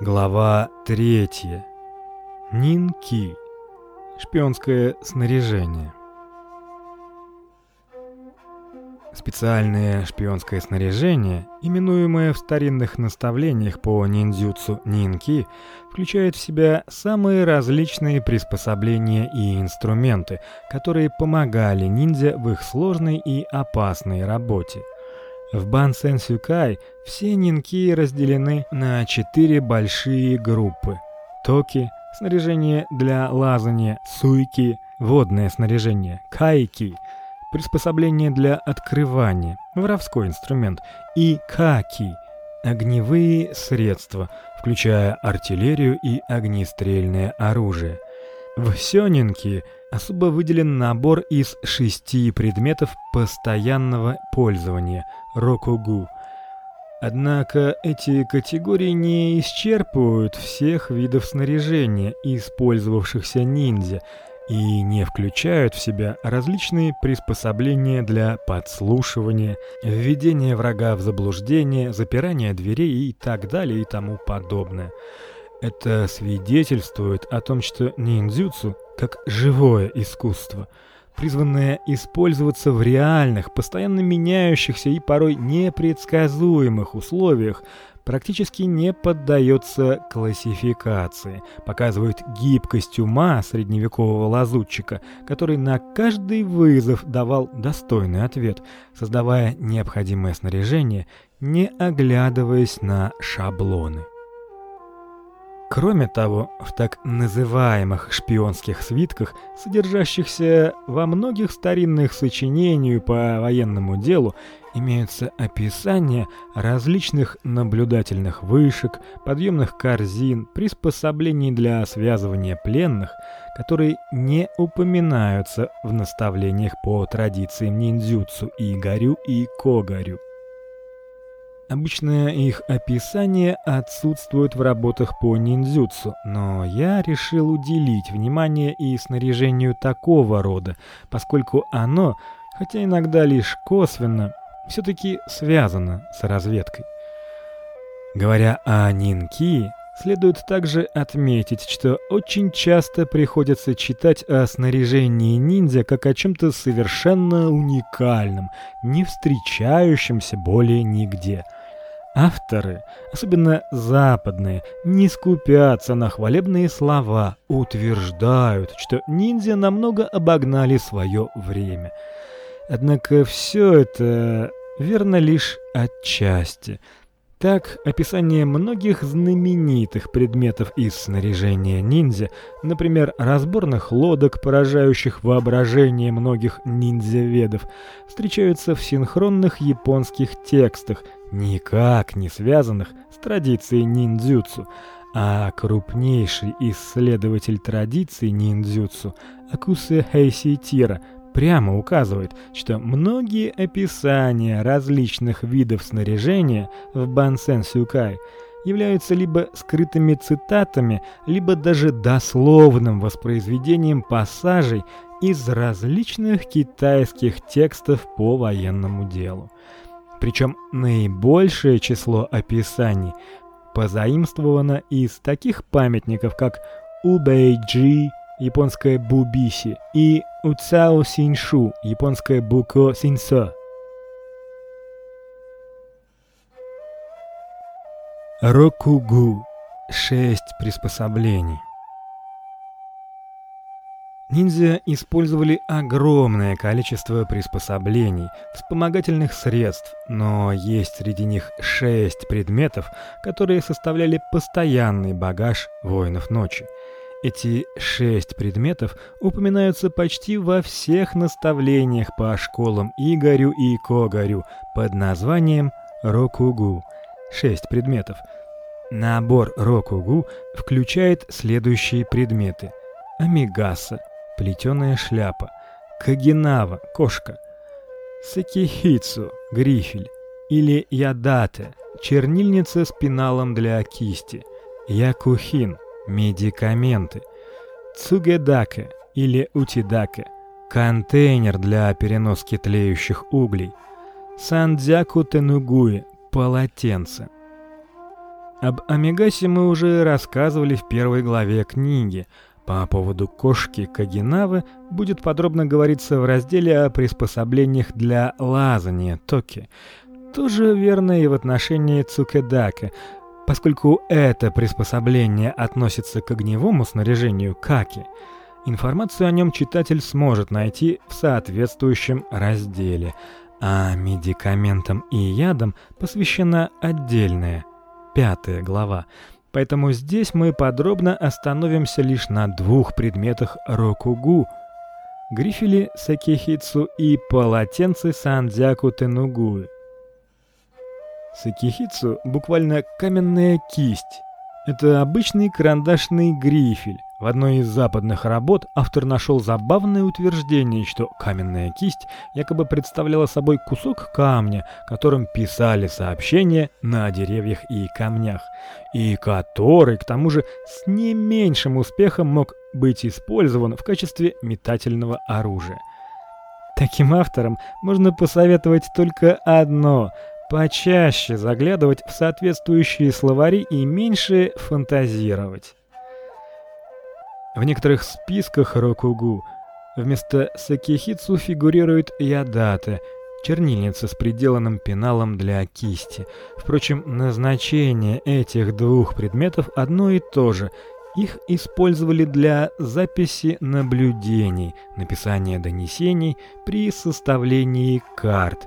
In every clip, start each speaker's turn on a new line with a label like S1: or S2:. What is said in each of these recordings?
S1: Глава третья. Нинки. Шпионское снаряжение. Специальное шпионское снаряжение, именуемое в старинных наставлениях по ниндзюцу нинки, включает в себя самые различные приспособления и инструменты, которые помогали ниндзя в их сложной и опасной работе. В Бансен Сюкай все нинки разделены на четыре большие группы: токи снаряжение для лазания, суйки водное снаряжение, кайки приспособление для открывания, воровской инструмент, и каки огневые средства, включая артиллерию и огнестрельное оружие. В сёнинке особо выделен набор из шести предметов постоянного пользования рокугу. Однако эти категории не исчерпывают всех видов снаряжения, использовавшихся ниндзя, и не включают в себя различные приспособления для подслушивания, введения врага в заблуждение, запирания дверей и так далее и тому подобное. Это свидетельствует о том, что ниндзюцу, как живое искусство, призванное использоваться в реальных, постоянно меняющихся и порой непредсказуемых условиях, практически не поддается классификации, показывает гибкость ума средневекового лазутчика, который на каждый вызов давал достойный ответ, создавая необходимое снаряжение, не оглядываясь на шаблоны. Кроме того, в так называемых шпионских свитках, содержащихся во многих старинных сочинениях по военному делу, имеются описания различных наблюдательных вышек, подъемных корзин, приспособлений для связывания пленных, которые не упоминаются в наставлениях по традициям ниндзюцу и горю и когарю. Обычно их описание отсутствует в работах по ниндзюцу, но я решил уделить внимание и снаряжению такого рода, поскольку оно, хотя иногда лишь косвенно, все таки связано с разведкой. Говоря о нинки, следует также отметить, что очень часто приходится читать о снаряжении ниндзя как о чем то совершенно уникальном, не встречающемся более нигде. Авторы, особенно западные, не скупятся на хвалебные слова, утверждают, что ниндзя намного обогнали свое время. Однако все это верно лишь отчасти. Так, описание многих знаменитых предметов из снаряжения ниндзя, например, разборных лодок, поражающих воображение многих ниндзя-ведов, встречаются в синхронных японских текстах, никак не связанных с традицией ниндзюцу, а крупнейший исследователь традиций ниндзюцу Акусе Хэйситира прямо указывает, что многие описания различных видов снаряжения в Бансен Сюкай являются либо скрытыми цитатами, либо даже дословным воспроизведением пассажей из различных китайских текстов по военному делу. Причем наибольшее число описаний позаимствовано из таких памятников, как Убэйджи, японское Бубиси, и Уцао Синшу, японское Буко Синсо. Рокугу. Шесть приспособлений. Ниндзя использовали огромное количество приспособлений, вспомогательных средств, но есть среди них шесть предметов, которые составляли постоянный багаж воинов ночи. Эти шесть предметов упоминаются почти во всех наставлениях по школам Игорю и Когарю под названием Рокугу. Шесть предметов. Набор Рокугу включает следующие предметы: амигаса плетеная шляпа, кагинава кошка, сакихицу грифель. Или ядате чернильница с пеналом для кисти, якухин медикаменты, цугедаке или утидаке контейнер для переноски тлеющих углей, сандзяку тенугуи полотенце. Об Амигасе мы уже рассказывали в первой главе книги. По поводу кошки Кагинавы будет подробно говориться в разделе о приспособлениях для лазания токи. Тоже верно и в отношении цукедака, поскольку это приспособление относится к огневому снаряжению каки. Информацию о нем читатель сможет найти в соответствующем разделе, а медикаментам и ядам посвящена отдельная пятая глава. Поэтому здесь мы подробно остановимся лишь на двух предметах рокугу: грифели сакихицу и полотенце сандзяку тенугу. Сакихицу буквально каменная кисть. Это обычный карандашный грифель, в одной из западных работ автор нашел забавное утверждение, что каменная кисть якобы представляла собой кусок камня, которым писали сообщения на деревьях и камнях, и который, к тому же, с не меньшим успехом мог быть использован в качестве метательного оружия. Таким авторам можно посоветовать только одно почаще заглядывать в соответствующие словари и меньше фантазировать. В некоторых списках рокугу вместо сакихицу фигурирует ядата, чернильница с приделанным пеналом для кисти. Впрочем, назначение этих двух предметов одно и то же. Их использовали для записи наблюдений, написания донесений при составлении карт.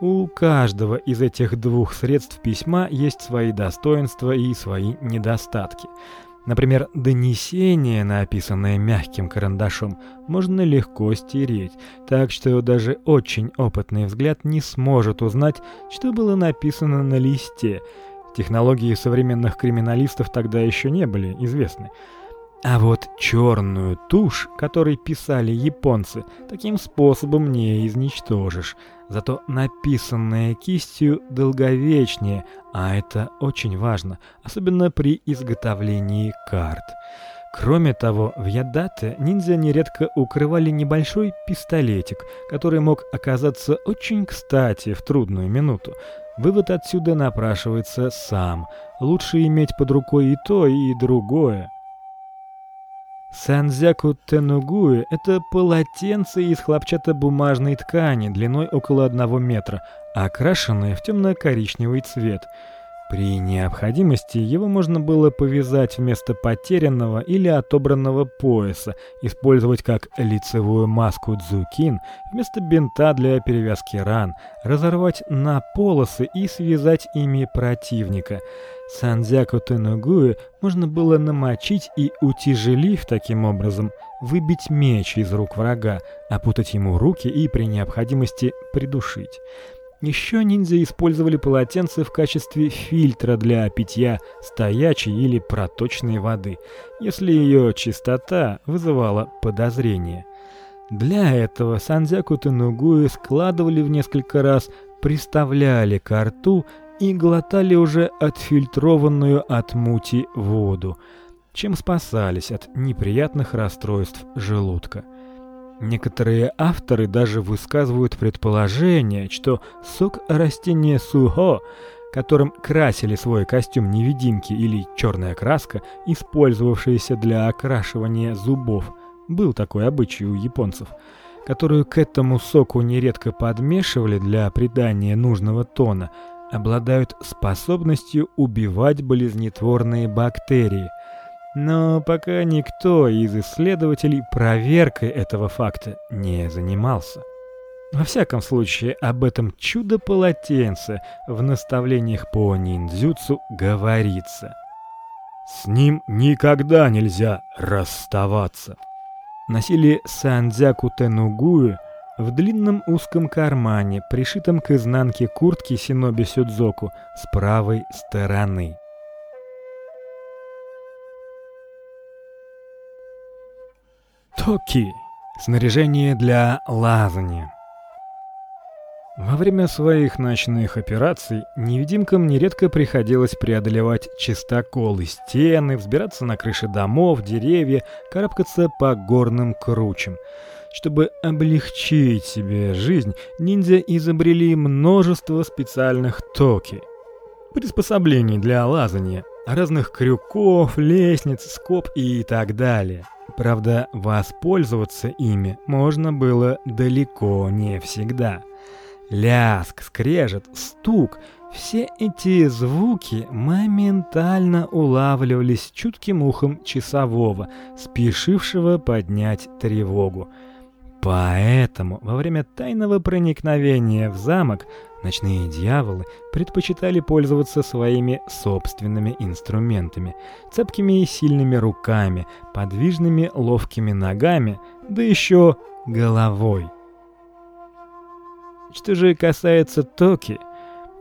S1: У каждого из этих двух средств письма есть свои достоинства и свои недостатки. Например, донесение, написанное мягким карандашом, можно легко стереть, так что даже очень опытный взгляд не сможет узнать, что было написано на листе. Технологии современных криминалистов тогда еще не были известны. А вот черную тушь, которой писали японцы, таким способом не изничтожишь. Зато написанное кистью долговечнее, а это очень важно, особенно при изготовлении карт. Кроме того, в Ядате ниндзя нередко укрывали небольшой пистолетик, который мог оказаться очень кстати в трудную минуту. Вывод отсюда напрашивается сам. Лучше иметь под рукой и то, и другое. Санзяку тенугуи – это полотенце из хлопчатобумажной ткани длиной около одного метра, окрашенное в темно-коричневый цвет – при необходимости его можно было повязать вместо потерянного или отобранного пояса, использовать как лицевую маску дзукин вместо бинта для перевязки ран, разорвать на полосы и связать ими противника. Сандзяку Тенугуэ можно было намочить и, утяжелив таким образом, выбить меч из рук врага, опутать ему руки и при необходимости придушить. Еще ниндзя использовали полотенце в качестве фильтра для питья стоячей или проточной воды, если ее чистота вызывала подозрение. Для этого Сандзяку Тенугуи складывали в несколько раз, приставляли к рту и глотали уже отфильтрованную от мути воду, чем спасались от неприятных расстройств желудка. Некоторые авторы даже высказывают предположение, что сок растения сухо, которым красили свой костюм невидимки или черная краска, использовавшаяся для окрашивания зубов, был такой обычай у японцев, которую к этому соку нередко подмешивали для придания нужного тона, обладают способностью убивать болезнетворные бактерии – но пока никто из исследователей проверкой этого факта не занимался. Во всяком случае, об этом чудо-полотенце в наставлениях по ниндзюцу говорится. С ним никогда нельзя расставаться. Носили сандзяку тенугую в длинном узком кармане, пришитом к изнанке куртки синоби сюдзоку с правой стороны. Токи. Снаряжение для лазания. Во время своих ночных операций невидимкам нередко приходилось преодолевать чистоколы, стены, взбираться на крыши домов, деревья, карабкаться по горным кручам. Чтобы облегчить себе жизнь, ниндзя изобрели множество специальных токи. приспособлений для лазания, разных крюков, лестниц, скоб и так далее. Правда, воспользоваться ими можно было далеко не всегда. Ляск, скрежет, стук все эти звуки моментально улавливались чутким ухом часового, спешившего поднять тревогу. Поэтому во время тайного проникновения в замок ночные дьяволы предпочитали пользоваться своими собственными инструментами, цепкими и сильными руками, подвижными ловкими ногами, да еще головой. Что же касается Токи,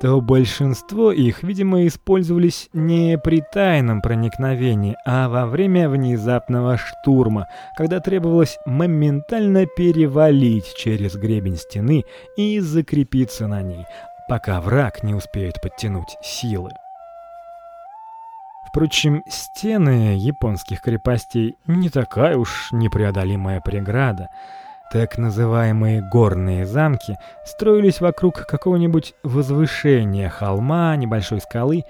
S1: то большинство их, видимо, использовались не при тайном проникновении, а во время внезапного штурма, когда требовалось моментально перевалить через гребень стены и закрепиться на ней, пока враг не успеет подтянуть силы. Впрочем, стены японских крепостей не такая уж непреодолимая преграда. Так называемые горные замки строились вокруг какого-нибудь возвышения, холма, небольшой скалы,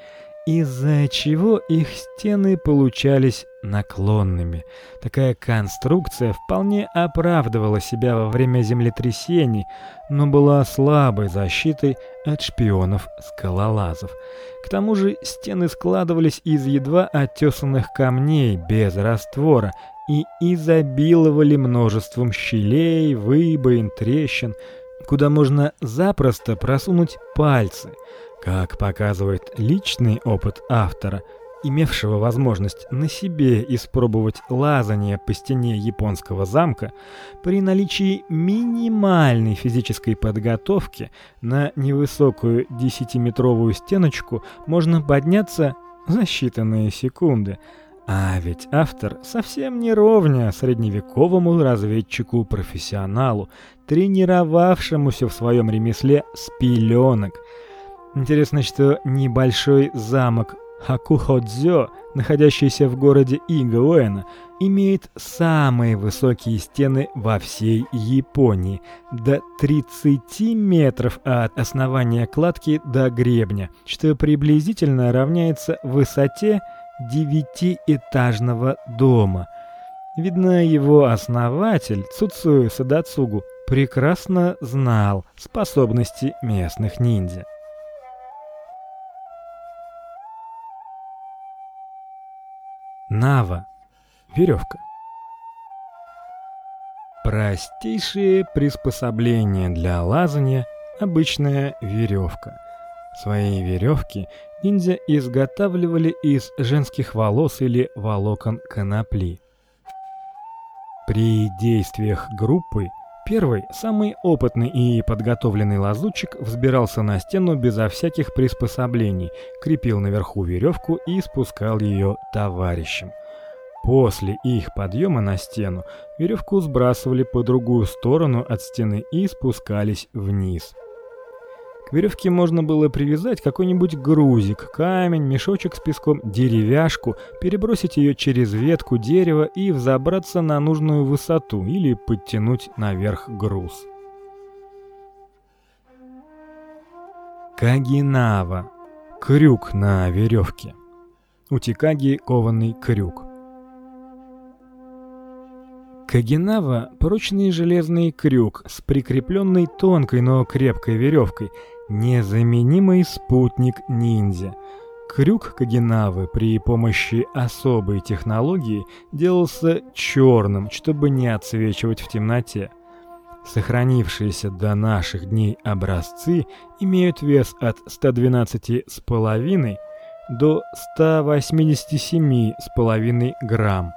S1: из-за чего их стены получались наклонными. Такая конструкция вполне оправдывала себя во время землетрясений, но была слабой защитой от шпионов-скалолазов. К тому же стены складывались из едва оттесанных камней без раствора и изобиловали множеством щелей, выбоин, трещин, куда можно запросто просунуть пальцы. Как показывает личный опыт автора, имевшего возможность на себе испробовать лазание по стене японского замка, при наличии минимальной физической подготовки на невысокую десятиметровую стеночку можно подняться за считанные секунды – а ведь автор совсем не ровня средневековому разведчику-профессионалу, тренировавшемуся в своем ремесле с пеленок. Интересно, что небольшой замок Хакуходзё, находящийся в городе Игуэна, имеет самые высокие стены во всей Японии, до 30 метров от основания кладки до гребня, что приблизительно равняется высоте девятиэтажного дома. Видно, его основатель Цуцуя Садацугу прекрасно знал способности местных ниндзя. Нава. Веревка. Простейшее приспособление для лазания обычная веревка. Свои веревки ниндзя изготавливали из женских волос или волокон конопли. При действиях группы первый, самый опытный и подготовленный лазутчик взбирался на стену безо всяких приспособлений, крепил наверху веревку и спускал ее товарищам. После их подъема на стену веревку сбрасывали по другую сторону от стены и спускались вниз. К веревке можно было привязать какой-нибудь грузик, камень, мешочек с песком, деревяшку, перебросить ее через ветку дерева и взобраться на нужную высоту или подтянуть наверх груз. Кагинава. Крюк на веревке. Утикаги кованый крюк. Кагинава прочный железный крюк с прикрепленной тонкой, но крепкой веревкой, Незаменимый спутник ниндзя. Крюк Кагинавы при помощи особой технологии делался черным, чтобы не отсвечивать в темноте. Сохранившиеся до наших дней образцы имеют вес от 112,5 до 187,5 грамм.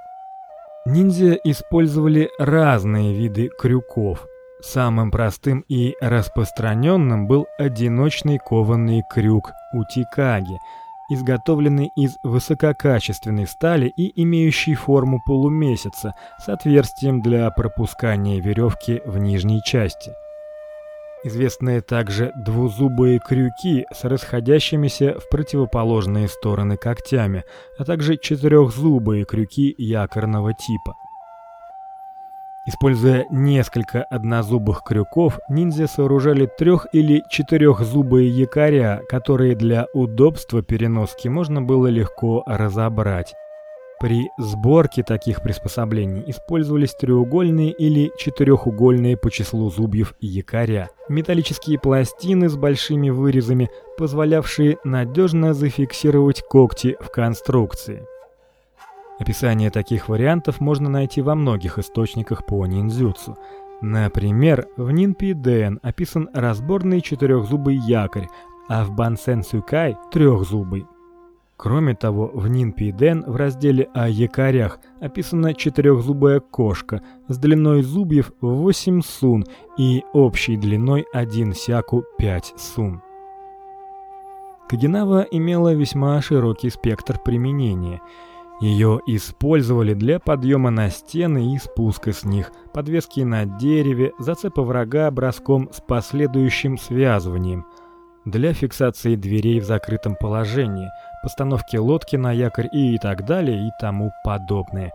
S1: Ниндзя использовали разные виды крюков – Самым простым и распространенным был одиночный кованный крюк утикаги, изготовленный из высококачественной стали и имеющий форму полумесяца с отверстием для пропускания веревки в нижней части. Известны также двузубые крюки с расходящимися в противоположные стороны когтями, а также четырехзубые крюки якорного типа. Используя несколько однозубых крюков, ниндзя сооружали трех- или четырехзубые якоря, которые для удобства переноски можно было легко разобрать. При сборке таких приспособлений использовались треугольные или четырехугольные по числу зубьев якоря, металлические пластины с большими вырезами, позволявшие надежно зафиксировать когти в конструкции. Описание таких вариантов можно найти во многих источниках по ниндзюцу. Например, в Нинпиден описан разборный четырехзубый якорь, а в Бансен Сюкай трехзубый. Кроме того, в Нинпиден в разделе о якорях описана четырехзубая кошка с длиной зубьев 8 сун и общей длиной 1 сяку 5 сун. Кагинава имела весьма широкий спектр применения – ее использовали для подъема на стены и спуска с них, подвески на дереве, зацепа врага броском с последующим связыванием, для фиксации дверей в закрытом положении, постановки лодки на якорь и так далее и тому подобное.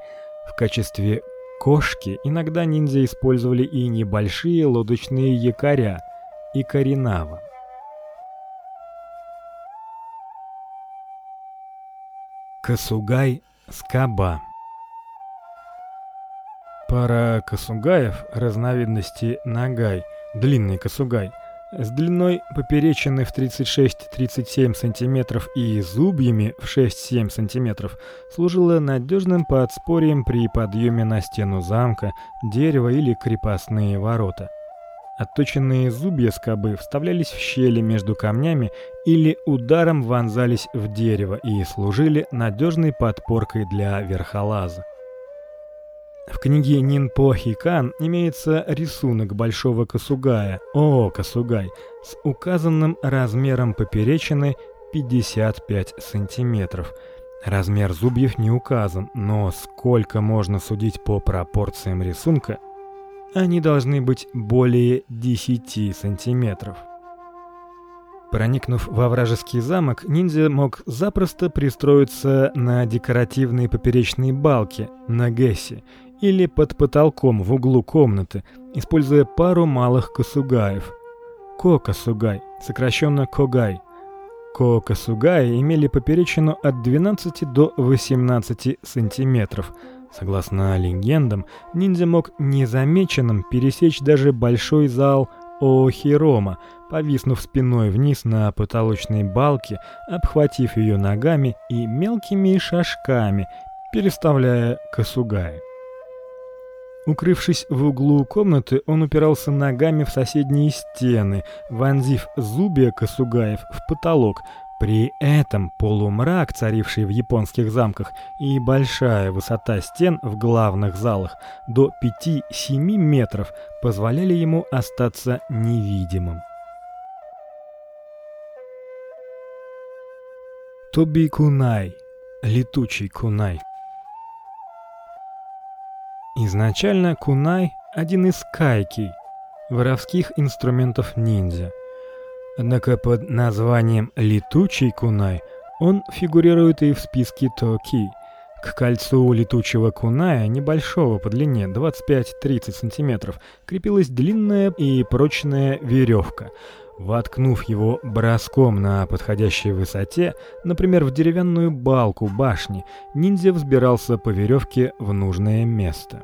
S1: В качестве кошки иногда ниндзя использовали и небольшие лодочные якоря и каринава. Касугай Скаба. Пара косугаев разновидности нагай, длинный косугай, с длиной поперечины в 36-37 см и зубьями в 6-7 см, служила надежным подспорьем при подъеме на стену замка, дерева или крепостные ворота. Отточенные зубья скобы вставлялись в щели между камнями или ударом вонзались в дерево и служили надежной подпоркой для верхолаза. В книге Нинпо Хикан имеется рисунок большого косугая, о, косугай, с указанным размером поперечины 55 сантиметров. Размер зубьев не указан, но сколько можно судить по пропорциям рисунка, они должны быть более 10 сантиметров. Проникнув во вражеский замок, ниндзя мог запросто пристроиться на декоративные поперечные балки на гэси или под потолком в углу комнаты, используя пару малых косугаев. Ко-косугай, сокращенно когай. Ко-косугаи имели поперечину от 12 до 18 сантиметров – Согласно легендам, ниндзя мог незамеченным пересечь даже большой зал Оохирома, повиснув спиной вниз на потолочной балке, обхватив ее ногами и мелкими шажками, переставляя косугаи. Укрывшись в углу комнаты, он упирался ногами в соседние стены, вонзив зубья косугаев в потолок, при этом полумрак, царивший в японских замках, и большая высота стен в главных залах до 5-7 метров позволяли ему остаться невидимым. Тоби Кунай, летучий кунай. Изначально кунай один из кайки, воровских инструментов ниндзя. Однако под названием «летучий кунай» он фигурирует и в списке Токи. К кольцу летучего куная, небольшого по длине 25-30 см, крепилась длинная и прочная веревка. Воткнув его броском на подходящей высоте, например, в деревянную балку башни, ниндзя взбирался по веревке в нужное место.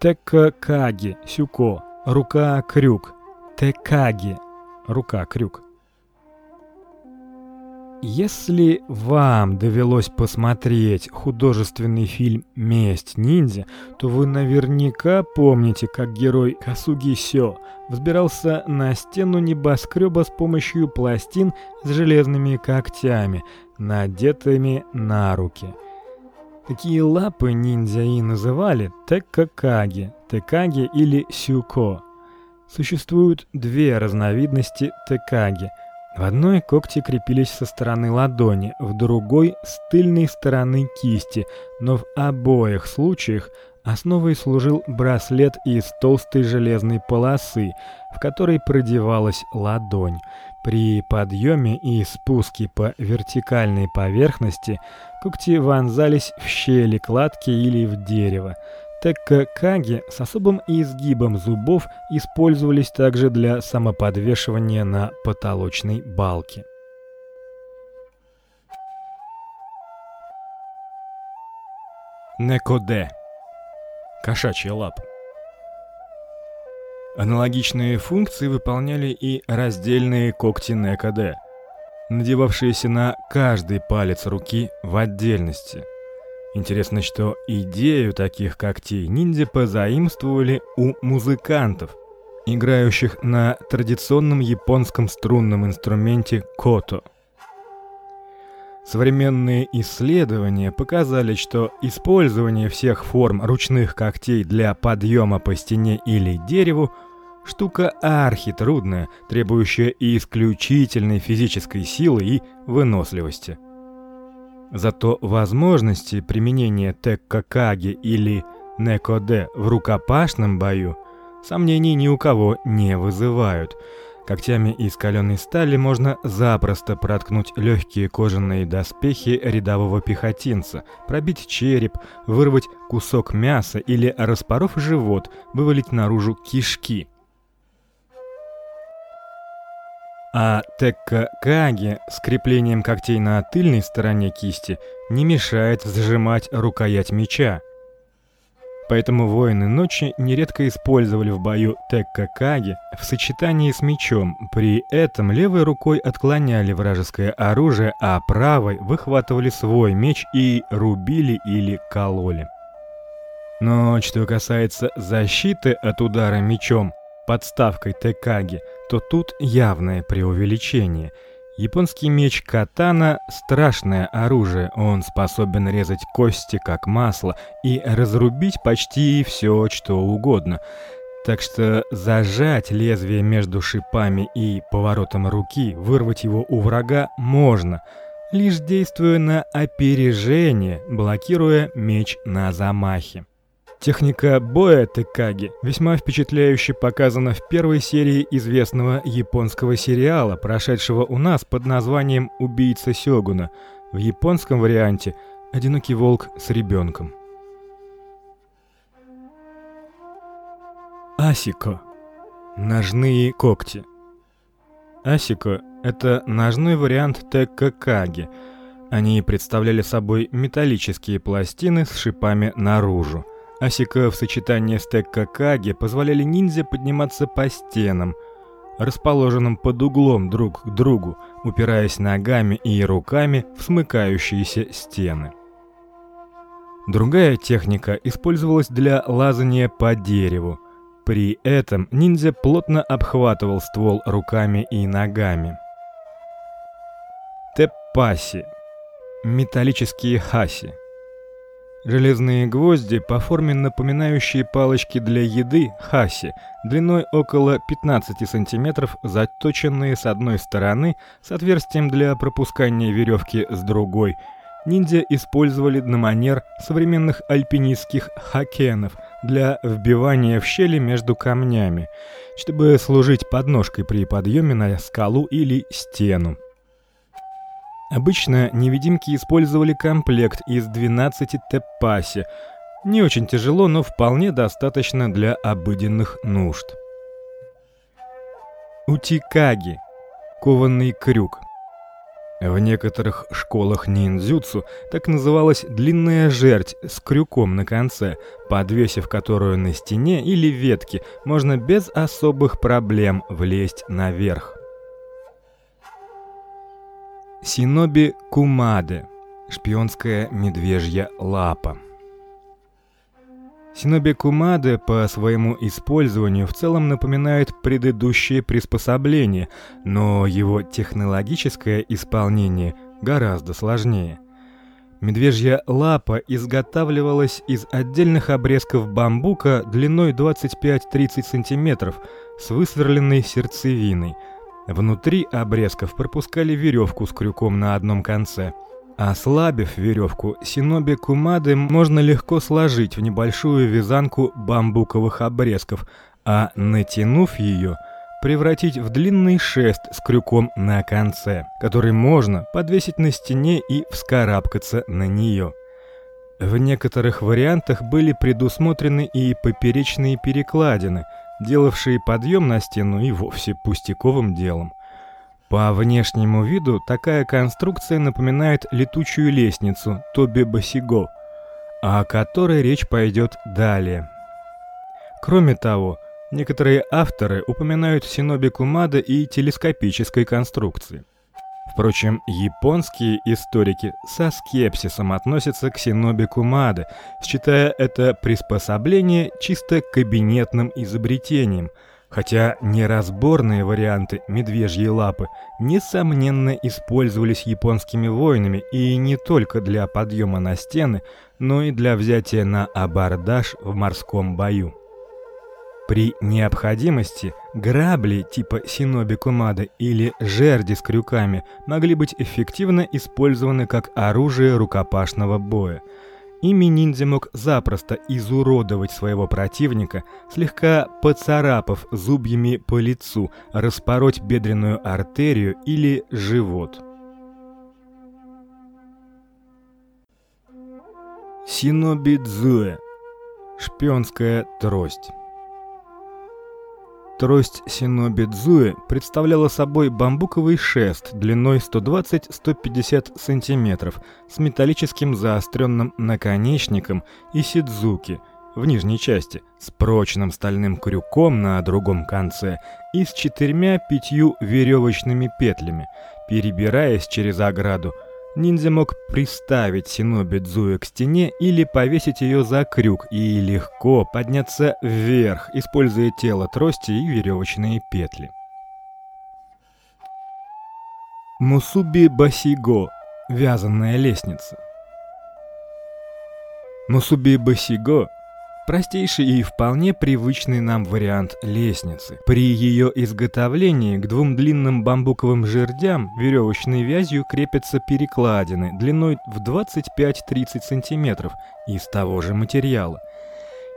S1: Теккаги, сюко, рука-крюк, Текаги. Рука-крюк. Если вам довелось посмотреть художественный фильм Месть ниндзя, то вы наверняка помните, как герой Касуги Сё взбирался на стену небоскреба с помощью пластин с железными когтями, надетыми на руки. Такие лапы ниндзя и называли теккаги, текаги или сюко. Существуют две разновидности текаги. В одной когти крепились со стороны ладони, в другой с тыльной стороны кисти, но в обоих случаях Основой служил браслет из толстой железной полосы, в которой продевалась ладонь. При подъеме и спуске по вертикальной поверхности когти вонзались в щели кладки или в дерево. Текка-каги с особым изгибом зубов использовались также для самоподвешивания на потолочной балке. Некоде кошачья лапа. Аналогичные функции выполняли и раздельные когти Некоде, надевавшиеся на каждый палец руки в отдельности. Интересно, что идею таких когтей ниндзя позаимствовали у музыкантов, играющих на традиционном японском струнном инструменте кото – Современные исследования показали, что использование всех форм ручных когтей для подъема по стене или дереву штука архитрудная, требующая исключительной физической силы и выносливости. Зато возможности применения теккакаги или некоде в рукопашном бою сомнений ни у кого не вызывают – Когтями из каленой стали можно запросто проткнуть легкие кожаные доспехи рядового пехотинца, пробить череп, вырвать кусок мяса или, распоров живот, вывалить наружу кишки. А текка-каги с креплением когтей на тыльной стороне кисти не мешает сжимать рукоять меча. Поэтому воины ночи нередко использовали в бою теккакаги в сочетании с мечом. При этом левой рукой отклоняли вражеское оружие, а правой выхватывали свой меч и рубили или кололи. Но что касается защиты от удара мечом подставкой текаги, то тут явное преувеличение – Японский меч катана страшное оружие. Он способен резать кости как масло и разрубить почти все, что угодно. Так что зажать лезвие между шипами и поворотом руки, вырвать его у врага можно, лишь действуя на опережение, блокируя меч на замахе. Техника боя Текаги весьма впечатляюще показана в первой серии известного японского сериала, прошедшего у нас под названием Убийца Сёгуна. В японском варианте Одинокий волк с ребенком. Асико. Ножные когти. Асико это ножной вариант Теккакаги. Они представляли собой металлические пластины с шипами наружу. Асика в сочетании с Теккакаги позволяли ниндзя подниматься по стенам, расположенным под углом друг к другу, упираясь ногами и руками в смыкающиеся стены. Другая техника использовалась для лазания по дереву. При этом ниндзя плотно обхватывал ствол руками и ногами. Теппаси металлические хаси Железные гвозди, по форме напоминающие палочки для еды, хаси, длиной около 15 сантиметров, заточенные с одной стороны, с отверстием для пропускания веревки с другой. Ниндзя использовали на манер современных альпинистских хакенов для вбивания в щели между камнями, чтобы служить подножкой при подъеме на скалу или стену. Обычно невидимки использовали комплект из 12 теппаси. Не очень тяжело, но вполне достаточно для обыденных нужд. Утикаги кованный крюк. В некоторых школах ниндзюцу так называлась длинная жердь с крюком на конце, подвесив которую на стене или ветке, можно без особых проблем влезть наверх. Синоби Кумаде. Шпионская медвежья лапа. Синоби Кумаде по своему использованию в целом напоминает предыдущие приспособления, но его технологическое исполнение гораздо сложнее. Медвежья лапа изготавливалась из отдельных обрезков бамбука длиной 25-30 см с высверленной сердцевиной – Внутри обрезков пропускали веревку с крюком на одном конце. Ослабив веревку, синоби кумады можно легко сложить в небольшую вязанку бамбуковых обрезков, а натянув ее, превратить в длинный шест с крюком на конце, который можно подвесить на стене и вскарабкаться на нее. В некоторых вариантах были предусмотрены и поперечные перекладины, делавшие подъем на стену и вовсе пустяковым делом. По внешнему виду такая конструкция напоминает летучую лестницу Тоби Басиго, о которой речь пойдет далее. Кроме того, некоторые авторы упоминают синоби кумада и телескопической конструкции. Впрочем, японские историки со скепсисом относятся к синоби кумада, считая это приспособление чисто кабинетным изобретением – Хотя неразборные варианты медвежьей лапы несомненно использовались японскими воинами и не только для подъема на стены, но и для взятия на абордаж в морском бою. При необходимости грабли типа синоби кумада или жерди с крюками могли быть эффективно использованы как оружие рукопашного боя. Ими ниндзя мог запросто изуродовать своего противника, слегка поцарапав зубьями по лицу, распороть бедренную артерию или живот. Синобидзуэ. Шпионская трость. Трость синобидзуэ представляла собой бамбуковый шест длиной 120-150 сантиметров с металлическим заостренным наконечником и сидзуки в нижней части с прочным стальным крюком на другом конце и с четырьмя-пятью веревочными петлями. Перебираясь через ограду, Ниндзя мог приставить синоби Дзуя к стене или повесить ее за крюк и легко подняться вверх, используя тело трости и веревочные петли. Мусуби Басиго вязаная лестница. Мусуби Басиго Простейший и вполне привычный нам вариант лестницы. При ее изготовлении к двум длинным бамбуковым жердям веревочной вязью крепятся перекладины длиной в 25-30 см из того же материала.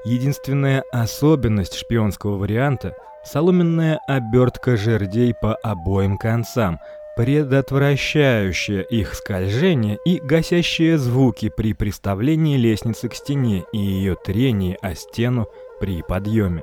S1: Единственная особенность шпионского варианта соломенная обертка жердей по обоим концам, предотвращающая их скольжение и гасящая звуки при приставлении лестницы к стене и ее трении о стену при подъеме.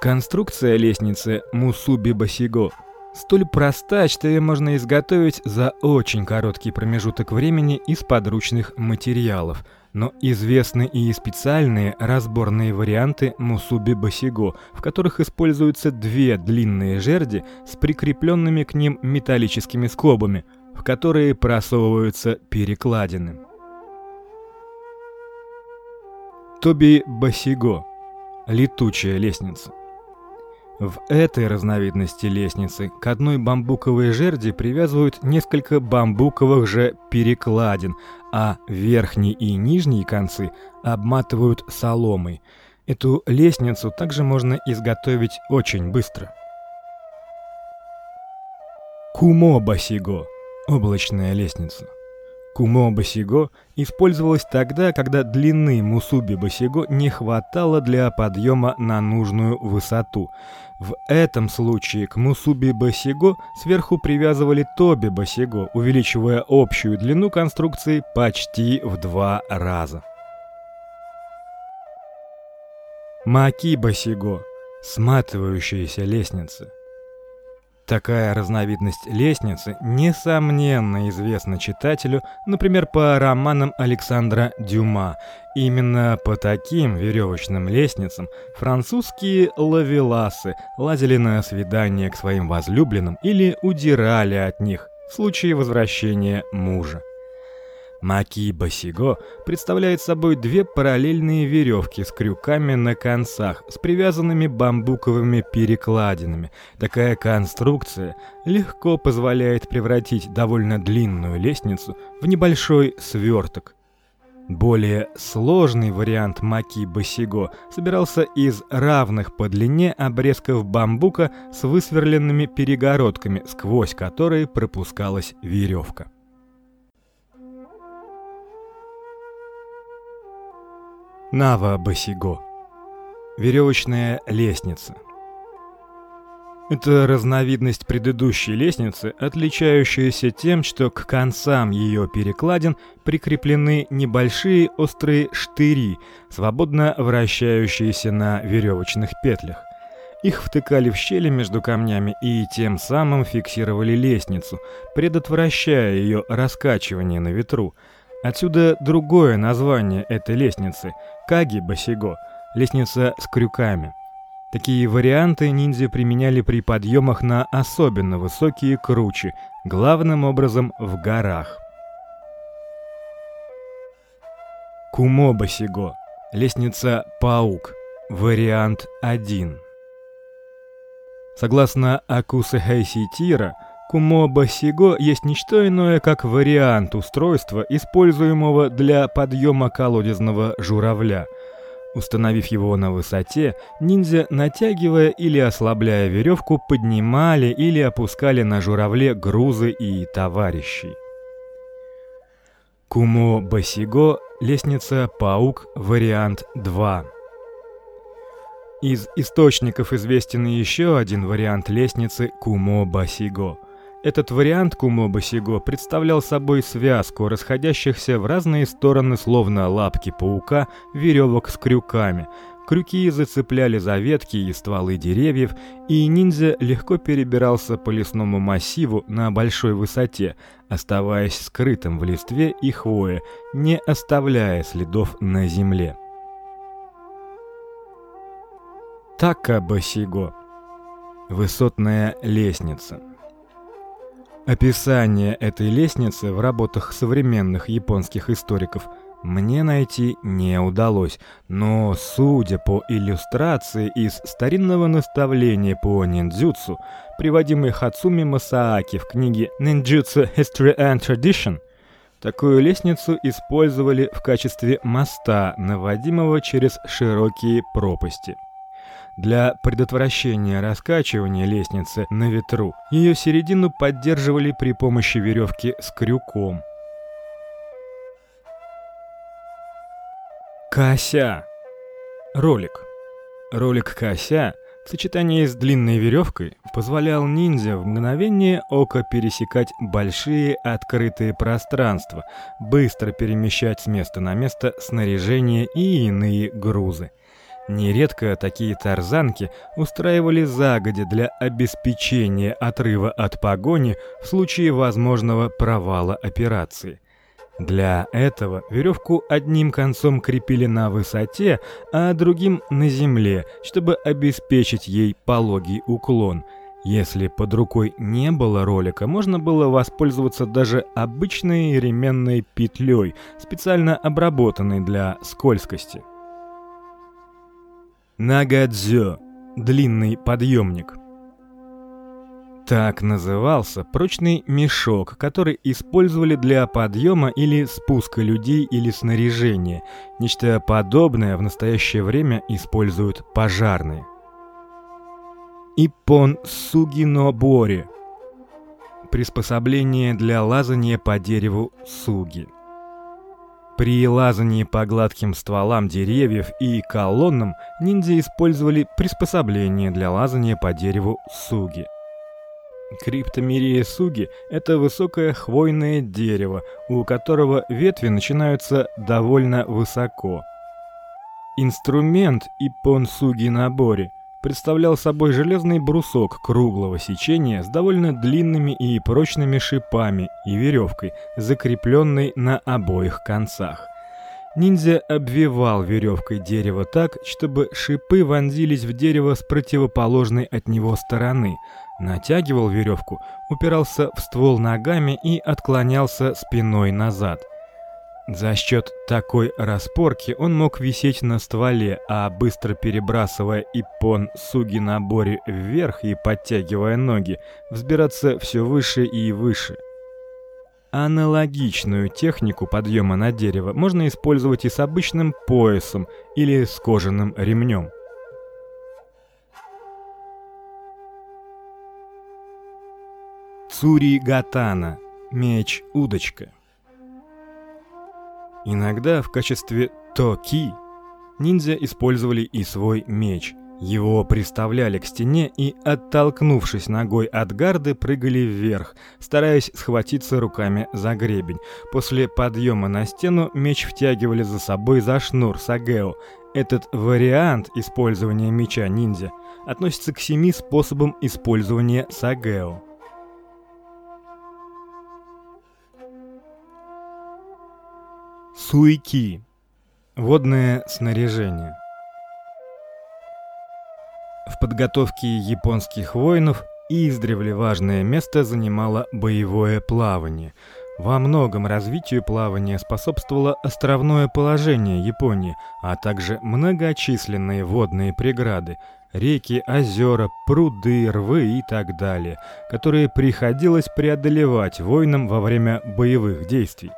S1: Конструкция лестницы Мусуби Басиго столь проста, что ее можно изготовить за очень короткий промежуток времени из подручных материалов – но известны и специальные разборные варианты мусуби басиго, в которых используются две длинные жерди с прикрепленными к ним металлическими скобами, в которые просовываются перекладины. Тоби басиго летучая лестница. В этой разновидности лестницы к одной бамбуковой жерди привязывают несколько бамбуковых же перекладин, а верхние и нижние концы обматывают соломой. Эту лестницу также можно изготовить очень быстро. Кумо басиго облачная лестница. Кумо басиго использовалась тогда, когда длины мусуби басиго не хватало для подъема на нужную высоту. В этом случае к мусуби басиго сверху привязывали тоби басиго, увеличивая общую длину конструкции почти в два раза. Маки басиго сматывающаяся лестница. Такая разновидность лестницы несомненно известна читателю, например, по романам Александра Дюма. Именно по таким веревочным лестницам французские лавеласы лазили на свидания к своим возлюбленным или удирали от них в случае возвращения мужа. Маки басиго представляет собой две параллельные веревки с крюками на концах, с привязанными бамбуковыми перекладинами. Такая конструкция легко позволяет превратить довольно длинную лестницу в небольшой сверток. Более сложный вариант маки басиго собирался из равных по длине обрезков бамбука с высверленными перегородками, сквозь которые пропускалась веревка. Нава Басиго. Веревочная лестница. Это разновидность предыдущей лестницы, отличающаяся тем, что к концам ее перекладин прикреплены небольшие острые штыри, свободно вращающиеся на веревочных петлях. Их втыкали в щели между камнями и тем самым фиксировали лестницу, предотвращая ее раскачивание на ветру. Отсюда другое название этой лестницы каги-басиго лестница с крюками. Такие варианты ниндзя применяли при подъемах на особенно высокие кручи, главным образом в горах. Кумо-басиго лестница паук, вариант 1. Согласно Акусе Хэйситира, Кумоба-сиго есть не что иное, как вариант устройства, используемого для подъема колодезного журавля. Установив его на высоте, ниндзя, натягивая или ослабляя веревку, поднимали или опускали на журавле грузы и товарищей. Кумо-басиго лестница паук вариант 2. Из источников известен еще один вариант лестницы Кумо-Басиго. Этот вариант Кумо-Басиго представлял собой связку расходящихся в разные стороны словно лапки паука веревок с крюками. Крюки зацепляли за ветки и стволы деревьев, и ниндзя легко перебирался по лесному массиву на большой высоте, оставаясь скрытым в листве и хвое, не оставляя следов на земле. Такабасиго. Высотная лестница. Описание этой лестницы в работах современных японских историков мне найти не удалось, но судя по иллюстрации из старинного наставления по ниндзюцу, приводимой Хацуми Масааки в книге Ninjutsu History and Tradition, такую лестницу использовали в качестве моста, наводимого через широкие пропасти. Для предотвращения раскачивания лестницы на ветру ее середину поддерживали при помощи веревки с крюком. Кася. Ролик. Ролик Кася в сочетании с длинной веревкой позволял ниндзя в мгновение ока пересекать большие открытые пространства, быстро перемещать с места на место снаряжение и иные грузы. Нередко такие тарзанки устраивали загодя для обеспечения отрыва от погони в случае возможного провала операции. Для этого веревку одним концом крепили на высоте, а другим на земле, чтобы обеспечить ей пологий уклон. Если под рукой не было ролика, можно было воспользоваться даже обычной ременной петлей, специально обработанной для скользкости. Нагадзё длинный подъемник. Так назывался прочный мешок, который использовали для подъема или спуска людей или снаряжения. Нечто подобное в настоящее время используют пожарные. Иппон сугинобори. Приспособление для лазания по дереву суги. При лазании по гладким стволам деревьев и колоннам ниндзя использовали приспособление для лазания по дереву суги. Криптомерия суги это высокое хвойное дерево, у которого ветви начинаются довольно высоко. Инструмент иппон суги набори представлял собой железный брусок круглого сечения с довольно длинными и прочными шипами и веревкой, закрепленной на обоих концах. Ниндзя обвивал веревкой дерево так, чтобы шипы вонзились в дерево с противоположной от него стороны. Натягивал веревку, упирался в ствол ногами и отклонялся спиной назад. За счет такой распорки он мог висеть на стволе, а быстро перебрасывая иппон суги на боре вверх и подтягивая ноги, взбираться все выше и выше. Аналогичную технику подъема на дерево можно использовать и с обычным поясом или с кожаным ремнем. Цури гатана меч-удочка Иногда в качестве токи ниндзя использовали и свой меч. Его приставляли к стене и, оттолкнувшись ногой от гарды, прыгали вверх, стараясь схватиться руками за гребень. После подъема на стену меч втягивали за собой за шнур сагео. Этот вариант использования меча ниндзя относится к семи способам использования сагео. Суики. Водное снаряжение. В подготовке японских воинов издревле важное место занимало боевое плавание. Во многом развитию плавания способствовало островное положение Японии, а также многочисленные водные преграды, реки, озера, пруды, рвы и так далее, которые приходилось преодолевать воинам во время боевых действий.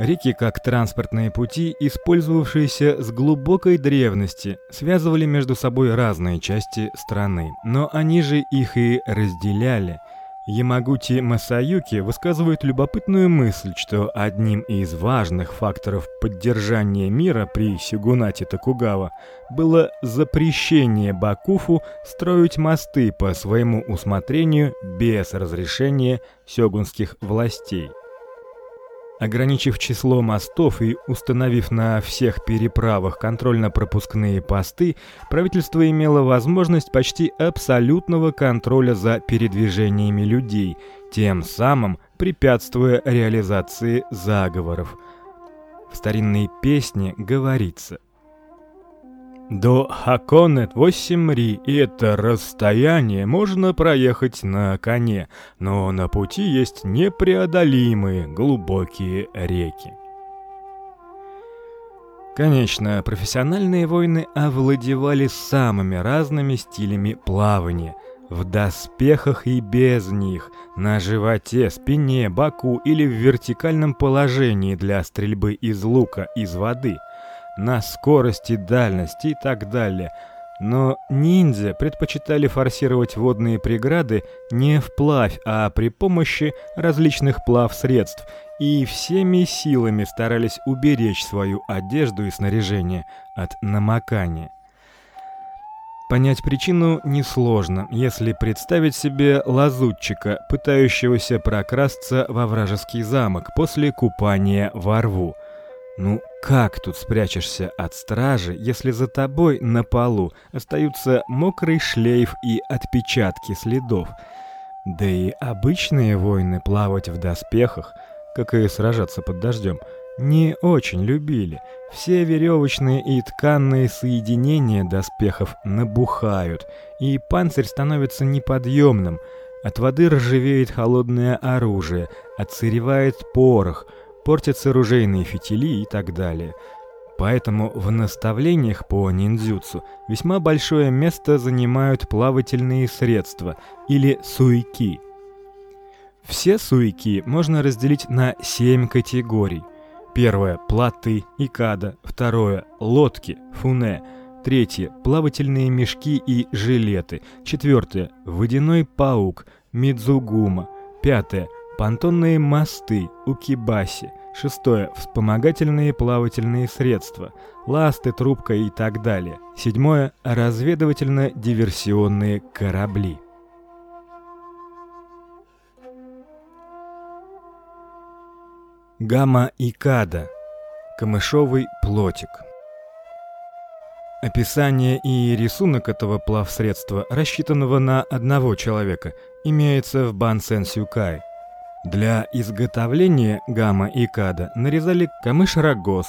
S1: Реки, как транспортные пути, использовавшиеся с глубокой древности, связывали между собой разные части страны, но они же их и разделяли. Ямагути Масаюки высказывает любопытную мысль, что одним из важных факторов поддержания мира при сёгунате Токугава было запрещение Бакуфу строить мосты по своему усмотрению без разрешения сёгунских властей. Ограничив число мостов и установив на всех переправах контрольно-пропускные посты, правительство имело возможность почти абсолютного контроля за передвижениями людей, тем самым препятствуя реализации заговоров. В старинной песне говорится: до Хаконет 8 ри, и это расстояние можно проехать на коне, но на пути есть непреодолимые глубокие реки. Конечно, профессиональные воины овладевали самыми разными стилями плавания. В доспехах и без них, на животе, спине, боку или в вертикальном положении для стрельбы из лука из воды – на скорости, дальности и так далее. Но ниндзя предпочитали форсировать водные преграды не вплавь, а при помощи различных плавсредств и всеми силами старались уберечь свою одежду и снаряжение от намокания. Понять причину несложно, если представить себе лазутчика, пытающегося прокрасться во вражеский замок после купания во рву. Ну, как тут спрячешься от стражи, если за тобой на полу остаются мокрый шлейф и отпечатки следов? Да и обычные воины плавать в доспехах, как и сражаться под дождем, не очень любили. Все веревочные и тканные соединения доспехов набухают, и панцирь становится неподъемным. От воды ржавеет холодное оружие, отсыревает порох — портятся оружейные фитили и так далее. Поэтому в наставлениях по ниндзюцу весьма большое место занимают плавательные средства или суики. Все суики можно разделить на семь категорий. Первое плоты икада, второе лодки фуне, третье плавательные мешки и жилеты, четвертое водяной паук мидзугума, пятое понтонные мосты, укибаси. Шестое вспомогательные плавательные средства, ласты, трубка и так далее. Седьмое разведывательно-диверсионные корабли. Гамма и када. Камышовый плотик. Описание и рисунок этого плавсредства, рассчитанного на одного человека, имеется в Бансен Сюкай. Для изготовления гамма и када нарезали камыш рогоз,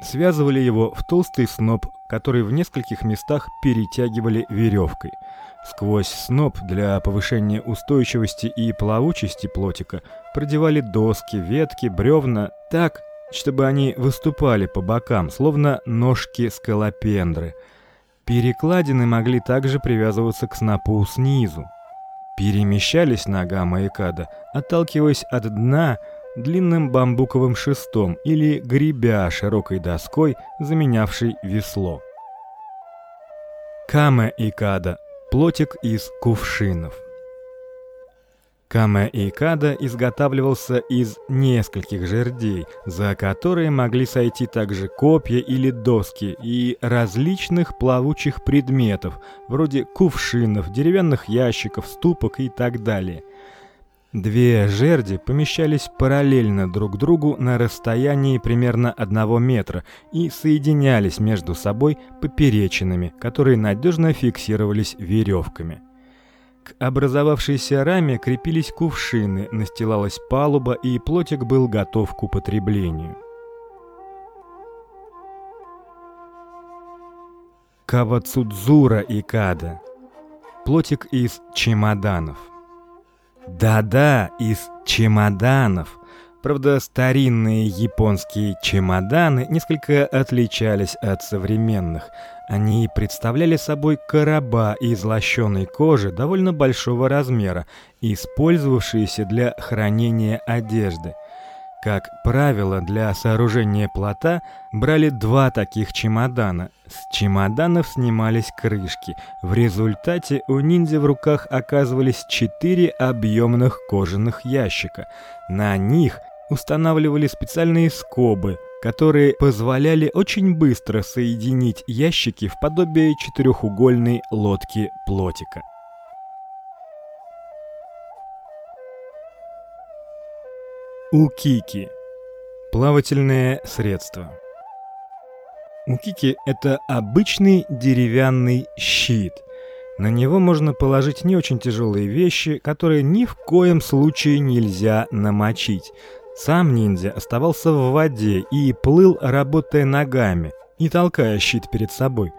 S1: связывали его в толстый сноп, который в нескольких местах перетягивали веревкой. Сквозь сноп для повышения устойчивости и плавучести плотика продевали доски, ветки, бревна так, чтобы они выступали по бокам, словно ножки скалопендры. Перекладины могли также привязываться к снопу снизу перемещались нога маякада, отталкиваясь от дна длинным бамбуковым шестом или гребя широкой доской, заменявшей весло. Кама икада плотик из кувшинов. Каме и Када изготавливался из нескольких жердей, за которые могли сойти также копья или доски и различных плавучих предметов, вроде кувшинов, деревянных ящиков, ступок и так далее. Две жерди помещались параллельно друг другу на расстоянии примерно одного метра и соединялись между собой поперечинами, которые надежно фиксировались веревками. К образовавшейся раме крепились кувшины, настилалась палуба, и плотик был готов к употреблению. Кавацудзура и Када. Плотик из чемоданов. Да-да, из чемоданов. Правда, старинные японские чемоданы несколько отличались от современных. Они представляли собой короба из лощеной кожи довольно большого размера, использовавшиеся для хранения одежды. Как правило, для сооружения плота брали два таких чемодана. С чемоданов снимались крышки. В результате у ниндзя в руках оказывались четыре объемных кожаных ящика. На них устанавливали специальные скобы, которые позволяли очень быстро соединить ящики в подобие четырехугольной лодки плотика. Укики. Плавательное средство. Укики это обычный деревянный щит. На него можно положить не очень тяжелые вещи, которые ни в коем случае нельзя намочить. Сам ниндзя оставался в воде и плыл, работая ногами, не толкая щит перед собой.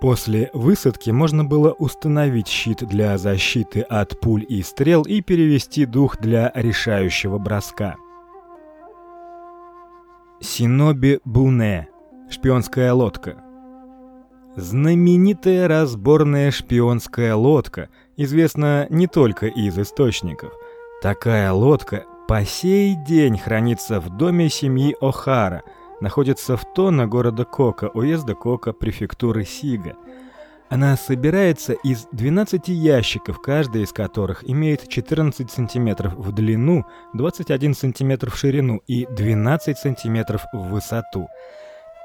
S1: После высадки можно было установить щит для защиты от пуль и стрел и перевести дух для решающего броска. Синоби Буне. Шпионская лодка. Знаменитая разборная шпионская лодка известна не только из источников. Такая лодка по сей день хранится в доме семьи Охара, находится в Тона города Кока, уезда Кока, префектуры Сига. Она собирается из 12 ящиков, каждый из которых имеет 14 сантиметров в длину, 21 сантиметр в ширину и 12 сантиметров в высоту.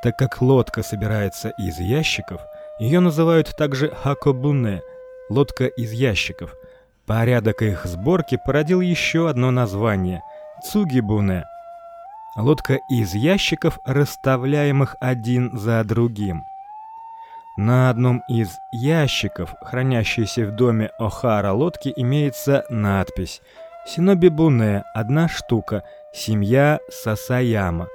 S1: Так как лодка собирается из ящиков, ее называют также хакобуне лодка из ящиков. Порядок их сборки породил еще одно название цугибуне. Лодка из ящиков, расставляемых один за другим. На одном из ящиков, хранящейся в доме Охара лодки, имеется надпись: Синобибуне одна штука, семья Сасаяма.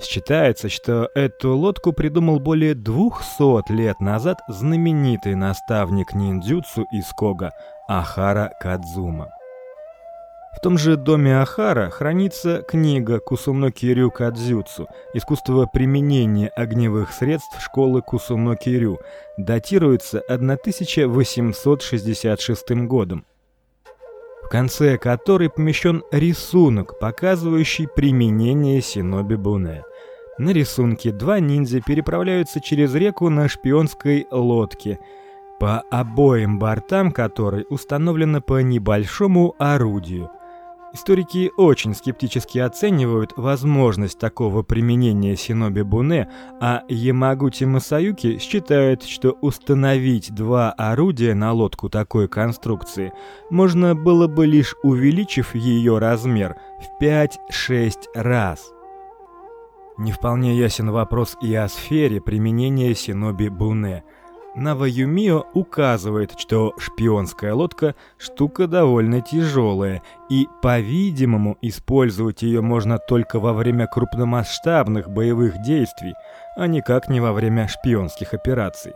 S1: Считается, что эту лодку придумал более 200 лет назад знаменитый наставник ниндзюцу из Кога Ахара Кадзума. В том же доме Ахара хранится книга Кусумно-кирю Кадзюцу Искусство применения огневых средств школы Кусумно-кирю, датируется 1866 годом в конце которой помещен рисунок, показывающий применение синоби буне. На рисунке два ниндзя переправляются через реку на шпионской лодке, по обоим бортам которой установлено по небольшому орудию. Историки очень скептически оценивают возможность такого применения синоби буне, а Ямагути Масаюки считает, что установить два орудия на лодку такой конструкции можно было бы лишь увеличив ее размер в 5-6 раз. Не вполне ясен вопрос и о сфере применения синоби буне – Наваюмио указывает, что шпионская лодка штука довольно тяжелая, и, по-видимому, использовать ее можно только во время крупномасштабных боевых действий, а никак не во время шпионских операций.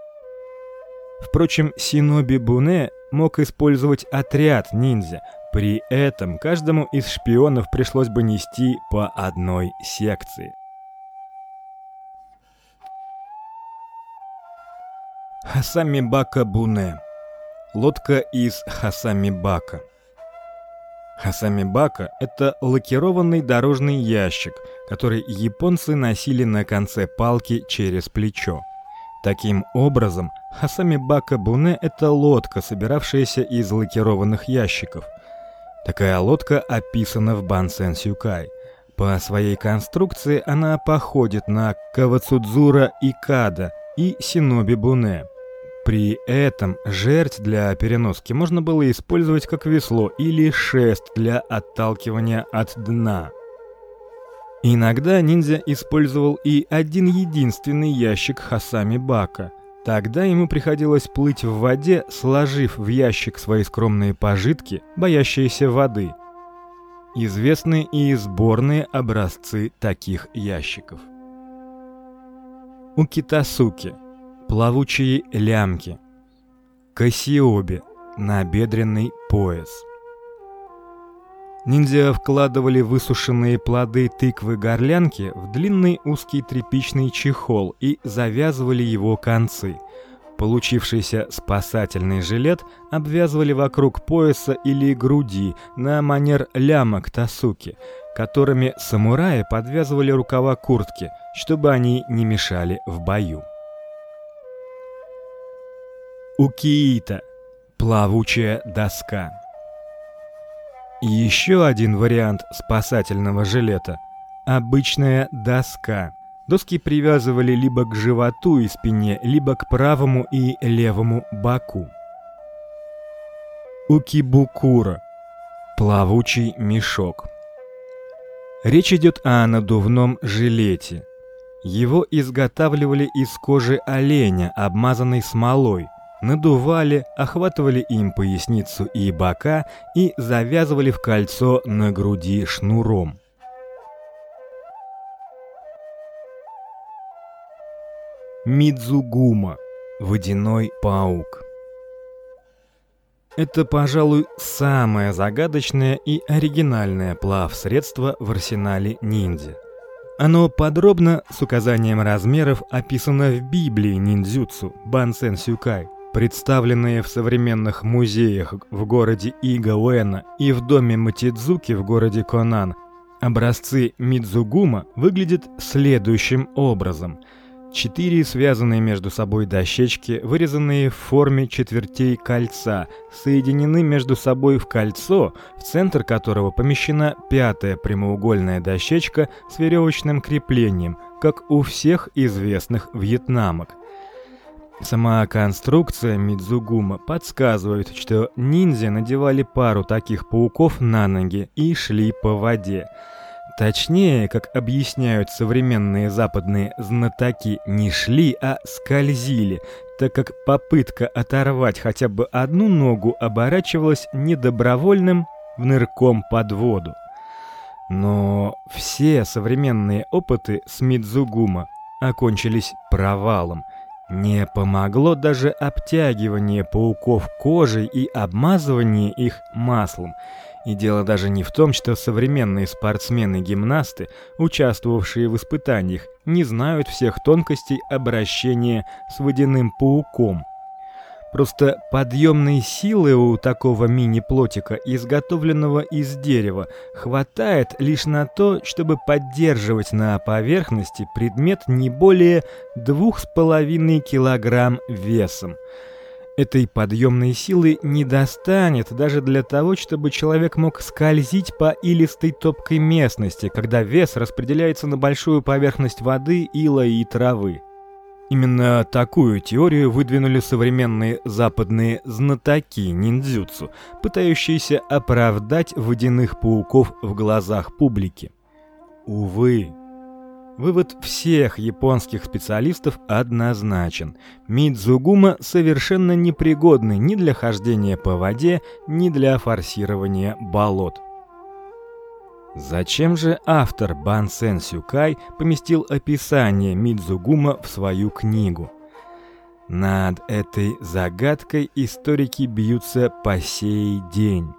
S1: Впрочем, Синоби Буне мог использовать отряд ниндзя. При этом каждому из шпионов пришлось бы нести по одной секции. Хасамибака Буне. Лодка из хасамибака. Хасамибака это лакированный дорожный ящик, который японцы носили на конце палки через плечо. Таким образом, хасамибака буне это лодка, собиравшаяся из лакированных ящиков. Такая лодка описана в Бансен Сюкай. По своей конструкции она походит на Кавацудзура Икада и Синоби Буне. При этом жерть для переноски можно было использовать как весло или шест для отталкивания от дна. Иногда ниндзя использовал и один единственный ящик хасами бака. Тогда ему приходилось плыть в воде, сложив в ящик свои скромные пожитки, боящиеся воды. Известны и сборные образцы таких ящиков. У китасуки плавучие лямки, кассиоби, набедренный пояс. Ниндзя вкладывали высушенные плоды тыквы-горлянки в длинный узкий тряпичный чехол и завязывали его концы. Получившийся спасательный жилет обвязывали вокруг пояса или груди на манер лямок тасуки, которыми самураи подвязывали рукава куртки, чтобы они не мешали в бою. Укиита плавучая доска. Еще один вариант спасательного жилета обычная доска. Доски привязывали либо к животу и спине, либо к правому и левому боку. Укибукура плавучий мешок. Речь идет о надувном жилете. Его изготавливали из кожи оленя, обмазанной смолой надували, охватывали им поясницу и бока и завязывали в кольцо на груди шнуром. Мидзугума водяной паук. Это, пожалуй, самое загадочное и оригинальное плавсредство в арсенале ниндзя. Оно подробно с указанием размеров описано в Библии ниндзюцу Бансен Сюкай представленные в современных музеях в городе Игауэна и в доме Матидзуки в городе Конан, образцы Мидзугума выглядят следующим образом: четыре связанные между собой дощечки, вырезанные в форме четвертей кольца, соединены между собой в кольцо, в центр которого помещена пятая прямоугольная дощечка с веревочным креплением, как у всех известных вьетнамок. Сама конструкция Мидзугума подсказывает, что ниндзя надевали пару таких пауков на ноги и шли по воде. Точнее, как объясняют современные западные знатоки, не шли, а скользили, так как попытка оторвать хотя бы одну ногу оборачивалась недобровольным нырком под воду. Но все современные опыты с Мидзугума окончились провалом. Не помогло даже обтягивание пауков кожей и обмазывание их маслом. И дело даже не в том, что современные спортсмены-гимнасты, участвовавшие в испытаниях, не знают всех тонкостей обращения с водяным пауком. Просто подъемной силы у такого мини-плотика, изготовленного из дерева, хватает лишь на то, чтобы поддерживать на поверхности предмет не более двух с половиной килограмм весом. Этой подъемной силы не достанет даже для того, чтобы человек мог скользить по илистой топкой местности, когда вес распределяется на большую поверхность воды, ила и травы. Именно такую теорию выдвинули современные западные знатоки ниндзюцу, пытающиеся оправдать водяных пауков в глазах публики. Увы, вывод всех японских специалистов однозначен. Мидзугума совершенно непригодны ни для хождения по воде, ни для форсирования болот. Зачем же автор Бансен Сюкай поместил описание Мидзугума в свою книгу? Над этой загадкой историки бьются по сей день.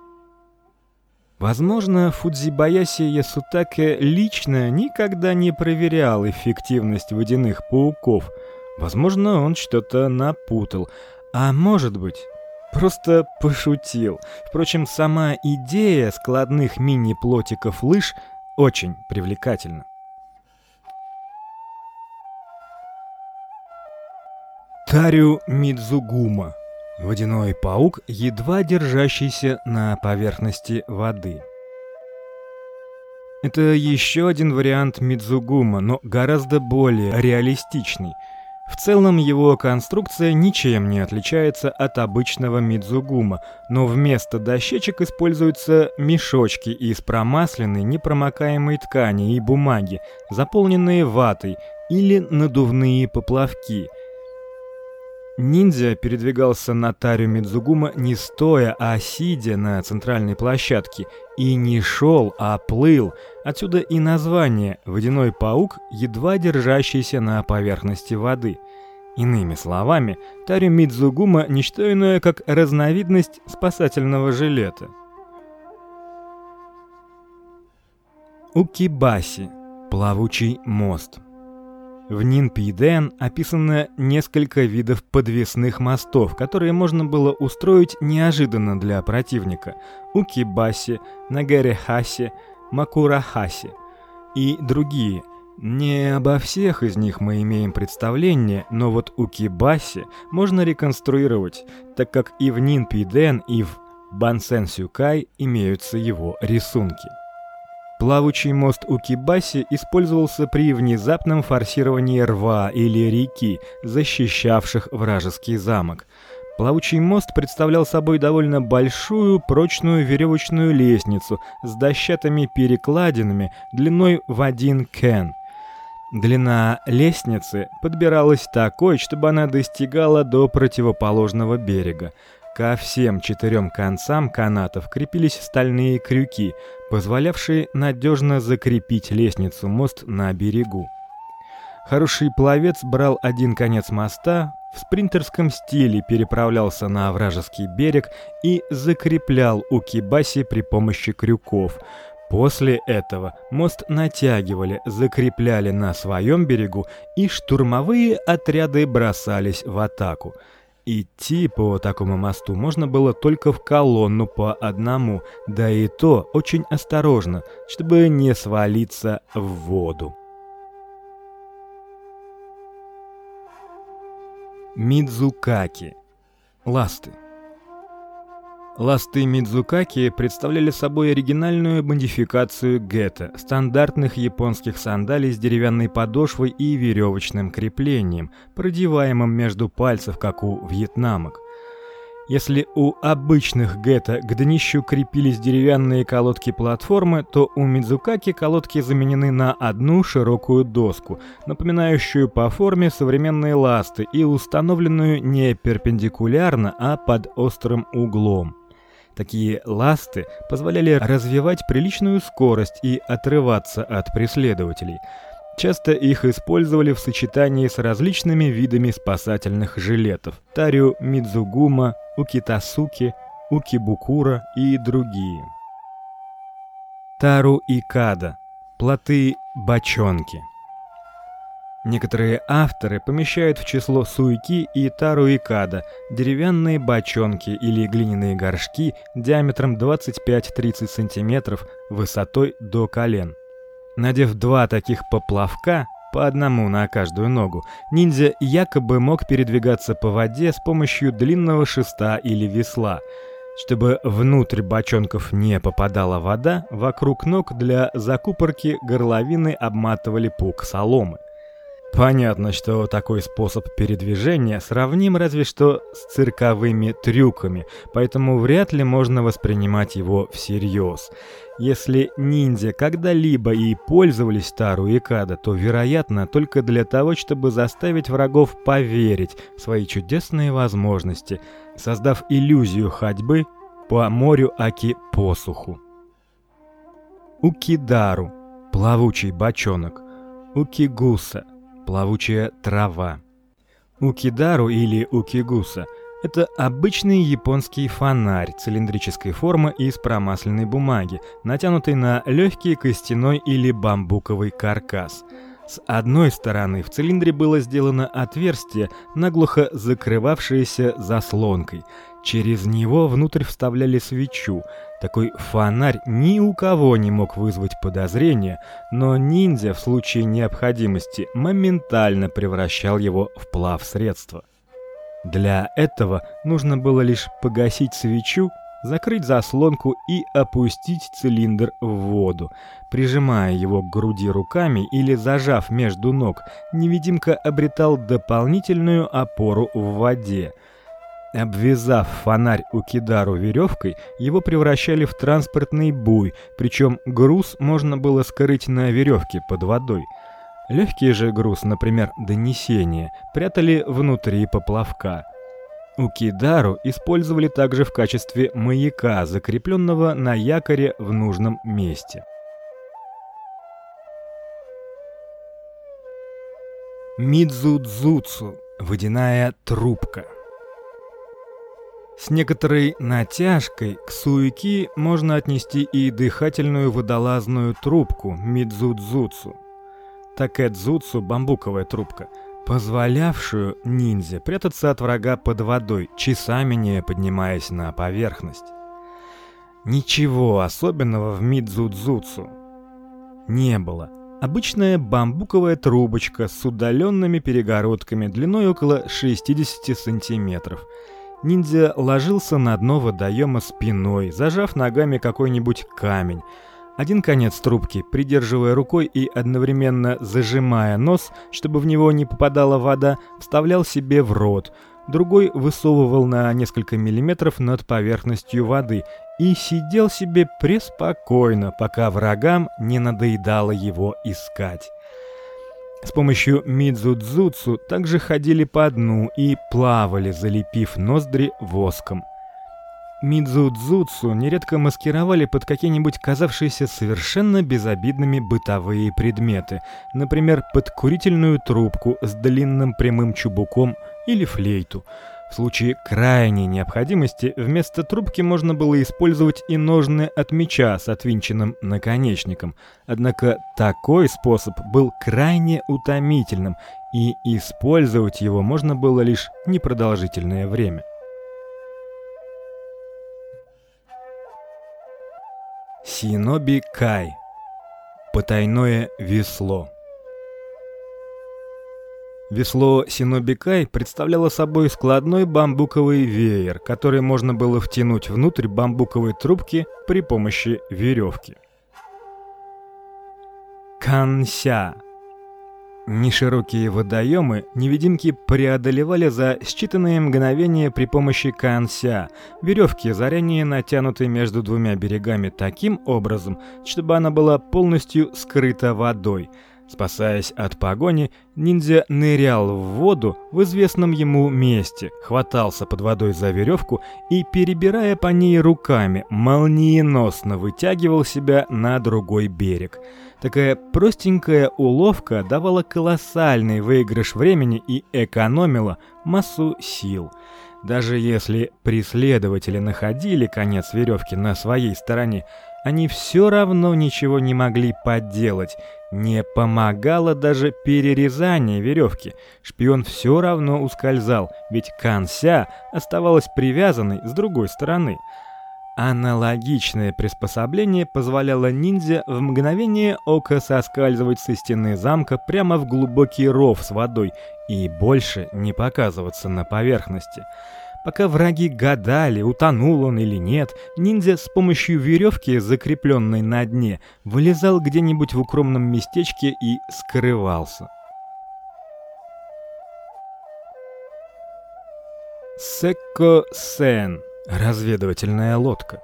S1: Возможно, Фудзибаяси Ясутаке лично никогда не проверял эффективность водяных пауков. Возможно, он что-то напутал. А может быть, Просто пошутил. Впрочем, сама идея складных мини-плотиков лыж очень привлекательна. Тарю Мидзугума. Водяной паук, едва держащийся на поверхности воды. Это еще один вариант Мидзугума, но гораздо более реалистичный. В целом его конструкция ничем не отличается от обычного Мидзугума, но вместо дощечек используются мешочки из промасленной непромокаемой ткани и бумаги, заполненные ватой, или надувные поплавки – Ниндзя передвигался на Тарю Мидзугума не стоя, а сидя на центральной площадке, и не шел, а плыл. Отсюда и название «Водяной паук, едва держащийся на поверхности воды». Иными словами, Тарю Мидзугума не что иное, как разновидность спасательного жилета. Укибаси плавучий мост. В Нинпиден описано несколько видов подвесных мостов, которые можно было устроить неожиданно для противника: укибаси, нагарехаси, макурахаси и другие. Не обо всех из них мы имеем представление, но вот укибаси можно реконструировать, так как и в Нинпиден, и в Бансен Сюкай имеются его рисунки. Плавучий мост у Кибаси использовался при внезапном форсировании рва или реки, защищавших вражеский замок. Плавучий мост представлял собой довольно большую прочную веревочную лестницу с дощатыми перекладинами длиной в один кен. Длина лестницы подбиралась такой, чтобы она достигала до противоположного берега. Ко всем четырем концам канатов крепились стальные крюки, позволявшие надежно закрепить лестницу мост на берегу. Хороший пловец брал один конец моста, в спринтерском стиле переправлялся на вражеский берег и закреплял у кибаси при помощи крюков. После этого мост натягивали, закрепляли на своем берегу, и штурмовые отряды бросались в атаку. Идти по такому мосту можно было только в колонну по одному, да и то очень осторожно, чтобы не свалиться в воду. Мидзукаки. Ласты. Ласты Мидзукаки представляли собой оригинальную модификацию гетто, стандартных японских сандалий с деревянной подошвой и веревочным креплением, продеваемым между пальцев, как у вьетнамок. Если у обычных гетто к днищу крепились деревянные колодки-платформы, то у Мидзукаки колодки заменены на одну широкую доску, напоминающую по форме современные ласты и установленную не перпендикулярно, а под острым углом. Такие ласты позволяли развивать приличную скорость и отрываться от преследователей. Часто их использовали в сочетании с различными видами спасательных жилетов: Тарю Мидзугума, Укитасуки, Укибукура и другие. Тару и Када плоты бочонки. Некоторые авторы помещают в число суйки и тару и када деревянные бочонки или глиняные горшки диаметром 25-30 см, высотой до колен. Надев два таких поплавка, по одному на каждую ногу, ниндзя якобы мог передвигаться по воде с помощью длинного шеста или весла. Чтобы внутрь бочонков не попадала вода, вокруг ног для закупорки горловины обматывали пук соломы. Понятно, что такой способ передвижения сравним разве что с цирковыми трюками, поэтому вряд ли можно воспринимать его всерьез. Если ниндзя когда-либо и пользовались Тару и Када, то, вероятно, только для того, чтобы заставить врагов поверить в свои чудесные возможности, создав иллюзию ходьбы по морю Аки посуху. Укидару плавучий бочонок. Укигуса плавучая трава. Укидару или укигуса это обычный японский фонарь цилиндрической формы из промасленной бумаги, натянутый на легкий костяной или бамбуковый каркас. С одной стороны в цилиндре было сделано отверстие, наглухо закрывавшееся заслонкой. Через него внутрь вставляли свечу. Такой фонарь ни у кого не мог вызвать подозрения, но ниндзя в случае необходимости моментально превращал его в плавсредство. Для этого нужно было лишь погасить свечу, закрыть заслонку и опустить цилиндр в воду. Прижимая его к груди руками или зажав между ног, невидимка обретал дополнительную опору в воде. Обвязав фонарь у кидару веревкой, его превращали в транспортный буй, причем груз можно было скрыть на веревке под водой. Легкий же груз, например, донесение, прятали внутри поплавка. Укидару использовали также в качестве маяка, закрепленного на якоре в нужном месте. Мидзудзуцу водяная трубка. С некоторой натяжкой к суики можно отнести и дыхательную водолазную трубку мидзудзуцу. Такэдзуцу бамбуковая трубка, позволявшую ниндзя прятаться от врага под водой, часами не поднимаясь на поверхность. Ничего особенного в мидзудзуцу не было. Обычная бамбуковая трубочка с удаленными перегородками длиной около 60 сантиметров. Ниндзя ложился на дно водоема спиной, зажав ногами какой-нибудь камень, один конец трубки, придерживая рукой и одновременно зажимая нос, чтобы в него не попадала вода, вставлял себе в рот. Другой высовывал на несколько миллиметров над поверхностью воды и сидел себе преспокойно, пока врагам не надоедало его искать. С помощью мидзудзуцу также ходили по дну и плавали, залепив ноздри воском. Мидзудзуцу нередко маскировали под какие-нибудь казавшиеся совершенно безобидными бытовые предметы, например, под курительную трубку с длинным прямым чубуком или флейту. В случае крайней необходимости вместо трубки можно было использовать и ножны от меча с отвинченным наконечником. Однако такой способ был крайне утомительным, и использовать его можно было лишь непродолжительное время. Синоби Кай. Потайное весло. Весло Синоби Кай представляло собой складной бамбуковый веер, который можно было втянуть внутрь бамбуковой трубки при помощи веревки. Канся Неширокие водоемы невидимки преодолевали за считанные мгновения при помощи канся, веревки, заранее натянутой между двумя берегами таким образом, чтобы она была полностью скрыта водой. Спасаясь от погони, ниндзя нырял в воду в известном ему месте, хватался под водой за веревку и, перебирая по ней руками, молниеносно вытягивал себя на другой берег. Такая простенькая уловка давала колоссальный выигрыш времени и экономила массу сил. Даже если преследователи находили конец веревки на своей стороне, они все равно ничего не могли поделать. Не помогало даже перерезание веревки. Шпион все равно ускользал, ведь Канся оставалась привязанной с другой стороны. Аналогичное приспособление позволяло ниндзя в мгновение ока соскальзывать со стены замка прямо в глубокий ров с водой и больше не показываться на поверхности. Пока враги гадали, утонул он или нет, ниндзя с помощью веревки, закрепленной на дне, вылезал где-нибудь в укромном местечке и скрывался. Секко-сен Разведывательная лодка.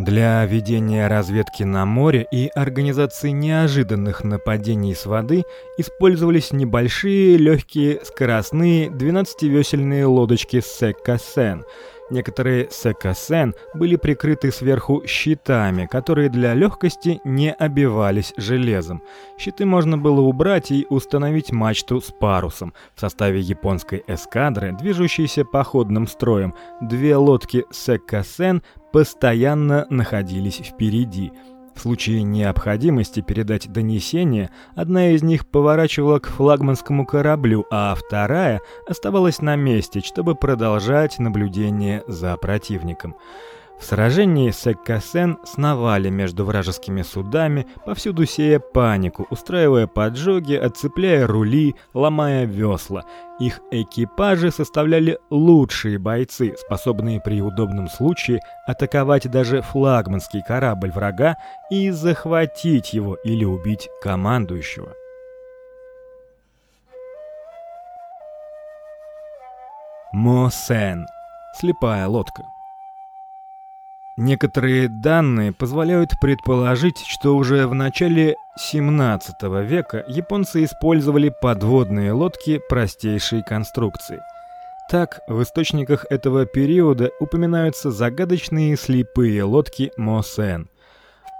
S1: Для ведения разведки на море и организации неожиданных нападений с воды использовались небольшие легкие скоростные 12-весельные лодочки Секкасен, Некоторые секасен были прикрыты сверху щитами, которые для легкости не обивались железом. Щиты можно было убрать и установить мачту с парусом. В составе японской эскадры, движущейся походным строем, две лодки секасен постоянно находились впереди. В случае необходимости передать донесение, одна из них поворачивала к флагманскому кораблю, а вторая оставалась на месте, чтобы продолжать наблюдение за противником. В сражении Секкасен сновали между вражескими судами, повсюду сея панику, устраивая поджоги, отцепляя рули, ломая весла. Их экипажи составляли лучшие бойцы, способные при удобном случае атаковать даже флагманский корабль врага и захватить его или убить командующего. Мосен. Слепая лодка. Некоторые данные позволяют предположить, что уже в начале 17 века японцы использовали подводные лодки простейшей конструкции. Так, в источниках этого периода упоминаются загадочные слепые лодки Мосен.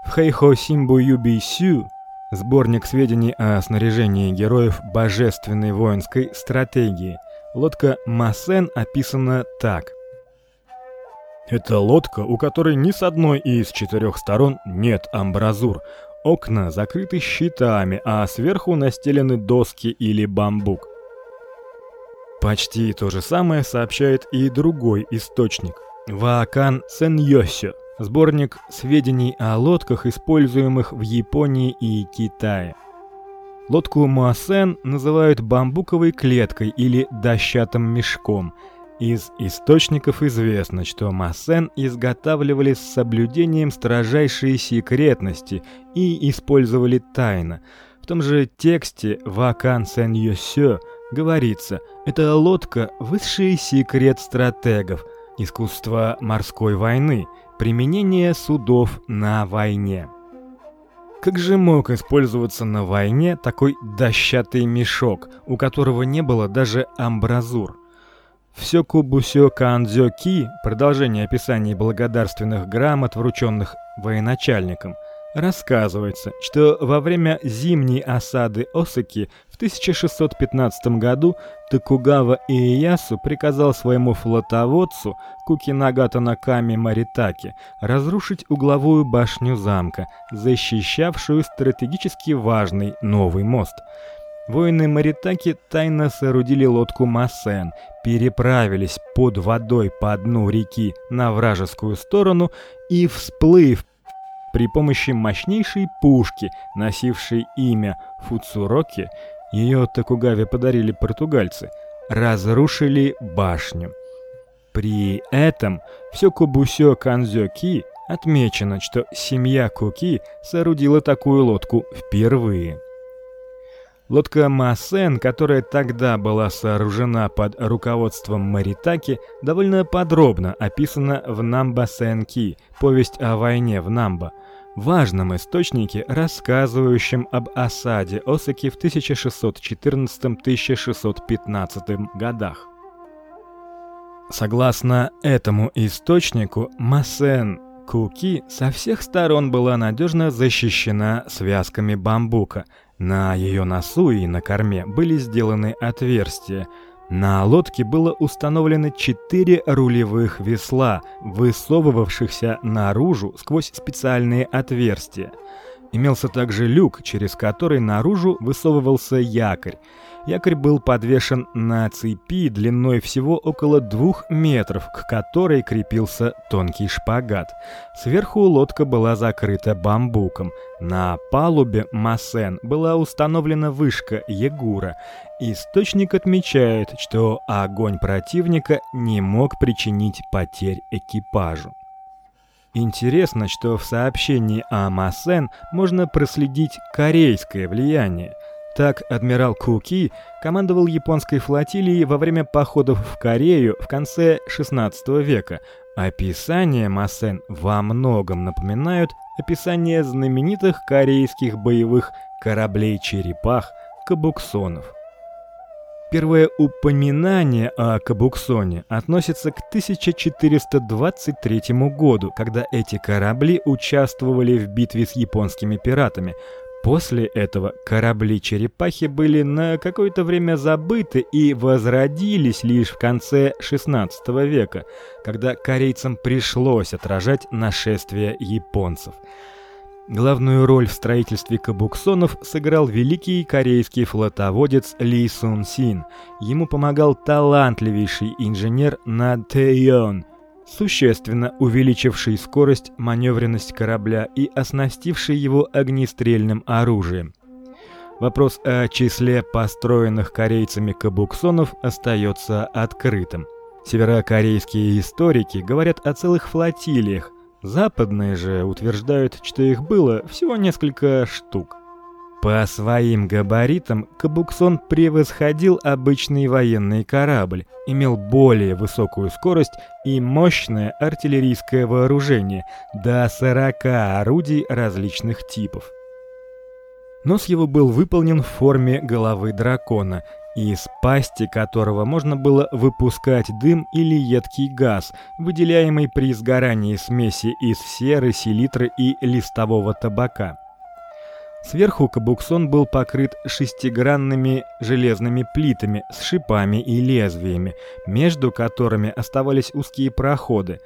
S1: В Хэйхо Симбу Юбисю сборник сведений о снаряжении героев божественной воинской стратегии. Лодка Масен описана так: это лодка, у которой ни с одной из четырех сторон нет амбразур. Окна закрыты щитами, а сверху настелены доски или бамбук. Почти то же самое сообщает и другой источник. Ваакан Сеньосё, сборник сведений о лодках, используемых в Японии и Китае. Лодку Муасен называют бамбуковой клеткой или дощатым мешком – из источников известно, что массен изготавливали с соблюдением строжайшей секретности и использовали тайно. В том же тексте Вакан Сен говорится: "Это лодка высший секрет стратегов, искусство морской войны, применение судов на войне". Как же мог использоваться на войне такой дощатый мешок, у которого не было даже амбразур? Все кубусё кандзё ки, продолжение описаний благодарственных грамот, врученных военачальникам, рассказывается, что во время зимней осады Осаки в 1615 году Токугава Иэясу приказал своему флотоводцу Кукинагата Наками Маритаки разрушить угловую башню замка, защищавшую стратегически важный новый мост – Воины Маритаки тайно соорудили лодку Масен, переправились под водой по дну реки на вражескую сторону и, всплыв при помощи мощнейшей пушки, носившей имя Фуцуроки, ее Токугаве подарили португальцы, разрушили башню. При этом все Кубусё Канзёки отмечено, что семья Куки соорудила такую лодку впервые. Лодка Масен, которая тогда была сооружена под руководством Маритаки, довольно подробно описана в Намба Сенки, повесть о войне в Намба, важном источнике, рассказывающем об осаде Осаки в 1614-1615 годах. Согласно этому источнику, Масен Куки со всех сторон была надежно защищена связками бамбука, на ее носу и на корме были сделаны отверстия. На лодке было установлено четыре рулевых весла, высовывавшихся наружу сквозь специальные отверстия. Имелся также люк, через который наружу высовывался якорь. Якорь был подвешен на цепи длиной всего около двух метров, к которой крепился тонкий шпагат. Сверху лодка была закрыта бамбуком. На палубе Масен была установлена вышка Егура. Источник отмечает, что огонь противника не мог причинить потерь экипажу. Интересно, что в сообщении о Масен можно проследить корейское влияние. Так адмирал Куки командовал японской флотилией во время походов в Корею в конце XVI века. Описания Масен во многом напоминают описание знаменитых корейских боевых кораблей-черепах Кабуксонов. Первое упоминание о Кабуксоне относится к 1423 году, когда эти корабли участвовали в битве с японскими пиратами. После этого корабли-черепахи были на какое-то время забыты и возродились лишь в конце XVI века, когда корейцам пришлось отражать нашествие японцев. Главную роль в строительстве кабуксонов сыграл великий корейский флотоводец Ли Сун Син. Ему помогал талантливейший инженер На Тэйон. Существенно увеличивший скорость, маневренность корабля и оснастивший его огнестрельным оружием. Вопрос о числе построенных корейцами кабуксонов остается открытым. Северокорейские историки говорят о целых флотилиях, западные же утверждают, что их было всего несколько штук. По своим габаритам Кабуксон превосходил обычный военный корабль, имел более высокую скорость и мощное артиллерийское вооружение до 40 орудий различных типов. Нос его был выполнен в форме головы дракона, из пасти которого можно было выпускать дым или едкий газ, выделяемый при сгорании смеси из серы, селитры и листового табака. Сверху кабуксон был покрыт шестигранными железными плитами с шипами и лезвиями, между которыми оставались узкие проходы.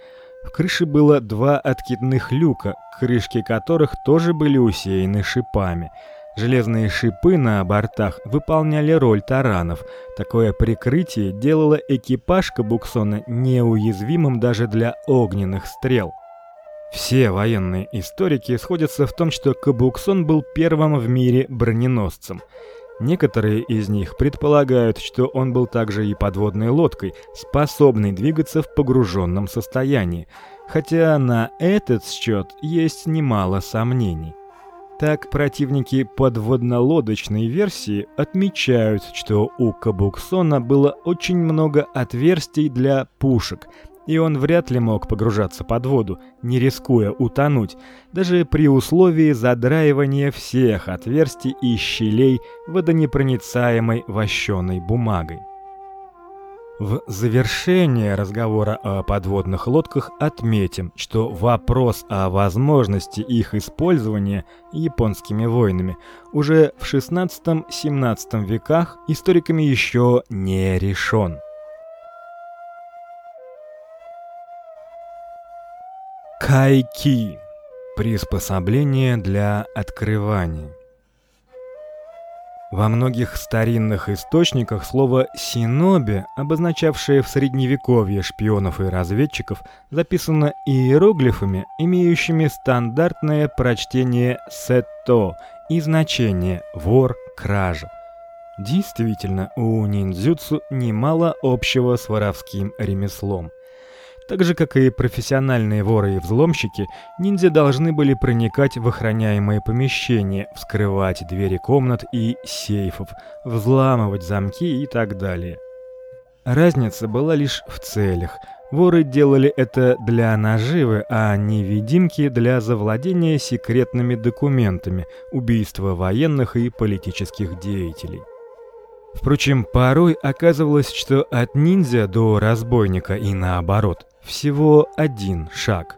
S1: В крыше было два откидных люка, крышки которых тоже были усеяны шипами. Железные шипы на бортах выполняли роль таранов. Такое прикрытие делало экипаж кабуксона неуязвимым даже для огненных стрел. Все военные историки сходятся в том, что Кабуксон был первым в мире броненосцем. Некоторые из них предполагают, что он был также и подводной лодкой, способной двигаться в погруженном состоянии, хотя на этот счет есть немало сомнений. Так противники подводно-лодочной версии отмечают, что у Кабуксона было очень много отверстий для пушек, и он вряд ли мог погружаться под воду, не рискуя утонуть, даже при условии задраивания всех отверстий и щелей водонепроницаемой вощеной бумагой. В завершение разговора о подводных лодках отметим, что вопрос о возможности их использования японскими воинами уже в XVI-XVII веках историками еще не решен. Кайки приспособление для открывания. Во многих старинных источниках слово синоби, обозначавшее в средневековье шпионов и разведчиков, записано иероглифами, имеющими стандартное прочтение сетто и значение вор, кража. Действительно, у ниндзюцу немало общего с воровским ремеслом. Так же, как и профессиональные воры и взломщики, ниндзя должны были проникать в охраняемые помещения, вскрывать двери комнат и сейфов, взламывать замки и так далее. Разница была лишь в целях. Воры делали это для наживы, а невидимки для завладения секретными документами, убийства военных и политических деятелей. Впрочем, порой оказывалось, что от ниндзя до разбойника и наоборот всего один шаг.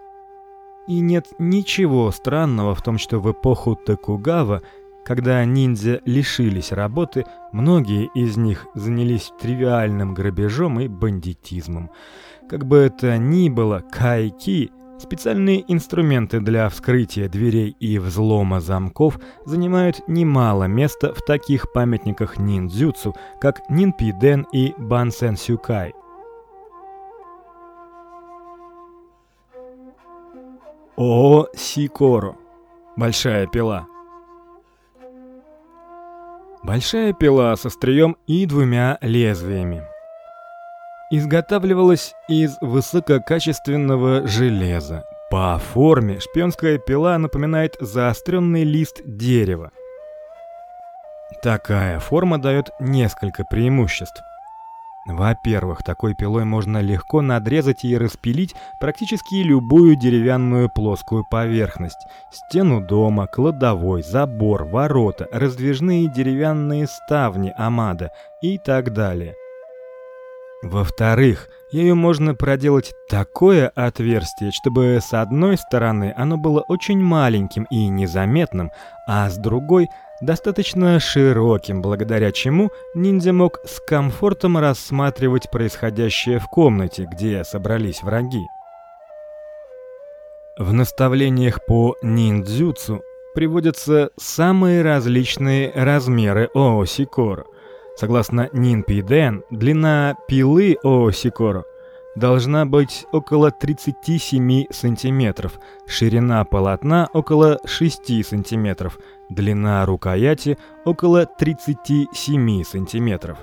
S1: И нет ничего странного в том, что в эпоху Токугава, когда ниндзя лишились работы, многие из них занялись тривиальным грабежом и бандитизмом. Как бы это ни было, кайки Специальные инструменты для вскрытия дверей и взлома замков занимают немало места в таких памятниках ниндзюцу, как Нинпиден и Бансен Сюкай. О Сикоро. Большая пила. Большая пила со острием и двумя лезвиями изготавливалась из высококачественного железа. По форме шпионская пила напоминает заостренный лист дерева. Такая форма дает несколько преимуществ. Во-первых, такой пилой можно легко надрезать и распилить практически любую деревянную плоскую поверхность: стену дома, кладовой, забор, ворота, раздвижные деревянные ставни амада и так далее. Во-вторых, ею можно проделать такое отверстие, чтобы с одной стороны оно было очень маленьким и незаметным, а с другой достаточно широким, благодаря чему ниндзя мог с комфортом рассматривать происходящее в комнате, где собрались враги. В наставлениях по ниндзюцу приводятся самые различные размеры оосикоро – Согласно Нинпи Дэн, длина пилы Оосикоро должна быть около 37 сантиметров, ширина полотна около 6 сантиметров, длина рукояти около 37 сантиметров.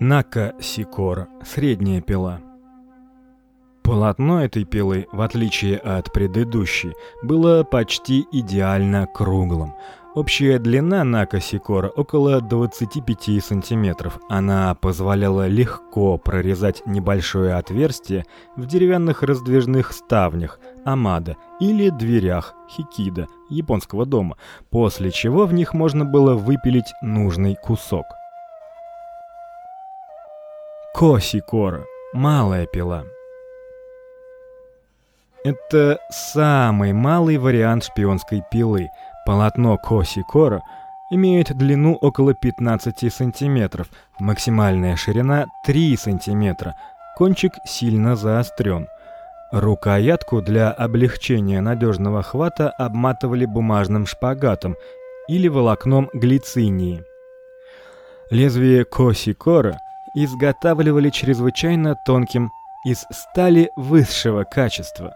S1: Нака Сикора средняя пила. Полотно этой пилы, в отличие от предыдущей, было почти идеально круглым. Общая длина Нака Сикора около 25 сантиметров. Она позволяла легко прорезать небольшое отверстие в деревянных раздвижных ставнях амада или дверях хикида японского дома, после чего в них можно было выпилить нужный кусок. Косикора малая пила. Это самый малый вариант шпионской пилы. Полотно Косикора имеет длину около 15 сантиметров, максимальная ширина 3 сантиметра. Кончик сильно заострен. Рукоятку для облегчения надежного хвата обматывали бумажным шпагатом или волокном глицинии. Лезвие Косикора изготавливали чрезвычайно тонким из стали высшего качества.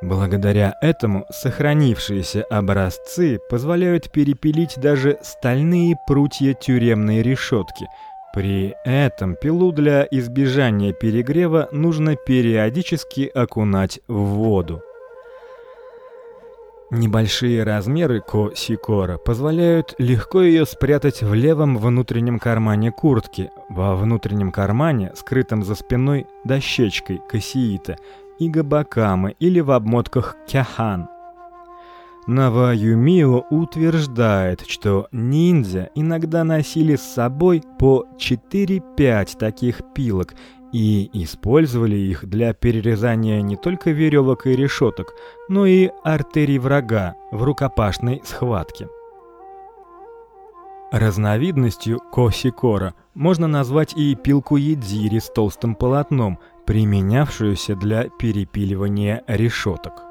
S1: Благодаря этому сохранившиеся образцы позволяют перепилить даже стальные прутья тюремной решетки. При этом пилу для избежания перегрева нужно периодически окунать в воду. Небольшие размеры ко-сикора позволяют легко ее спрятать в левом внутреннем кармане куртки, во внутреннем кармане, скрытом за спиной дощечкой косиита, и габакамы или в обмотках кяхан. Нава Юмио утверждает, что ниндзя иногда носили с собой по 4-5 таких пилок и использовали их для перерезания не только веревок и решеток, но и артерий врага в рукопашной схватке. Разновидностью косикора можно назвать и пилку едзири с толстым полотном, применявшуюся для перепиливания решеток.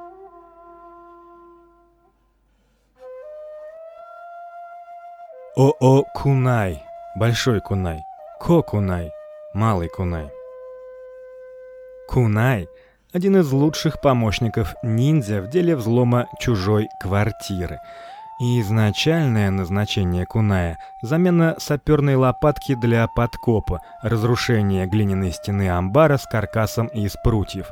S1: ОО Кунай, большой кунай, Ко Кунай, малый кунай. Кунай – один из лучших помощников ниндзя в деле взлома чужой квартиры. И изначальное назначение куная – замена саперной лопатки для подкопа, разрушение глиняной стены амбара с каркасом из прутьев.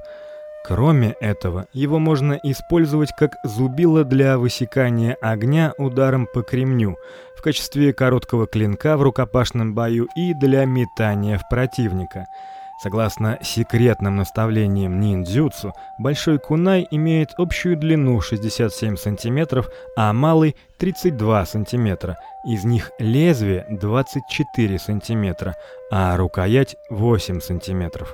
S1: Кроме этого, его можно использовать как зубило для высекания огня ударом по кремню, в качестве короткого клинка в рукопашном бою и для метания в противника – Согласно секретным наставлениям ниндзюцу, большой кунай имеет общую длину 67 сантиметров, а малый 32 сантиметра. Из них лезвие 24 сантиметра, а рукоять 8 сантиметров.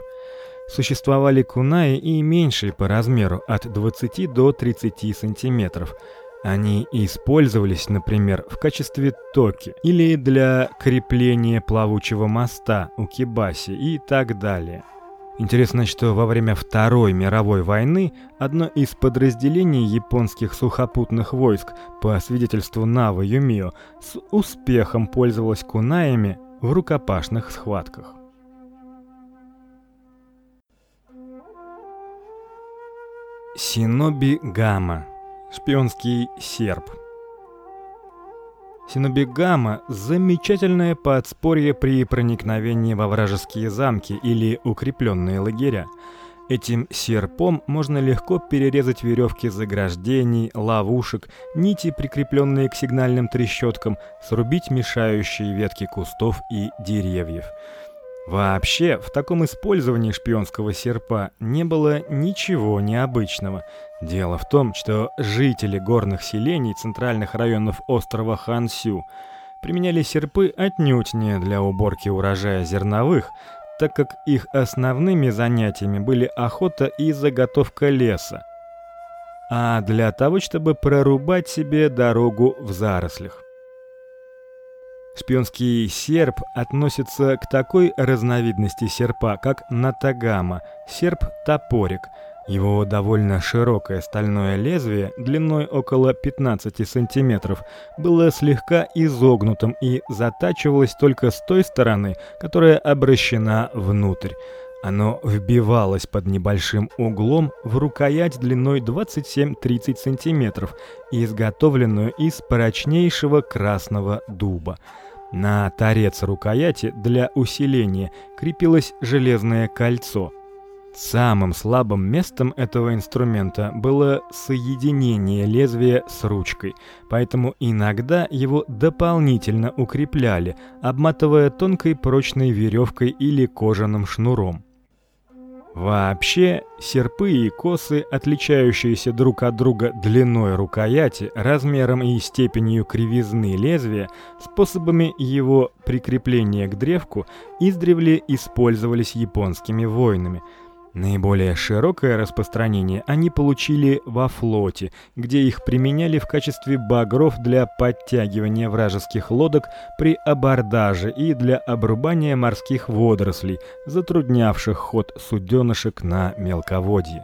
S1: Существовали кунаи и меньшие по размеру, от 20 до 30 сантиметров. Они использовались, например, в качестве токи или для крепления плавучего моста у Кибаси и так далее. Интересно, что во время Второй мировой войны одно из подразделений японских сухопутных войск, по свидетельству Навы Юмио, с успехом пользовалось кунаями в рукопашных схватках. Синоби Гама Шпионский серп. Синобигама – замечательное подспорье при проникновении во вражеские замки или укрепленные лагеря. Этим серпом можно легко перерезать веревки заграждений, ловушек, нити, прикрепленные к сигнальным трещоткам, срубить мешающие ветки кустов и деревьев – Вообще, в таком использовании шпионского серпа не было ничего необычного. Дело в том, что жители горных селений центральных районов острова Хансю применяли серпы отнюдь не для уборки урожая зерновых, так как их основными занятиями были охота и заготовка леса, а для того, чтобы прорубать себе дорогу в зарослях. Шпионский серп относится к такой разновидности серпа, как натагама, серп-топорик. Его довольно широкое стальное лезвие, длиной около 15 сантиметров, было слегка изогнутым и затачивалось только с той стороны, которая обращена внутрь. Оно вбивалось под небольшим углом в рукоять длиной 27-30 сантиметров и изготовленную из прочнейшего красного дуба. На торец рукояти для усиления крепилось железное кольцо. Самым слабым местом этого инструмента было соединение лезвия с ручкой, поэтому иногда его дополнительно укрепляли, обматывая тонкой прочной веревкой или кожаным шнуром. Вообще, серпы и косы, отличающиеся друг от друга длиной рукояти, размером и степенью кривизны лезвия, способами его прикрепления к древку, издревле использовались японскими воинами – Наиболее широкое распространение они получили во флоте, где их применяли в качестве багров для подтягивания вражеских лодок при абордаже и для обрубания морских водорослей, затруднявших ход суденышек на мелководье.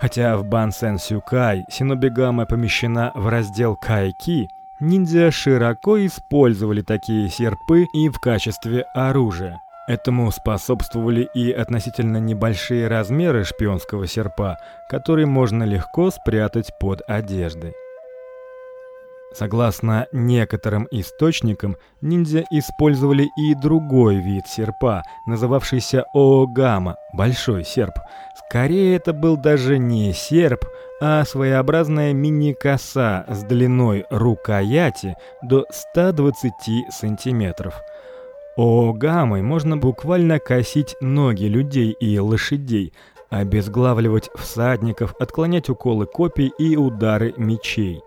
S1: Хотя в Бансен Сюкай Синобигама помещена в раздел Кайки, ниндзя широко использовали такие серпы и в качестве оружия. Этому способствовали и относительно небольшие размеры шпионского серпа, который можно легко спрятать под одеждой. Согласно некоторым источникам, ниндзя использовали и другой вид серпа, называвшийся оогама большой серп. Скорее это был даже не серп, а своеобразная мини-коса с длиной рукояти до 120 сантиметров. Огамой можно буквально косить ноги людей и лошадей, обезглавливать всадников, отклонять уколы копий и удары мечей.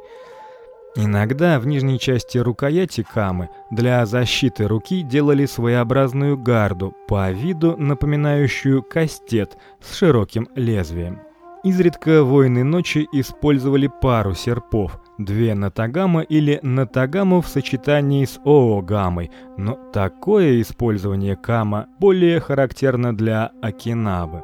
S1: Иногда в нижней части рукояти камы для защиты руки делали своеобразную гарду, по виду напоминающую кастет с широким лезвием. Изредка воины ночи использовали пару серпов, две натагама или натагаму в сочетании с оогамой, но такое использование кама более характерно для Окинавы.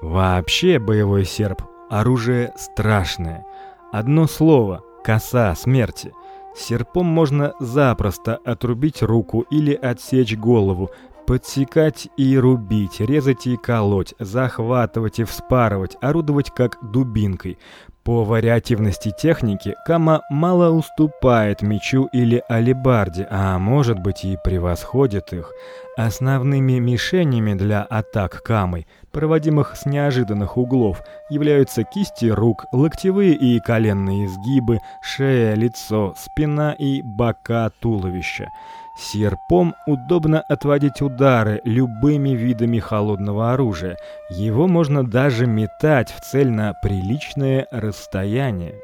S1: Вообще боевой серп оружие страшное. Одно слово коса смерти. Серпом можно запросто отрубить руку или отсечь голову, Подсекать и рубить, резать и колоть, захватывать и вспарывать, орудовать как дубинкой. По вариативности техники Кама мало уступает мечу или алебарде, а может быть и превосходит их. Основными мишенями для атак Камой, проводимых с неожиданных углов, являются кисти рук, локтевые и коленные изгибы, шея, лицо, спина и бока туловища. Серпом удобно отводить удары любыми видами холодного оружия. Его можно даже метать в цель на приличное расстояние.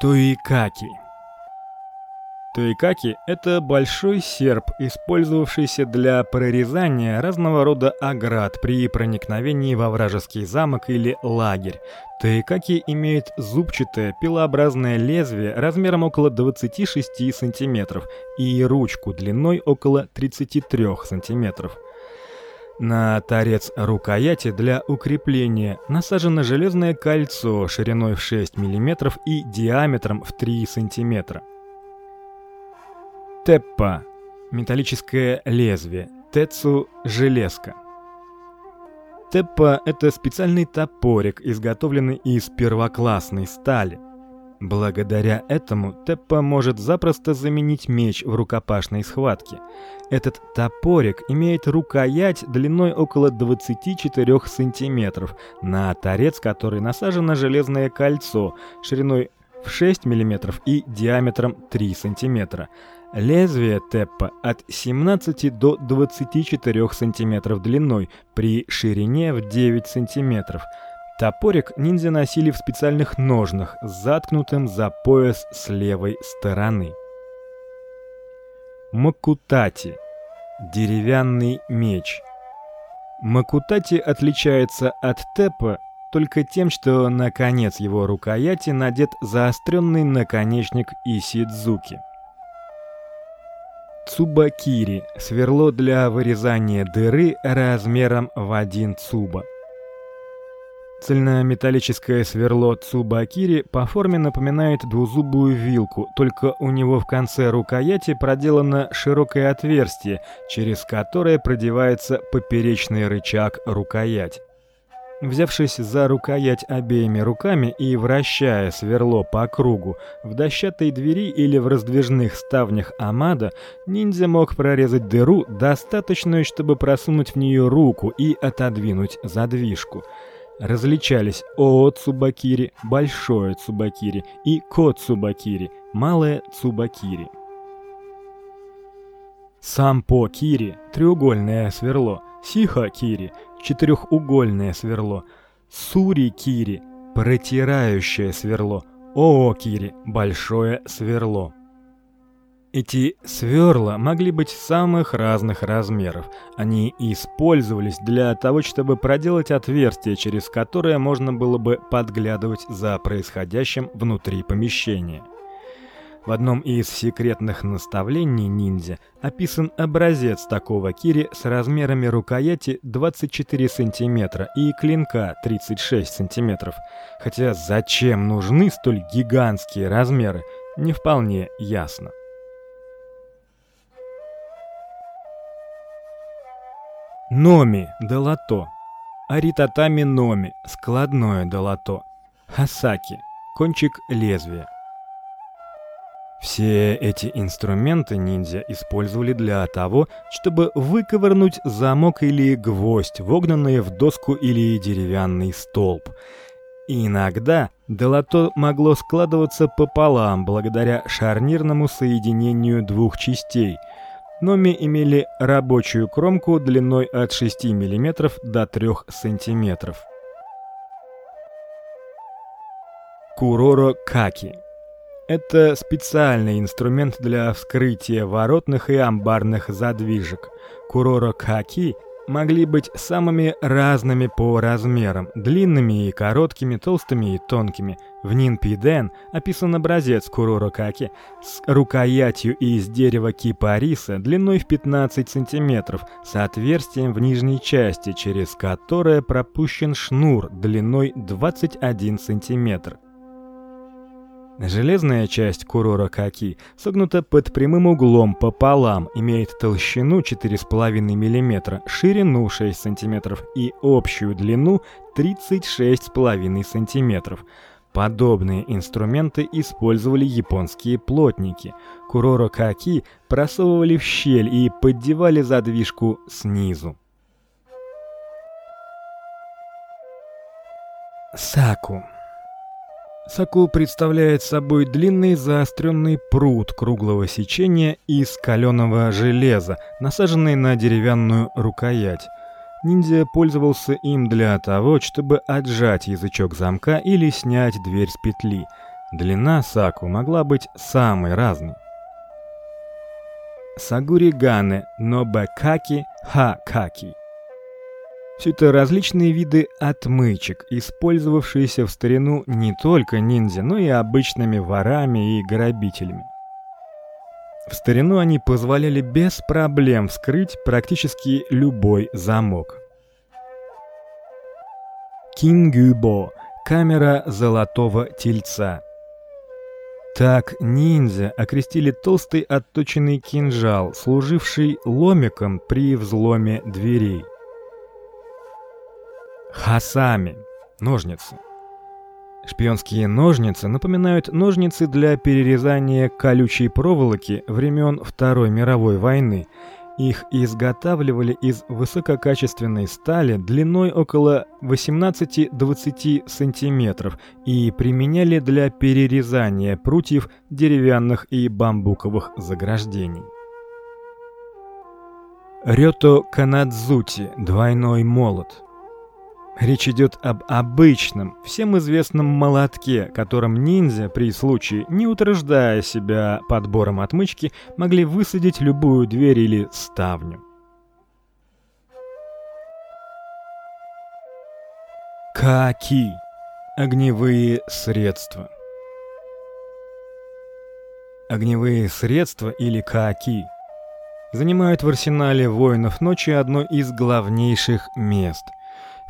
S1: Туикаки Туикаки – это большой серп, использовавшийся для прорезания разного рода оград при проникновении во вражеский замок или лагерь. Туикаки имеет зубчатое пилообразное лезвие размером около 26 сантиметров и ручку длиной около 33 сантиметров. На торец рукояти для укрепления насажено железное кольцо шириной в 6 мм и диаметром в 3 сантиметра. Теппа металлическое лезвие, тецу железка. Теппа это специальный топорик, изготовленный из первоклассной стали. Благодаря этому Теппа может запросто заменить меч в рукопашной схватке. Этот топорик имеет рукоять длиной около 24 сантиметров, на торец которой насажено железное кольцо шириной в 6 мм и диаметром 3 сантиметра. Лезвие теппа от 17 до 24 см длиной при ширине в 9 см. Топорик ниндзя носили в специальных ножнах, заткнутым за пояс с левой стороны. Макутати деревянный меч. Макутати отличается от теппа только тем, что на конец его рукояти надет заостренный наконечник исидзуки. Цубакири сверло для вырезания дыры размером в 1 цуба. Цельнометаллическое сверло Цубакири по форме напоминает двузубую вилку, только у него в конце рукояти проделано широкое отверстие, через которое продевается поперечный рычаг рукоять. Взявшись за рукоять обеими руками и вращая сверло по кругу, в дощатой двери или в раздвижных ставнях Амада ниндзя мог прорезать дыру, достаточную, чтобы просунуть в нее руку и отодвинуть задвижку. Различались Оо Цубакири, Большое Цубакири и Ко Цубакири, Малое Цубакири. Сампо Кири треугольное сверло, Сиха Кири четырехугольное сверло, Сури Кири протирающее сверло, Оо Кири большое сверло. Эти сверла могли быть самых разных размеров. Они использовались для того, чтобы проделать отверстие, через которое можно было бы подглядывать за происходящим внутри помещения. В одном из секретных наставлений ниндзя описан образец такого кири с размерами рукояти 24 сантиметра и клинка 36 сантиметров. Хотя зачем нужны столь гигантские размеры, не вполне ясно. Номи долото. Аритатами номи складное долото. Хасаки кончик лезвия. Все эти инструменты ниндзя использовали для того, чтобы выковырнуть замок или гвоздь, вогнанные в доску или деревянный столб. И иногда долото могло складываться пополам благодаря шарнирному соединению двух частей. Номи имели рабочую кромку длиной от 6 мм до 3 см. Куроро каки это специальный инструмент для вскрытия воротных и амбарных задвижек. Курора каки могли быть самыми разными по размерам: длинными и короткими, толстыми и тонкими. В Нинпиден описан образец курора каки с рукоятью из дерева кипариса длиной в 15 сантиметров, с отверстием в нижней части, через которое пропущен шнур длиной 21 сантиметр. Железная часть курора каки согнута под прямым углом пополам, имеет толщину 4,5 мм, ширину 6 см и общую длину 36,5 см. Подобные инструменты использовали японские плотники. Куроро каки просовывали в щель и поддевали задвижку снизу. Саку Саку представляет собой длинный заостренный прут круглого сечения из каленого железа, насаженный на деревянную рукоять. Ниндзя пользовался им для того, чтобы отжать язычок замка или снять дверь с петли. Длина саку могла быть самой разной. Сагуригане нобакаки хакаки все это различные виды отмычек, использовавшиеся в старину не только ниндзя, но и обычными ворами и грабителями. В старину они позволяли без проблем вскрыть практически любой замок. Кингюбо камера золотого тельца. Так ниндзя окрестили толстый отточенный кинжал, служивший ломиком при взломе дверей. Хасами ножницы. Шпионские ножницы напоминают ножницы для перерезания колючей проволоки времен Второй мировой войны. Их изготавливали из высококачественной стали длиной около 18-20 сантиметров и применяли для перерезания прутьев деревянных и бамбуковых заграждений. Рёто канадзути двойной молот. Речь идет об обычном, всем известном молотке, которым ниндзя при случае, не утруждая себя подбором отмычки, могли высадить любую дверь или ставню. Каки огневые средства. Огневые средства или каки занимают в арсенале воинов ночи одно из главнейших мест.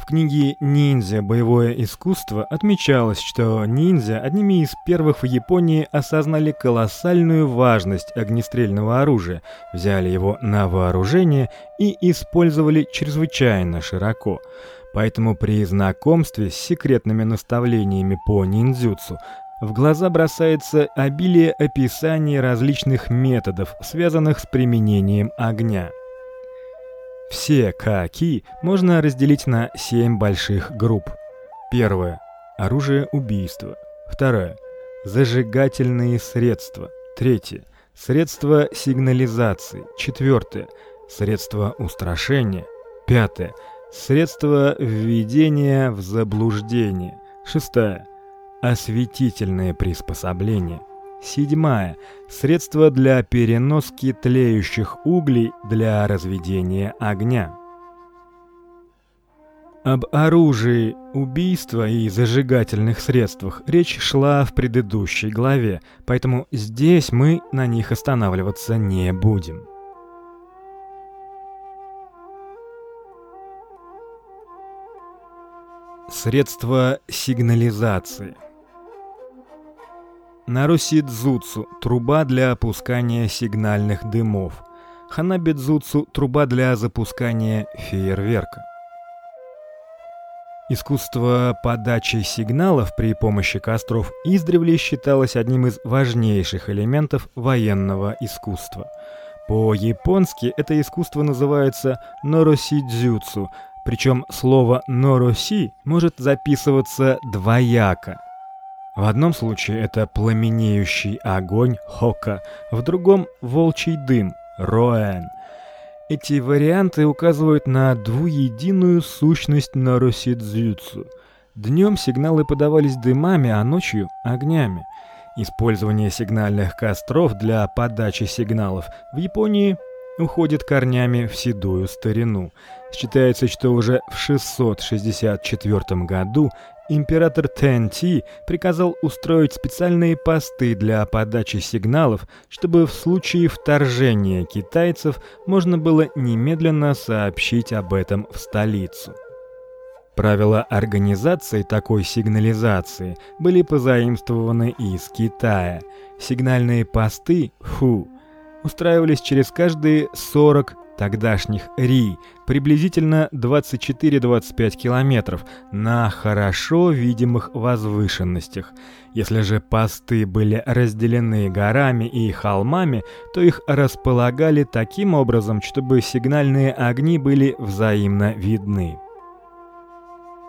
S1: В книге Ниндзя. Боевое искусство отмечалось, что ниндзя одними из первых в Японии осознали колоссальную важность огнестрельного оружия, взяли его на вооружение и использовали чрезвычайно широко. Поэтому при знакомстве с секретными наставлениями по ниндзюцу в глаза бросается обилие описаний различных методов, связанных с применением огня. Все каки можно разделить на семь больших групп. Первое оружие убийства. Второе зажигательные средства. Третье средства сигнализации. Четвертое средства устрашения. Пятое средства введения в заблуждение. Шестое осветительные приспособления. Седьмая средства для переноски тлеющих углей для разведения огня. Об оружии, убийства и зажигательных средствах речь шла в предыдущей главе, поэтому здесь мы на них останавливаться не будем. Средства сигнализации – Нарусидзуцу труба для опускания сигнальных дымов. Ханабидзуцу труба для запускания фейерверка. Искусство подачи сигналов при помощи костров издревле считалось одним из важнейших элементов военного искусства. По-японски это искусство называется норосидзюцу, причем слово нороси может записываться двояко. В одном случае это пламенеющий огонь хока, в другом волчий дым роэн. Эти варианты указывают на двуединую сущность наросидзюцу. Днем сигналы подавались дымами, а ночью огнями. Использование сигнальных костров для подачи сигналов в Японии уходит корнями в седую старину. Считается, что уже в 664 году император Тэнти приказал устроить специальные посты для подачи сигналов, чтобы в случае вторжения китайцев можно было немедленно сообщить об этом в столицу. Правила организации такой сигнализации были позаимствованы из Китая. Сигнальные посты фу устраивались через каждые 40 тогдашних ри, приблизительно 24-25 километров на хорошо видимых возвышенностях. Если же посты были разделены горами и холмами, то их располагали таким образом, чтобы сигнальные огни были взаимно видны.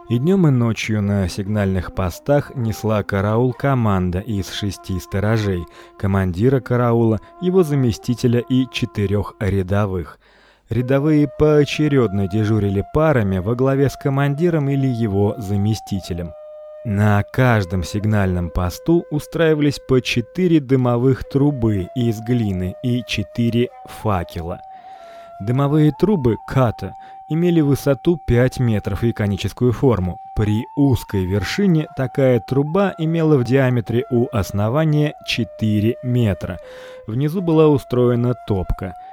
S1: И днем и ночью на сигнальных постах несла караул команда из шести сторожей, командира караула, его заместителя и четырех рядовых. Рядовые поочередно дежурили парами во главе с командиром или его заместителем. На каждом сигнальном посту устраивались по четыре дымовых трубы из глины и четыре факела. Дымовые трубы ката имели высоту 5 метров и коническую форму. При узкой вершине такая труба имела в диаметре у основания 4 метра. Внизу была устроена топка –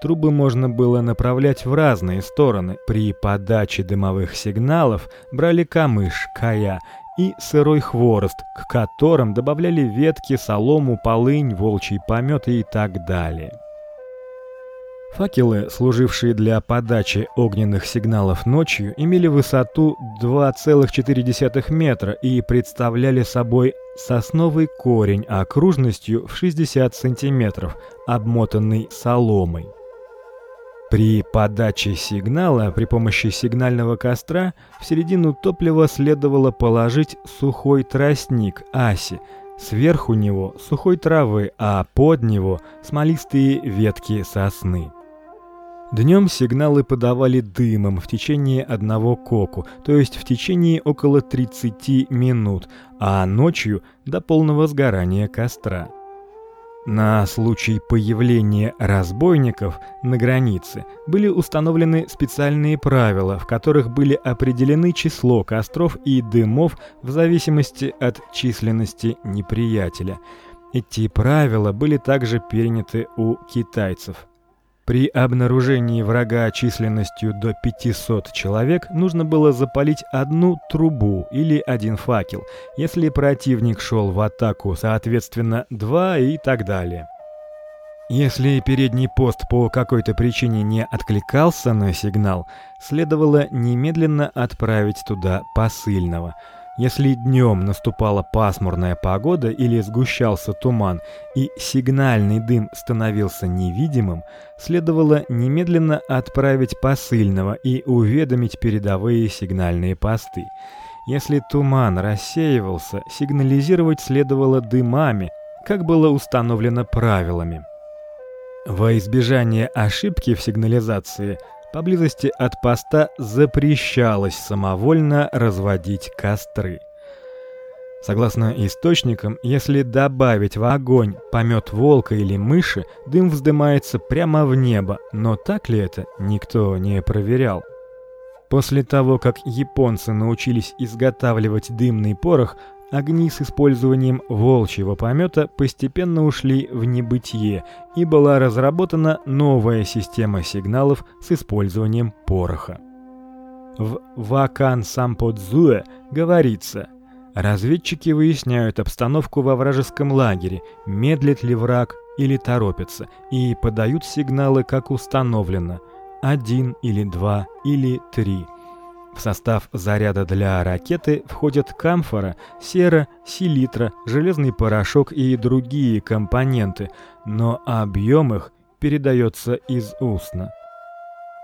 S1: Трубы можно было направлять в разные стороны. При подаче дымовых сигналов брали камыш, кая и сырой хворост, к которым добавляли ветки, солому, полынь, волчий помет и так далее. Факелы, служившие для подачи огненных сигналов ночью, имели высоту 2,4 метра и представляли собой сосновый корень окружностью в 60 сантиметров, обмотанный соломой. При подаче сигнала при помощи сигнального костра в середину топлива следовало положить сухой тростник аси, сверху него сухой травы, а под него смолистые ветки сосны. Днем сигналы подавали дымом в течение одного коку, то есть в течение около 30 минут, а ночью до полного сгорания костра. На случай появления разбойников на границе были установлены специальные правила, в которых были определены число костров и дымов в зависимости от численности неприятеля. Эти правила были также переняты у китайцев. При обнаружении врага численностью до 500 человек нужно было запалить одну трубу или один факел, если противник шел в атаку, соответственно, два и так далее. Если передний пост по какой-то причине не откликался на сигнал, следовало немедленно отправить туда посыльного – если днем наступала пасмурная погода или сгущался туман, и сигнальный дым становился невидимым, следовало немедленно отправить посыльного и уведомить передовые сигнальные посты. Если туман рассеивался, сигнализировать следовало дымами, как было установлено правилами. Во избежание ошибки в сигнализации – Поблизости от поста запрещалось самовольно разводить костры. Согласно источникам, если добавить в огонь помет волка или мыши, дым вздымается прямо в небо, но так ли это, никто не проверял. После того, как японцы научились изготавливать дымный порох, Огни с использованием волчьего помета постепенно ушли в небытие, и была разработана новая система сигналов с использованием пороха. В Вакан Самподзуэ говорится: разведчики выясняют обстановку во вражеском лагере, медлит ли враг или торопится, и подают сигналы, как установлено: один или два или три. В состав заряда для ракеты входят камфора, сера, селитра, железный порошок и другие компоненты, но объем их передается из устно.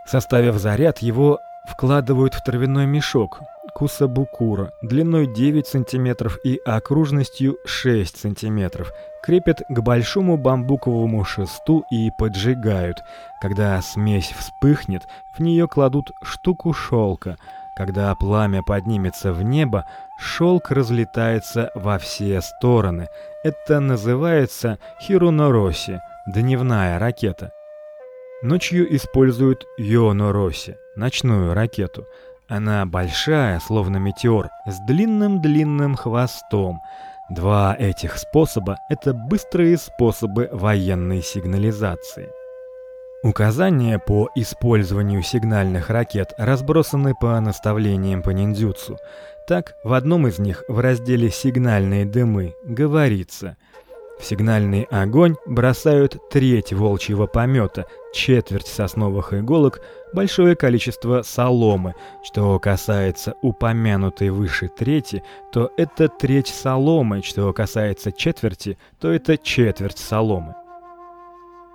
S1: Составив заряд, его вкладывают в травяной мешок кусабукура длиной 9 см и окружностью 6 см, крепят к большому бамбуковому шесту и поджигают. Когда смесь вспыхнет, в нее кладут штуку шелка – когда пламя поднимется в небо, шелк разлетается во все стороны. Это называется хирунороси, дневная ракета. Ночью используют йонороси, ночную ракету. Она большая, словно метеор, с длинным-длинным хвостом. Два этих способа это быстрые способы военной сигнализации. Указания по использованию сигнальных ракет разбросаны по наставлениям по ниндзюцу. Так, в одном из них в разделе Сигнальные дымы говорится: в сигнальный огонь бросают треть волчьего помета, четверть сосновых иголок, большое количество соломы. Что касается упомянутой выше трети, то это треть соломы, что касается четверти, то это четверть соломы.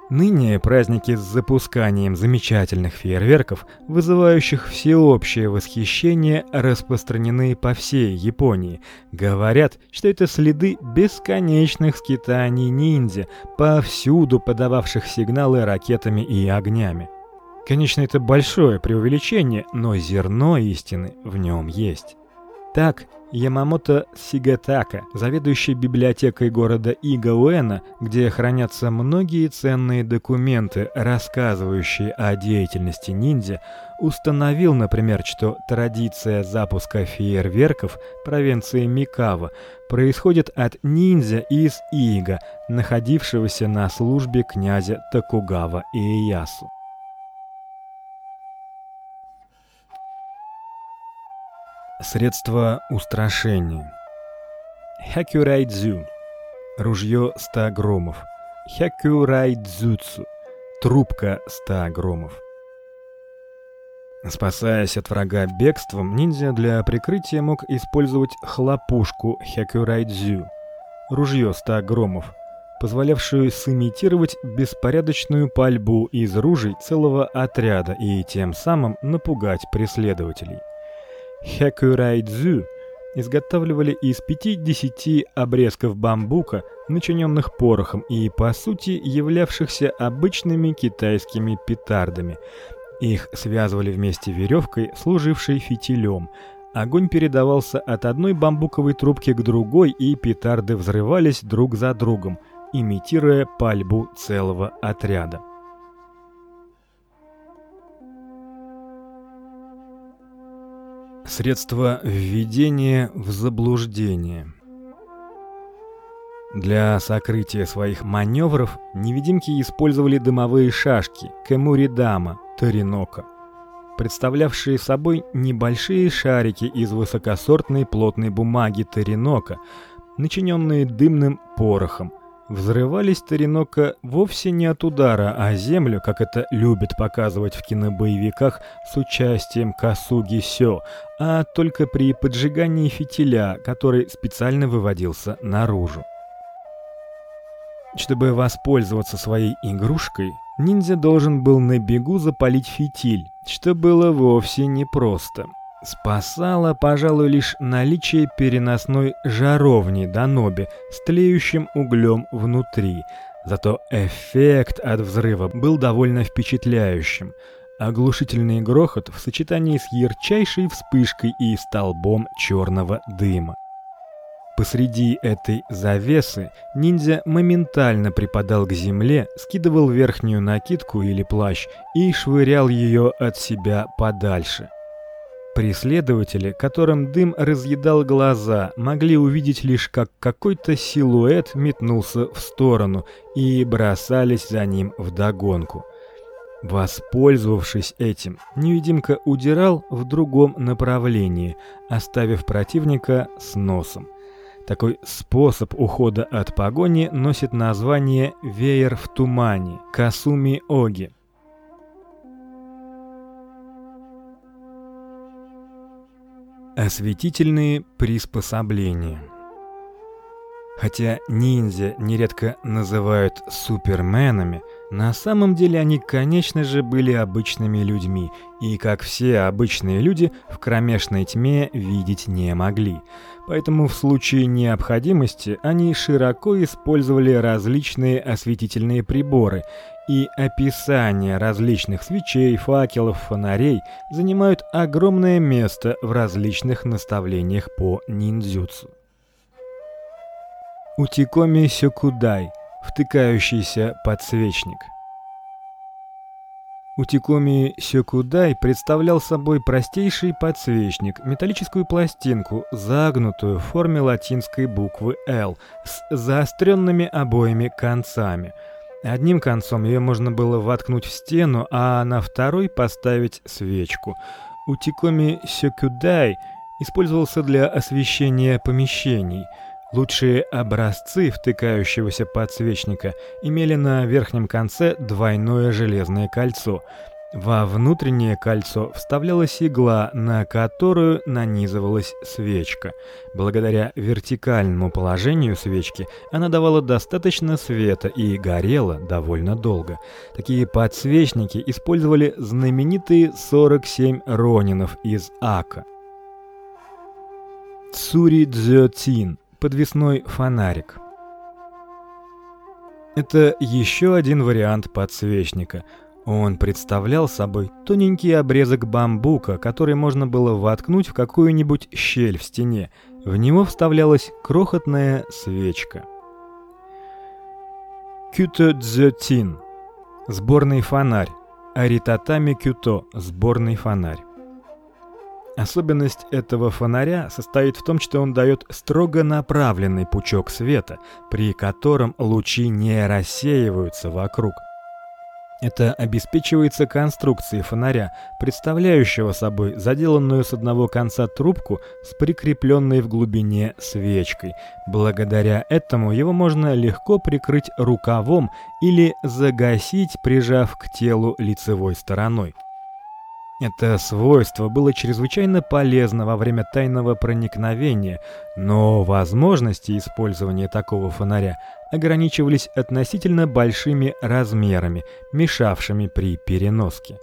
S1: Ныне праздники с запусканием замечательных фейерверков, вызывающих всеобщее восхищение, распространены по всей Японии. Говорят, что это следы бесконечных скитаний ниндзя, повсюду подававших сигналы ракетами и огнями. Конечно, это большое преувеличение, но зерно истины в нем есть. Так, Ямамото Сигатака, заведующий библиотекой города Игауэна, где хранятся многие ценные документы, рассказывающие о деятельности ниндзя, установил, например, что традиция запуска фейерверков провинции Микава происходит от ниндзя из Ига, находившегося на службе князя Токугава Иэясу. Средство устрашения. Хакюрайдзю. Ружье 100 громов. Хакюрайдзуцу. Трубка 100 громов. Спасаясь от врага бегством, ниндзя для прикрытия мог использовать хлопушку хакюрайдзю. Ружье 100 громов, позволявшую сымитировать беспорядочную пальбу из ружей целого отряда и тем самым напугать преследователей. Хякурайдзу изготавливали из 5-10 обрезков бамбука, начиненных порохом и по сути являвшихся обычными китайскими петардами. Их связывали вместе веревкой, служившей фитилем. Огонь передавался от одной бамбуковой трубки к другой, и петарды взрывались друг за другом, имитируя пальбу целого отряда. Средство введения в заблуждение. Для сокрытия своих маневров невидимки использовали дымовые шашки кэмуридама торинока, представлявшие собой небольшие шарики из высокосортной плотной бумаги торинока, начиненные дымным порохом. Взрывались торинока вовсе не от удара о землю, как это любят показывать в кинобоевиках с участием Касуги Сё, а только при поджигании фитиля, который специально выводился наружу. Чтобы воспользоваться своей игрушкой, ниндзя должен был на бегу запалить фитиль, что было вовсе непросто. Спасало, пожалуй, лишь наличие переносной жаровни Даноби с тлеющим углем внутри. Зато эффект от взрыва был довольно впечатляющим. Оглушительный грохот в сочетании с ярчайшей вспышкой и столбом черного дыма. Посреди этой завесы ниндзя моментально припадал к земле, скидывал верхнюю накидку или плащ и швырял ее от себя подальше. Преследователи, которым дым разъедал глаза, могли увидеть лишь как какой-то силуэт метнулся в сторону и бросались за ним вдогонку. Воспользовавшись этим, невидимка удирал в другом направлении, оставив противника с носом. Такой способ ухода от погони носит название веер в тумане, касуми-оги. Осветительные приспособления. Хотя ниндзя нередко называют суперменами, на самом деле они, конечно же, были обычными людьми, и как все обычные люди, в кромешной тьме видеть не могли. Поэтому в случае необходимости они широко использовали различные осветительные приборы, и описание различных свечей, факелов, фонарей занимают огромное место в различных наставлениях по ниндзюцу. Утикоми сёкудай втыкающийся подсвечник. Утикоми сёкудай представлял собой простейший подсвечник, металлическую пластинку, загнутую в форме латинской буквы L с заостренными обоими концами. Одним концом ее можно было воткнуть в стену, а на второй поставить свечку. Утикоми сёкудай использовался для освещения помещений – Лучшие образцы втыкающегося подсвечника имели на верхнем конце двойное железное кольцо. Во внутреннее кольцо вставлялась игла, на которую нанизывалась свечка. Благодаря вертикальному положению свечки она давала достаточно света и горела довольно долго. Такие подсвечники использовали знаменитые 47 ронинов из Ака. Цури Дзётин подвесной фонарик. Это еще один вариант подсвечника. Он представлял собой тоненький обрезок бамбука, который можно было воткнуть в какую-нибудь щель в стене. В него вставлялась крохотная свечка. Кюто дзётин сборный фонарь. Аритатами кюто сборный фонарь. Особенность этого фонаря состоит в том, что он дает строго направленный пучок света, при котором лучи не рассеиваются вокруг. Это обеспечивается конструкцией фонаря, представляющего собой заделанную с одного конца трубку с прикрепленной в глубине свечкой. Благодаря этому его можно легко прикрыть рукавом или загасить, прижав к телу лицевой стороной. Это свойство было чрезвычайно полезно во время тайного проникновения, но возможности использования такого фонаря ограничивались относительно большими размерами, мешавшими при переноске.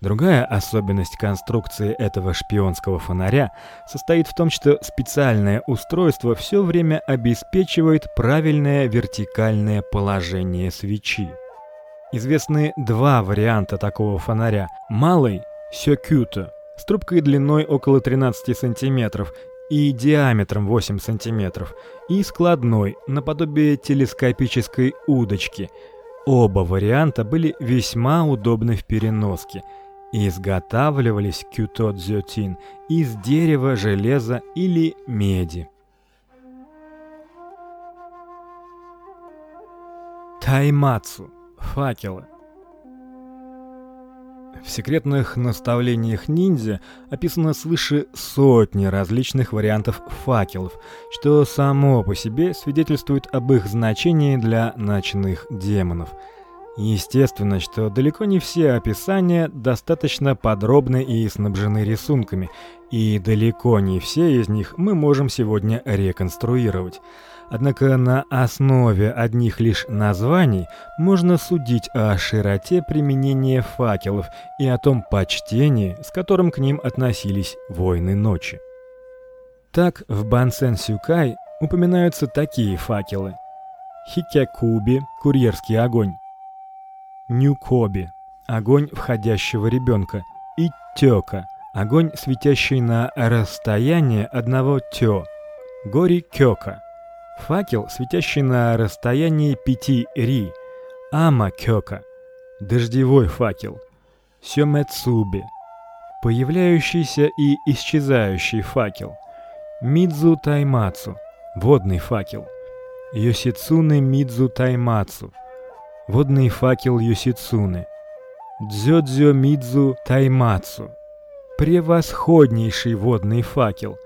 S1: Другая особенность конструкции этого шпионского фонаря состоит в том, что специальное устройство все время обеспечивает правильное вертикальное положение свечи. Известны два варианта такого фонаря: малый Сёкюта с трубкой длиной около 13 сантиметров и диаметром 8 сантиметров, и складной, наподобие телескопической удочки. Оба варианта были весьма удобны в переноске. Изготавливались кютодзётин из дерева, железа или меди. Таймацу. Факелы. В секретных наставлениях ниндзя описано свыше сотни различных вариантов факелов, что само по себе свидетельствует об их значении для ночных демонов. Естественно, что далеко не все описания достаточно подробны и снабжены рисунками, и далеко не все из них мы можем сегодня реконструировать. Однако на основе одних лишь названий можно судить о широте применения факелов и о том почтении, с которым к ним относились воины ночи. Так в Бансен Сюкай упоминаются такие факелы: Хикякуби курьерский огонь, Нюкоби огонь входящего ребенка и Тёка огонь, светящий на расстояние одного тё. Гори Кёка Факел, светящий на расстоянии пяти ри. Ама Кёка. Дождевой факел. Сёмэцуби. Появляющийся и исчезающий факел. Мидзу Таймацу. Водный факел. Йосицуне Мидзу Таймацу. Водный факел Йосицуне. Дзёдзё Мидзу Таймацу. Превосходнейший водный факел.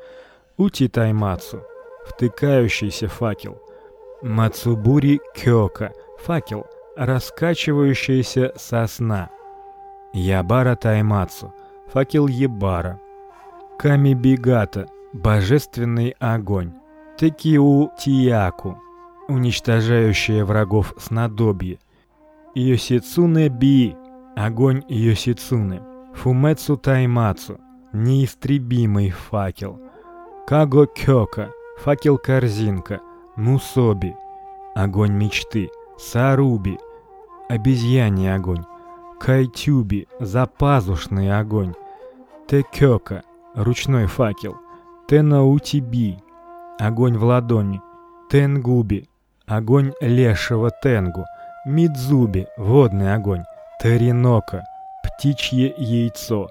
S1: Ути Таймацу втыкающийся факел. Мацубури Кёка факел, раскачивающаяся сосна. Ябара Таймацу факел Ебара. Камибигата божественный огонь. Текиу Тияку уничтожающая врагов снадобье. Йосицуне Би огонь Йосицуне. Фумецу Таймацу неистребимый факел. Каго Кёка Факел-корзинка, Мусоби, огонь мечты, Саруби, обезьяний огонь, Кайтюби, запазушный огонь, Текёка, ручной факел, Тенаутиби, огонь в ладони, Тенгуби, огонь лешего тенгу, Мидзуби, водный огонь, Теринока, птичье яйцо,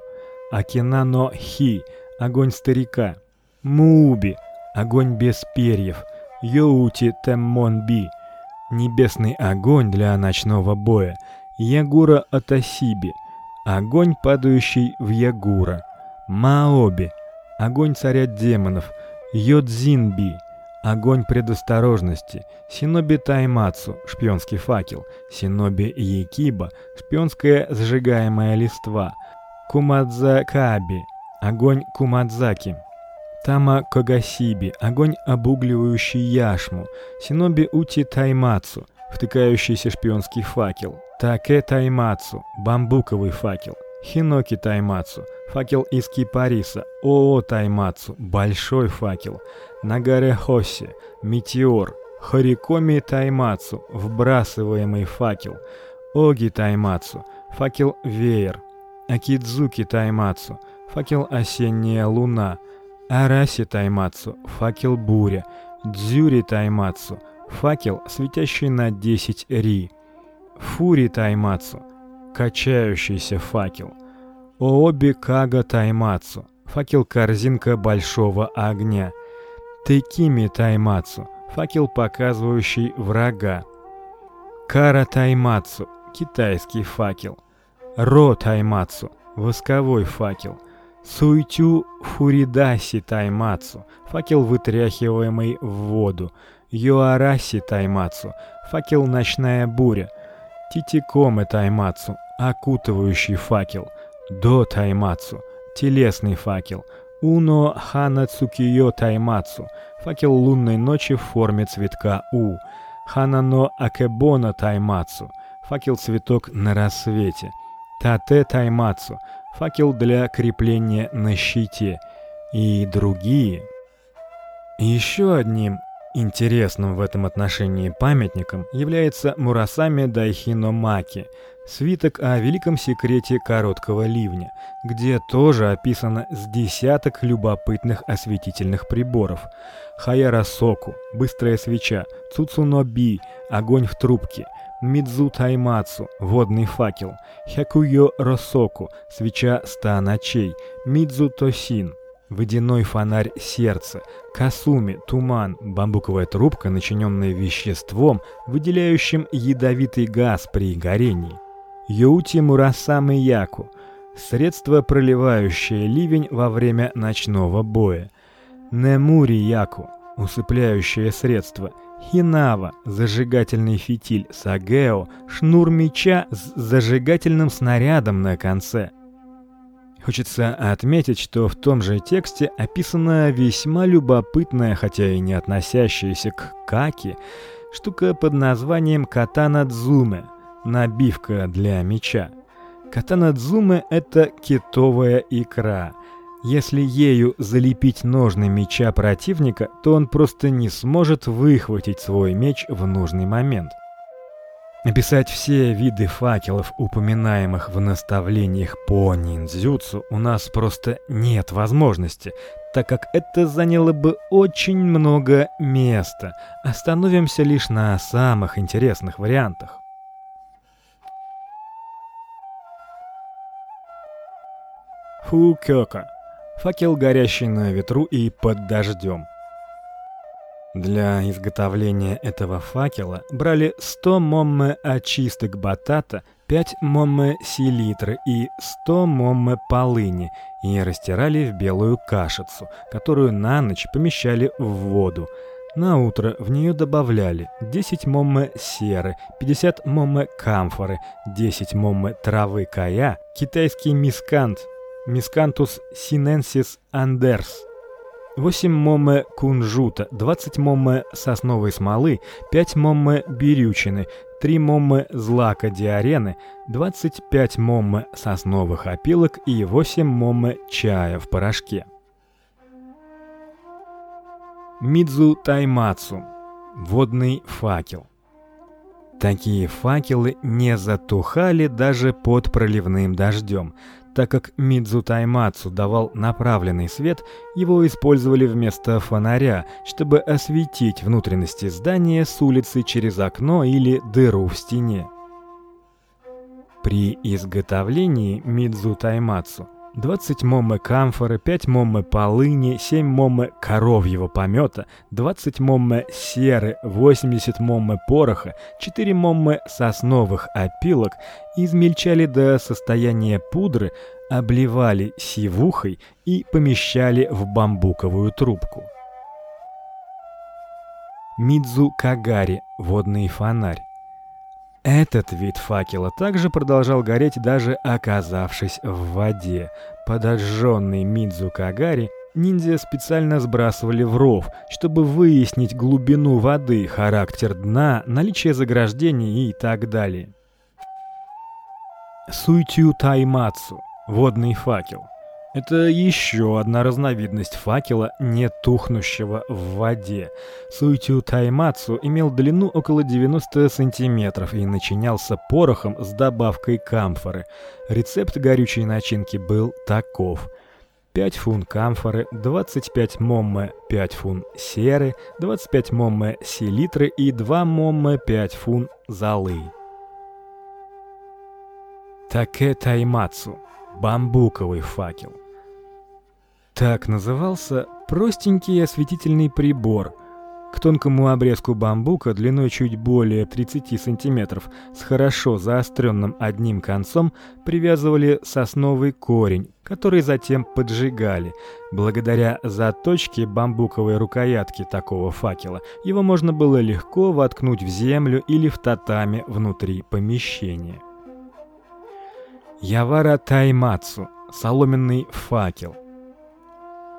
S1: Акинано хи, огонь старика, Мууби, огонь без перьев, Йоути Теммон-би, небесный огонь для ночного боя, Ягура Атасиби, огонь, падающий в Ягура, Маоби, огонь царя демонов, Йодзинби, огонь предосторожности, Синоби Таймацу, шпионский факел, Синоби Якиба, шпионская сжигаемая листва, Кумадзакаби, огонь Кумадзаки, Тама Когасиби, огонь, обугливающий яшму, Синоби Ути Таймацу, втыкающийся шпионский факел, Таке Таймацу, бамбуковый факел, Хиноки Таймацу, факел из кипариса, Оо Таймацу, большой факел, Нагаре Хоси, метеор, Хорикоми Таймацу, вбрасываемый факел, Оги Таймацу, факел веер, Акидзуки Таймацу, факел осенняя луна, Араси Таймацу, факел буря, Дзюри Таймацу, факел, светящий на 10 ри, Фури Таймацу, качающийся факел, Ооби Кага Таймацу, факел-корзинка большого огня, Текими Таймацу, факел, показывающий врага, Кара Таймацу, китайский факел, Ро Таймацу, восковой факел – Суйтю фуридаси таймацу, факел, вытряхиваемый в воду. Юараси таймацу, факел ночная буря. Титикоме таймацу, окутывающий факел. До таймацу, телесный факел. Уно хана цукиё таймацу, факел лунной ночи в форме цветка у. Ханано акебона таймацу, факел цветок на рассвете. Тате таймацу, факел для крепления на щите и другие. Еще одним интересным в этом отношении памятником является Мурасами Дайхино Маки, свиток о великом секрете короткого ливня, где тоже описано с десяток любопытных осветительных приборов. Хаяра Соку, быстрая свеча, Цуцуно Би, огонь в трубке, Мидзу Таймацу, водный факел, Хякуё Росоку, свеча ста ночей, Мидзу Тосин, водяной фонарь сердца, касуми, туман, бамбуковая трубка, начиненная веществом, выделяющим ядовитый газ при горении. Йоути мурасамы яку средство, проливающее ливень во время ночного боя. Немури яку усыпляющее средство. Хинава зажигательный фитиль, сагео шнур меча с зажигательным снарядом на конце. Хочется отметить, что в том же тексте описана весьма любопытная, хотя и не относящаяся к каки, штука под названием катана-дзуме, набивка для меча. Катана-дзуме это китовая икра. Если ею залепить ножны меча противника, то он просто не сможет выхватить свой меч в нужный момент. Описать все виды факелов, упоминаемых в наставлениях по ниндзюцу, у нас просто нет возможности, так как это заняло бы очень много места. Остановимся лишь на самых интересных вариантах. Фукёка. Факел, горящий на ветру и под дождем. Для изготовления этого факела брали 100 момме очисток батата, 5 момме селитры и 100 момме полыни и растирали в белую кашицу, которую на ночь помещали в воду. На утро в нее добавляли 10 момме серы, 50 момме камфоры, 10 момме травы кая, китайский мискант, Miscanthus sinensis anders 8 момме кунжута, 20 момме сосновой смолы, 5 момме берючины, 3 момме злака диарены, 25 момме сосновых опилок и 8 момме чая в порошке. Мидзу таймацу. Водный факел. Такие факелы не затухали даже под проливным дождем. Так как Мидзу Таймацу давал направленный свет, его использовали вместо фонаря, чтобы осветить внутренности здания с улицы через окно или дыру в стене. При изготовлении Мидзу Таймацу 20 моммы камфоры, 5 моммы полыни, 7 моммы коровьего помета, 20 моммы серы, 80 моммы пороха, 4 моммы сосновых опилок измельчали до состояния пудры, обливали сивухой и помещали в бамбуковую трубку. Мидзу Кагари водный фонарь этот вид факела также продолжал гореть даже оказавшись в воде. Подожженный Мидзу Кагари ниндзя специально сбрасывали в ров, чтобы выяснить глубину воды, характер дна, наличие заграждений и так далее. Суйтю Таймацу водный факел. Это еще одна разновидность факела, не тухнущего в воде. Суйтю таймацу имел длину около 90 сантиметров и начинялся порохом с добавкой камфоры. Рецепт горючей начинки был таков: 5 фун камфоры, 25 момме 5 фун серы, 25 момме селитры и 2 момме 5 фун золы. Таке таймацу бамбуковый факел. Так назывался простенький осветительный прибор. К тонкому обрезку бамбука длиной чуть более 30 сантиметров с хорошо заостренным одним концом привязывали сосновый корень, который затем поджигали. Благодаря заточке бамбуковой рукоятки такого факела его можно было легко воткнуть в землю или в татами внутри помещения. Явара таймацу соломенный факел.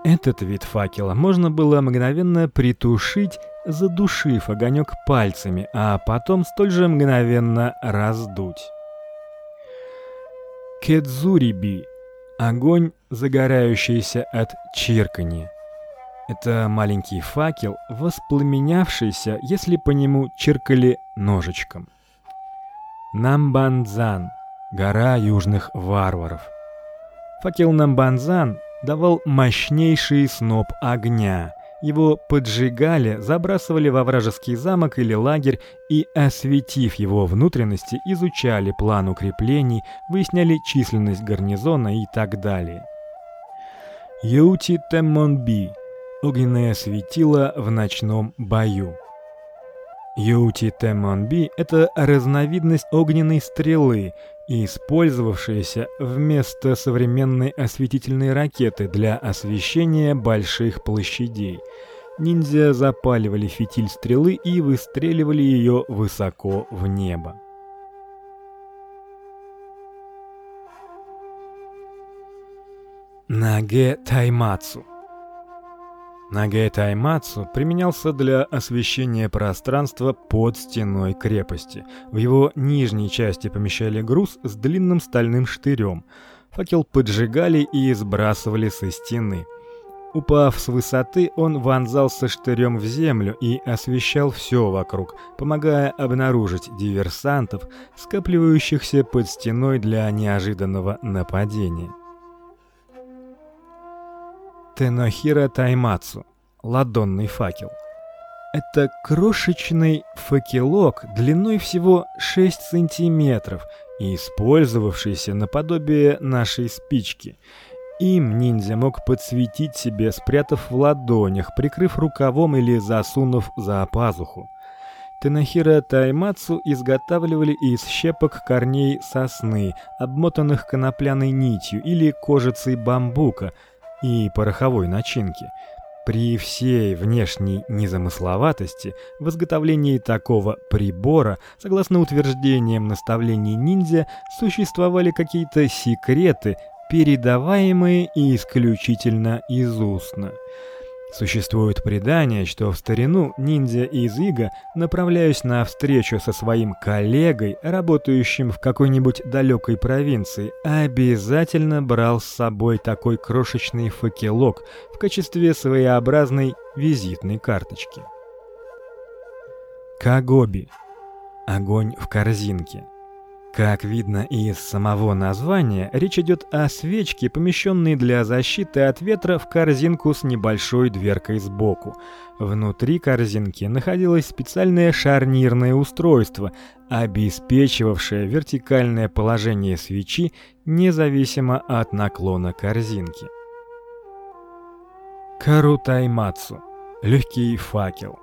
S1: Этот вид факела можно было мгновенно притушить, задушив огонек пальцами, а потом столь же мгновенно раздуть. Кедзуриби огонь, загорающийся от чирканья. Это маленький факел, воспламенявшийся, если по нему чиркали ножичком. Намбанзан гора южных варваров. Факел Намбанзан давал мощнейший сноп огня. Его поджигали, забрасывали во вражеский замок или лагерь и, осветив его внутренности, изучали план укреплений, выясняли численность гарнизона и так далее. Йоути Теммонби огненное светило в ночном бою. Йоути Теммонби это разновидность огненной стрелы, использовавшаяся вместо современной осветительной ракеты для освещения больших площадей. Ниндзя запаливали фитиль стрелы и выстреливали ее высоко в небо. Наге Таймацу Наге Таймацу применялся для освещения пространства под стеной крепости. В его нижней части помещали груз с длинным стальным штырем. Факел поджигали и сбрасывали со стены. Упав с высоты, он вонзался штырем в землю и освещал все вокруг, помогая обнаружить диверсантов, скапливающихся под стеной для неожиданного нападения. Тенохира Таймацу. Ладонный факел. Это крошечный факелок длиной всего 6 сантиметров и использовавшийся наподобие нашей спички. Им ниндзя мог подсветить себе, спрятав в ладонях, прикрыв рукавом или засунув за пазуху. Тенахира Таймацу изготавливали из щепок корней сосны, обмотанных конопляной нитью или кожицей бамбука – и пороховой начинки. При всей внешней незамысловатости в изготовлении такого прибора, согласно утверждениям наставлений ниндзя, существовали какие-то секреты, передаваемые исключительно из устно. Существует предание, что в старину ниндзя из Ига, направляясь на встречу со своим коллегой, работающим в какой-нибудь далекой провинции, обязательно брал с собой такой крошечный факелок в качестве своеобразной визитной карточки. Кагоби. Огонь в корзинке. Как видно из самого названия, речь идет о свечке, помещенной для защиты от ветра в корзинку с небольшой дверкой сбоку. Внутри корзинки находилось специальное шарнирное устройство, обеспечивавшее вертикальное положение свечи независимо от наклона корзинки. Карутаймацу легкий факел.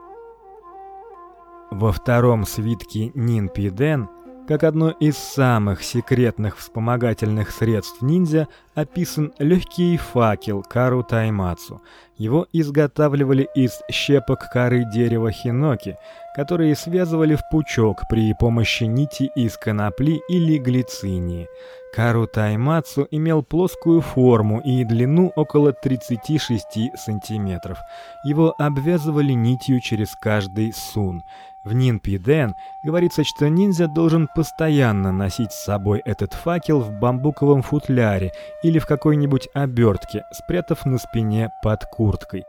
S1: Во втором свитке Нинпиден как одно из самых секретных вспомогательных средств ниндзя описан легкий факел Кару Таймацу. Его изготавливали из щепок коры дерева хиноки, которые связывали в пучок при помощи нити из конопли или глицинии. Кару Таймацу имел плоскую форму и длину около 36 сантиметров. Его обвязывали нитью через каждый сун. В Нинпиден говорится, что ниндзя должен постоянно носить с собой этот факел в бамбуковом футляре или в какой-нибудь обертке, спрятав на спине под курткой.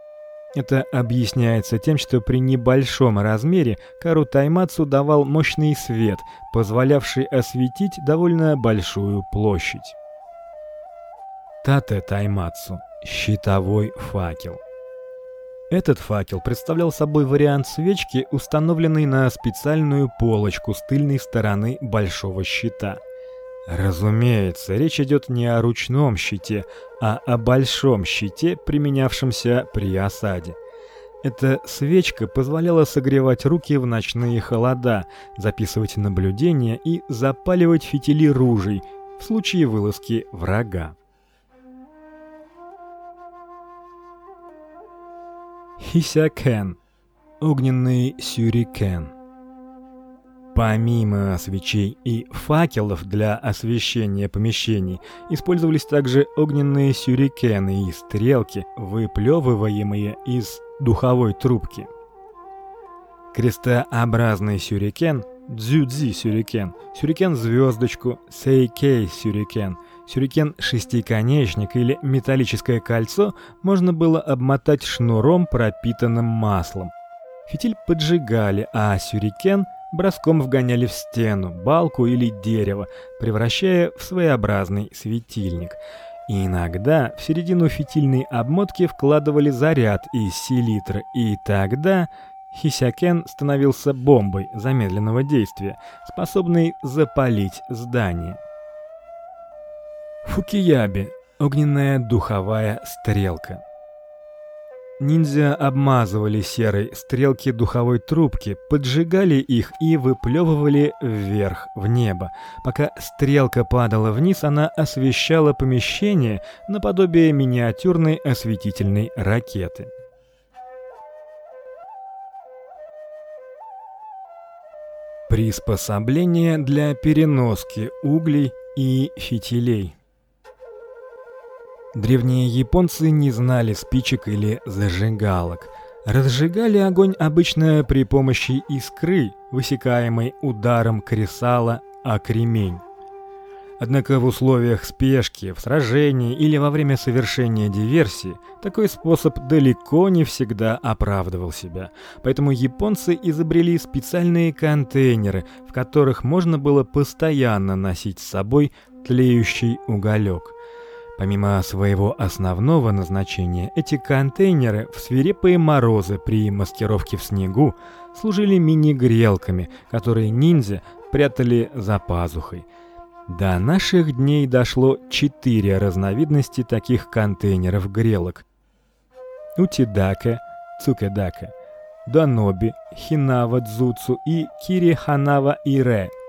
S1: Это объясняется тем, что при небольшом размере Кару Таймацу давал мощный свет, позволявший осветить довольно большую площадь. Тате Таймацу щитовой факел. Этот факел представлял собой вариант свечки, установленной на специальную полочку с тыльной стороны большого щита. Разумеется, речь идет не о ручном щите, а о большом щите, применявшемся при осаде. Эта свечка позволяла согревать руки в ночные холода, записывать наблюдения и запаливать фитили ружей в случае вылазки врага. Хисякен. Огненный сюрикен. Помимо свечей и факелов для освещения помещений, использовались также огненные сюрикены и стрелки, выплевываемые из духовой трубки. Крестообразный сюрикен, дзюдзи сюрикен, сюрикен звездочку, сейкей сюрикен – Сюрикен-шестиконечник или металлическое кольцо можно было обмотать шнуром, пропитанным маслом. Фитиль поджигали, а сюрикен броском вгоняли в стену, балку или дерево, превращая в своеобразный светильник. И иногда в середину фитильной обмотки вкладывали заряд из селитры, и тогда Хисякен становился бомбой замедленного действия, способной запалить здание. Фукияби огненная духовая стрелка. Ниндзя обмазывали серой стрелки духовой трубки, поджигали их и выплевывали вверх в небо. Пока стрелка падала вниз, она освещала помещение наподобие миниатюрной осветительной ракеты. Приспособление для переноски углей и фитилей. Древние японцы не знали спичек или зажигалок. Разжигали огонь обычно при помощи искры, высекаемой ударом кресала о кремень. Однако в условиях спешки, в сражении или во время совершения диверсии такой способ далеко не всегда оправдывал себя. Поэтому японцы изобрели специальные контейнеры, в которых можно было постоянно носить с собой тлеющий уголек. Помимо своего основного назначения, эти контейнеры в свирепые морозы при маскировке в снегу служили мини-грелками, которые ниндзя прятали за пазухой. До наших дней дошло четыре разновидности таких контейнеров-грелок. Утидака, цукедака, даноби, хинава-дзуцу и кири-ханава-ире –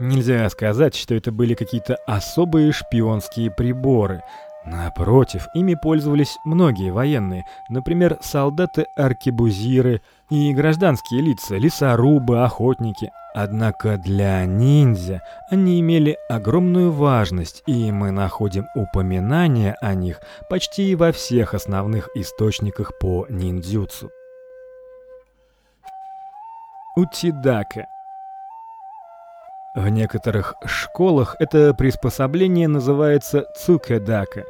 S1: Нельзя сказать, что это были какие-то особые шпионские приборы. Напротив, ими пользовались многие военные, например, солдаты-аркебузиры и гражданские лица, лесорубы, охотники. Однако для ниндзя они имели огромную важность, и мы находим упоминания о них почти во всех основных источниках по ниндзюцу. Утидака в некоторых школах это приспособление называется цукедака.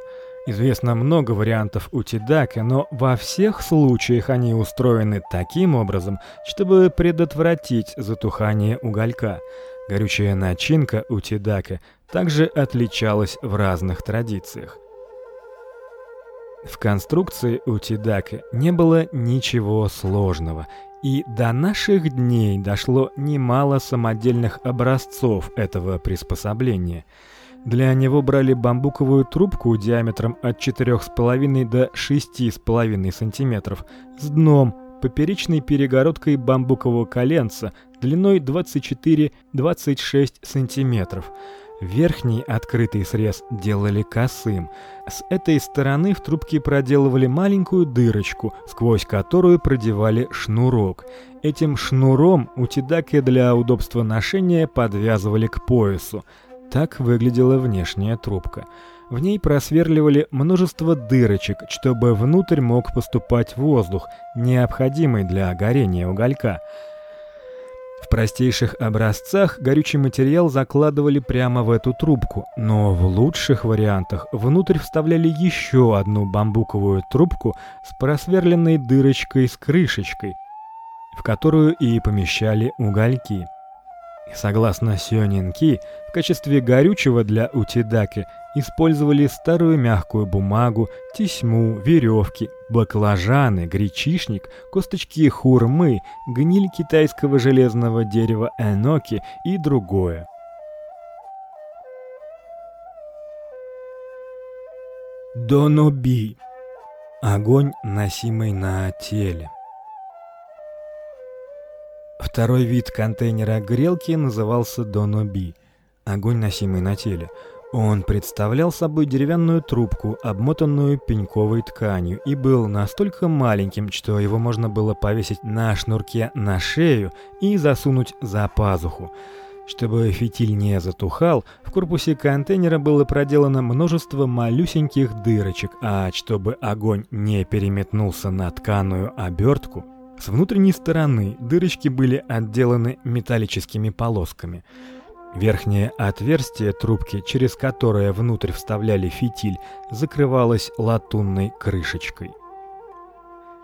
S1: Известно много вариантов утидака, но во всех случаях они устроены таким образом, чтобы предотвратить затухание уголька. Горючая начинка утидака также отличалась в разных традициях. В конструкции утидака не было ничего сложного, и до наших дней дошло немало самодельных образцов этого приспособления. Для него брали бамбуковую трубку диаметром от 4,5 до 6,5 см с дном, поперечной перегородкой бамбукового коленца длиной 24-26 см. Верхний открытый срез делали косым. С этой стороны в трубке проделывали маленькую дырочку, сквозь которую продевали шнурок. Этим шнуром утидаки для удобства ношения подвязывали к поясу. Так выглядела внешняя трубка. В ней просверливали множество дырочек, чтобы внутрь мог поступать воздух, необходимый для горения уголька. Простейших образцах горючий материал закладывали прямо в эту трубку, но в лучших вариантах внутрь вставляли еще одну бамбуковую трубку с просверленной дырочкой с крышечкой, в которую и помещали угольки. Согласно Сёнинки, в качестве горючего для утидаки использовали старую мягкую бумагу, тесьму, веревки, баклажаны, гречишник, косточки хурмы, гниль китайского железного дерева эноки и другое. Доноби. Огонь, носимый на теле. Второй вид контейнера грелки назывался доноби. Огонь, носимый на теле. Он представлял собой деревянную трубку, обмотанную пеньковой тканью, и был настолько маленьким, что его можно было повесить на шнурке на шею и засунуть за пазуху. Чтобы фитиль не затухал, в корпусе контейнера было проделано множество малюсеньких дырочек, а чтобы огонь не переметнулся на тканую обертку, с внутренней стороны дырочки были отделаны металлическими полосками – Верхнее отверстие трубки, через которое внутрь вставляли фитиль, закрывалось латунной крышечкой.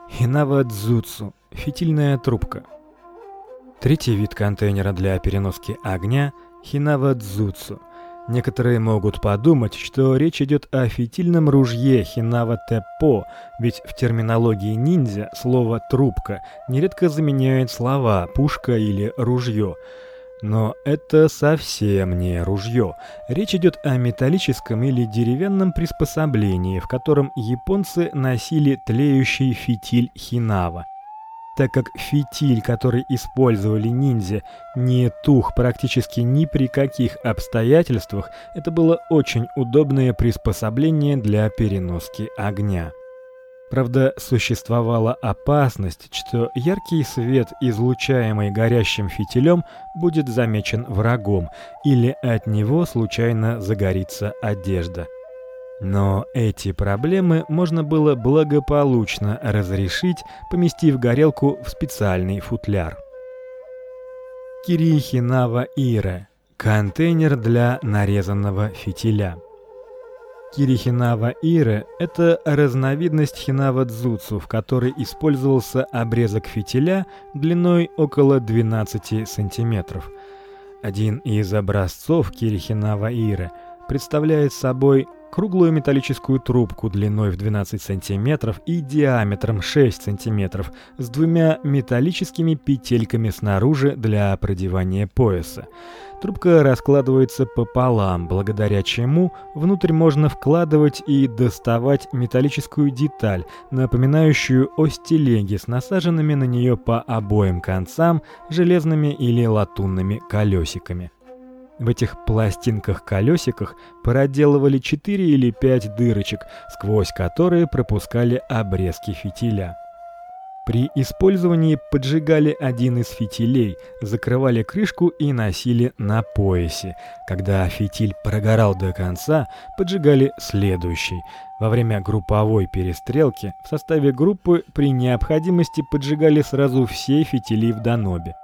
S1: Хинава-дзуцу фитильная трубка. Третий вид контейнера для переноски огня хинава-дзуцу. Некоторые могут подумать, что речь идет о фитильном ружье хинава-теппо, ведь в терминологии ниндзя слово трубка нередко заменяет слова пушка или ружье. Но это совсем не ружье. Речь идет о металлическом или деревянном приспособлении, в котором японцы носили тлеющий фитиль хинава. Так как фитиль, который использовали ниндзя, не тух практически ни при каких обстоятельствах, это было очень удобное приспособление для переноски огня. Правда, существовала опасность, что яркий свет, излучаемый горящим фитилем, будет замечен врагом или от него случайно загорится одежда. Но эти проблемы можно было благополучно разрешить, поместив горелку в специальный футляр. Кирихинава Ира контейнер для нарезанного фитиля. Кирихинава Ире – это разновидность хинава-дзуцу, в которой использовался обрезок фитиля длиной около 12 сантиметров. Один из образцов Кирихинава Ире представляет собой круглую металлическую трубку длиной в 12 сантиметров и диаметром 6 сантиметров с двумя металлическими петельками снаружи для продевания пояса. Трубка раскладывается пополам, благодаря чему внутрь можно вкладывать и доставать металлическую деталь, напоминающую ось телеги с насаженными на нее по обоим концам железными или латунными колесиками. В этих пластинках-колесиках проделывали 4 или 5 дырочек, сквозь которые пропускали обрезки фитиля. При использовании поджигали один из фитилей, закрывали крышку и носили на поясе. Когда фитиль прогорал до конца, поджигали следующий. Во время групповой перестрелки в составе группы при необходимости поджигали сразу все фитили в данобе.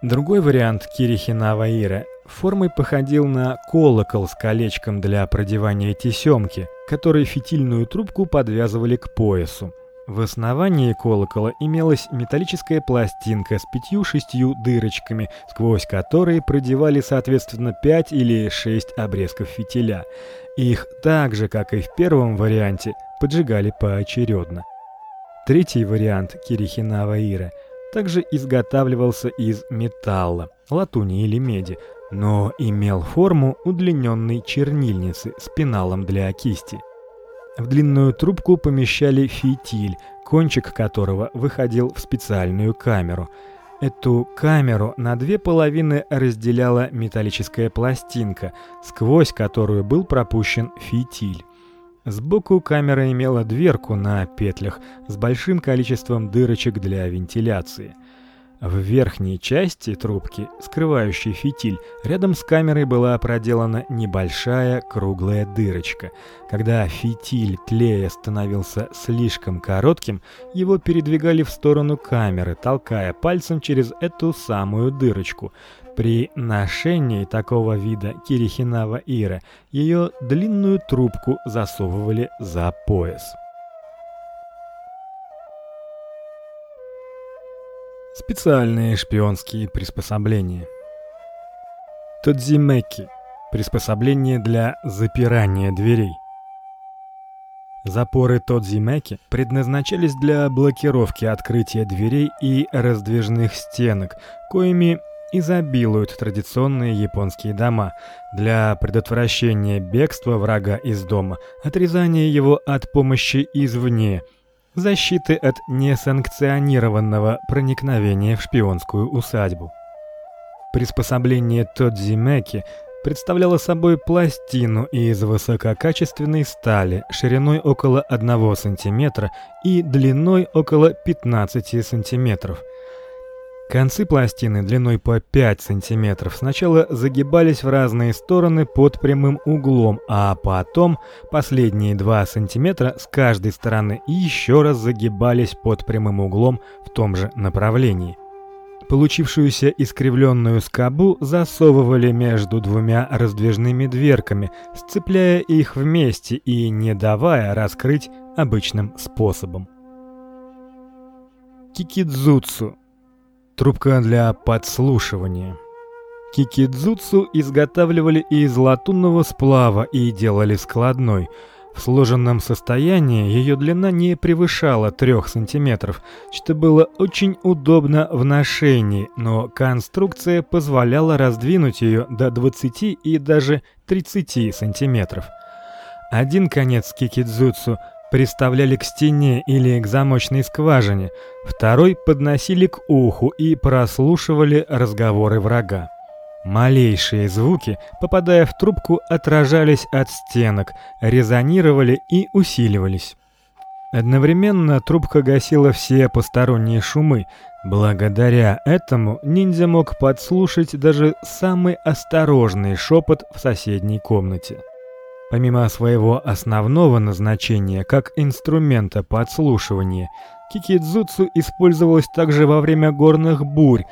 S1: Другой вариант Кирихина Ваира формой походил на колокол с колечком для продевания тесемки, который фитильную трубку подвязывали к поясу. В основании колокола имелась металлическая пластинка с пятью-шестью дырочками, сквозь которые продевали соответственно пять или шесть обрезков фитиля. Их так же, как и в первом варианте, поджигали поочередно. Третий вариант Кирихинава Ира также изготавливался из металла, латуни или меди, но имел форму удлиненной чернильницы с пеналом для кисти. В длинную трубку помещали фитиль, кончик которого выходил в специальную камеру. Эту камеру на две половины разделяла металлическая пластинка, сквозь которую был пропущен фитиль. Сбоку камера имела дверку на петлях с большим количеством дырочек для вентиляции. В верхней части трубки, скрывающей фитиль, рядом с камерой была проделана небольшая круглая дырочка. Когда фитиль тлея становился слишком коротким, его передвигали в сторону камеры, толкая пальцем через эту самую дырочку. При ношении такого вида Кирихинава Ира ее длинную трубку засовывали за пояс. Специальные шпионские приспособления. Тодзимеки приспособление для запирания дверей. Запоры Тодзимеки предназначались для блокировки открытия дверей и раздвижных стенок, коими изобилуют традиционные японские дома для предотвращения бегства врага из дома, отрезания его от помощи извне – защиты от несанкционированного проникновения в шпионскую усадьбу. Приспособление Тодзимеки представляло собой пластину из высококачественной стали шириной около 1 см и длиной около 15 сантиметров – Концы пластины длиной по 5 см сначала загибались в разные стороны под прямым углом, а потом последние 2 см с каждой стороны еще раз загибались под прямым углом в том же направлении. Получившуюся искривленную скобу засовывали между двумя раздвижными дверками, сцепляя их вместе и не давая раскрыть обычным способом. Кикидзуцу Трубка для подслушивания. Кикидзуцу изготавливали из латунного сплава и делали складной. В сложенном состоянии ее длина не превышала 3 сантиметров, что было очень удобно в ношении, но конструкция позволяла раздвинуть ее до 20 и даже 30 сантиметров. Один конец кикидзуцу приставляли к стене или к замочной скважине, второй подносили к уху и прослушивали разговоры врага. Малейшие звуки, попадая в трубку, отражались от стенок, резонировали и усиливались. Одновременно трубка гасила все посторонние шумы. Благодаря этому ниндзя мог подслушать даже самый осторожный шепот в соседней комнате. Помимо своего основного назначения как инструмента подслушивания, кикидзуцу использовалась также во время горных бурь,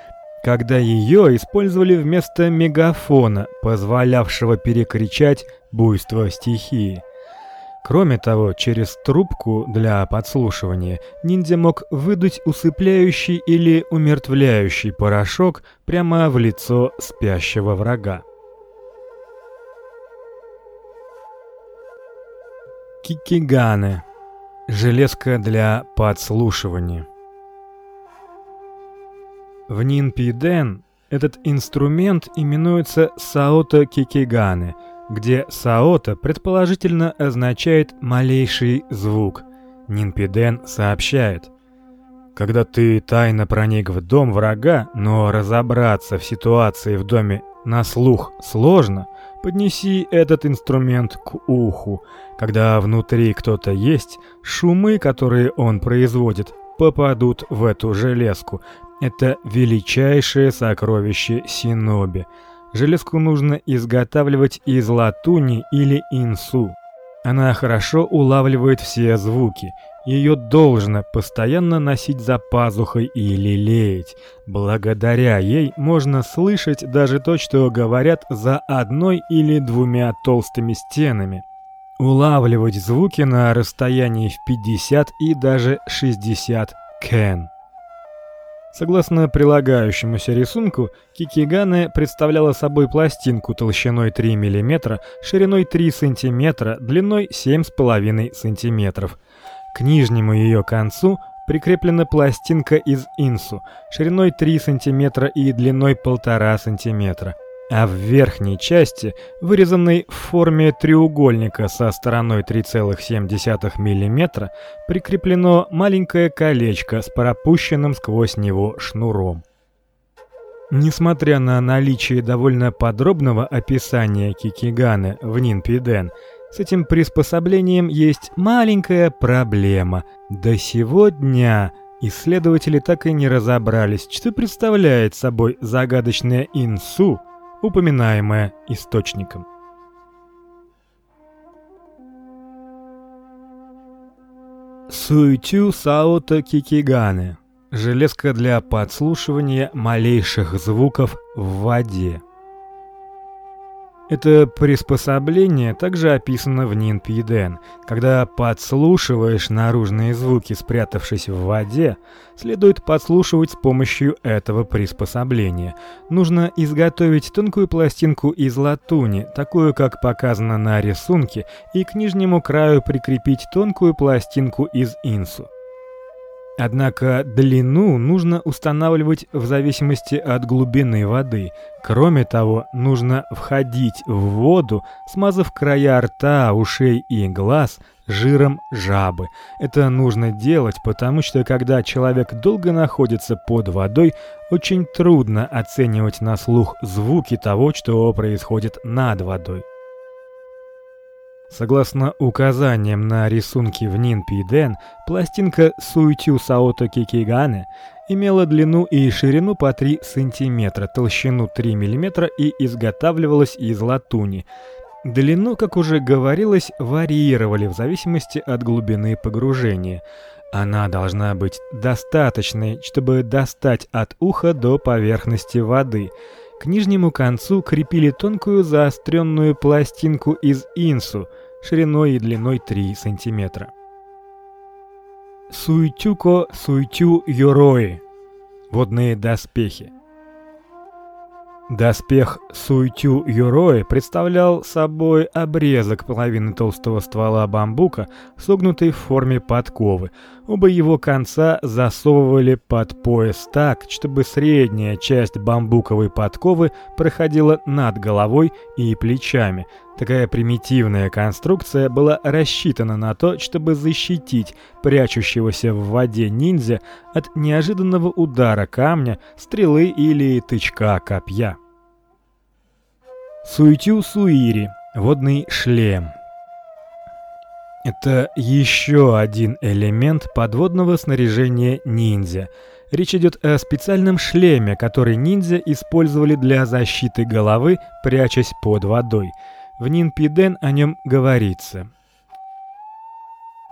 S1: когда ее использовали вместо мегафона, позволявшего перекричать буйство стихии. Кроме того, через трубку для подслушивания ниндзя мог выдуть усыпляющий или умертвляющий порошок прямо в лицо спящего врага. Кикиганы. Железка для подслушивания. В Нинпиден этот инструмент именуется саото кикиганы, где саото предположительно означает малейший звук. Нинпиден сообщает: когда ты тайно проник в дом врага, но разобраться в ситуации в доме на слух сложно, поднеси этот инструмент к уху. Когда внутри кто-то есть, шумы, которые он производит, попадут в эту железку. Это величайшее сокровище синоби. Железку нужно изготавливать из латуни или инсу. Она хорошо улавливает все звуки. Ее должно постоянно носить за пазухой и лелеять. Благодаря ей можно слышать даже то, что говорят за одной или двумя толстыми стенами. Улавливать звуки на расстоянии в 50 и даже 60 кен. Согласно прилагающемуся рисунку, кикигане представляла собой пластинку толщиной 3 мм, шириной 3 см, длиной 7,5 см. К нижнему ее концу прикреплена пластинка из инсу, шириной 3 см и длиной 1,5 см а в верхней части, вырезанной в форме треугольника со стороной 3,7 мм, прикреплено маленькое колечко с пропущенным сквозь него шнуром. Несмотря на наличие довольно подробного описания кикиганы в Нинпиден, с этим приспособлением есть маленькая проблема. До сегодня исследователи так и не разобрались, что представляет собой загадочное инсу – упоминаемое источником. Суетю Саото Кикигане. Железка для подслушивания малейших звуков в воде. Это приспособление также описано в Нинпиден. Когда подслушиваешь наружные звуки, спрятавшись в воде, следует подслушивать с помощью этого приспособления. Нужно изготовить тонкую пластинку из латуни, такую, как показано на рисунке, и к нижнему краю прикрепить тонкую пластинку из инсу. Однако длину нужно устанавливать в зависимости от глубины воды. Кроме того, нужно входить в воду, смазав края рта, ушей и глаз жиром жабы. Это нужно делать, потому что когда человек долго находится под водой, очень трудно оценивать на слух звуки того, что происходит над водой. Согласно указаниям на рисунке в Нинпиден, пластинка Суйтю Саото Кикигане имела длину и ширину по 3 см, толщину 3 мм и изготавливалась из латуни. Длину, как уже говорилось, варьировали в зависимости от глубины погружения. Она должна быть достаточной, чтобы достать от уха до поверхности воды. К нижнему концу крепили тонкую заостренную пластинку из инсу – шириной и длиной 3 см. Суйтюко суйтю йорои. Водные доспехи. Доспех Суйтю Юрои представлял собой обрезок половины толстого ствола бамбука, согнутый в форме подковы. Оба его конца засовывали под пояс так, чтобы средняя часть бамбуковой подковы проходила над головой и плечами. Такая примитивная конструкция была рассчитана на то, чтобы защитить прячущегося в воде ниндзя от неожиданного удара камня, стрелы или тычка копья. Суетю Суири. Водный шлем. Это еще один элемент подводного снаряжения ниндзя. Речь идет о специальном шлеме, который ниндзя использовали для защиты головы, прячась под водой. В Нинпиден о нем говорится: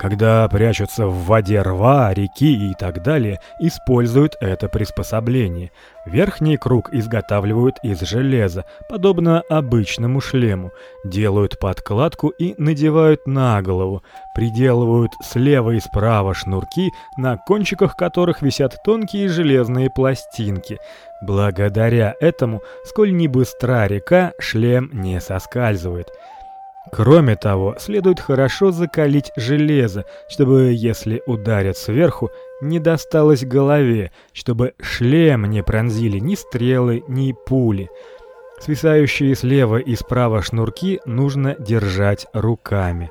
S1: когда прячутся в воде рва, реки и так далее, используют это приспособление. Верхний круг изготавливают из железа, подобно обычному шлему. Делают подкладку и надевают на голову. Приделывают слева и справа шнурки, на кончиках которых висят тонкие железные пластинки. Благодаря этому, сколь ни быстра река, шлем не соскальзывает. Кроме того, следует хорошо закалить железо, чтобы, если ударят сверху, не досталось голове, чтобы шлем не пронзили ни стрелы, ни пули. Свисающие слева и справа шнурки нужно держать руками.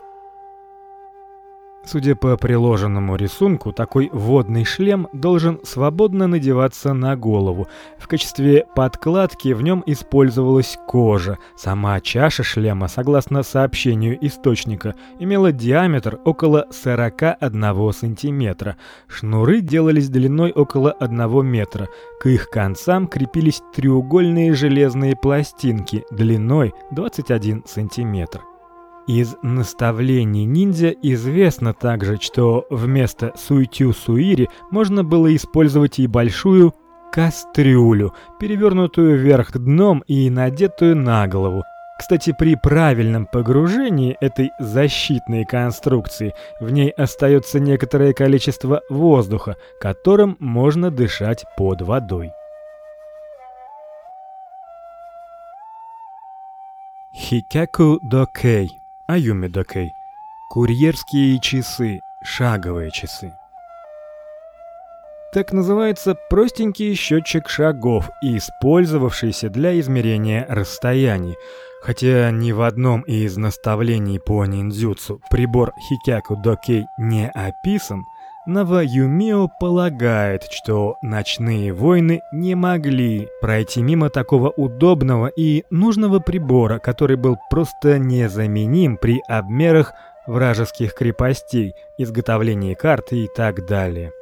S1: Судя по приложенному рисунку, такой водный шлем должен свободно надеваться на голову. В качестве подкладки в нем использовалась кожа. Сама чаша шлема, согласно сообщению источника, имела диаметр около 41 сантиметра. Шнуры делались длиной около 1 метра. К их концам крепились треугольные железные пластинки длиной 21 сантиметр. Из наставлений ниндзя известно также, что вместо суйтю суири можно было использовать и большую кастрюлю, перевернутую вверх дном и надетую на голову. Кстати, при правильном погружении этой защитной конструкции в ней остается некоторое количество воздуха, которым можно дышать под водой. Хикяку докей Аюми Докей. Курьерские часы, шаговые часы. Так называется простенький счетчик шагов, использовавшийся для измерения расстояний. Хотя ни в одном из наставлений по ниндзюцу прибор Хикяку Докей не описан, Нава Юмио полагает, что ночные воины не могли пройти мимо такого удобного и нужного прибора, который был просто незаменим при обмерах вражеских крепостей, изготовлении карт и так далее.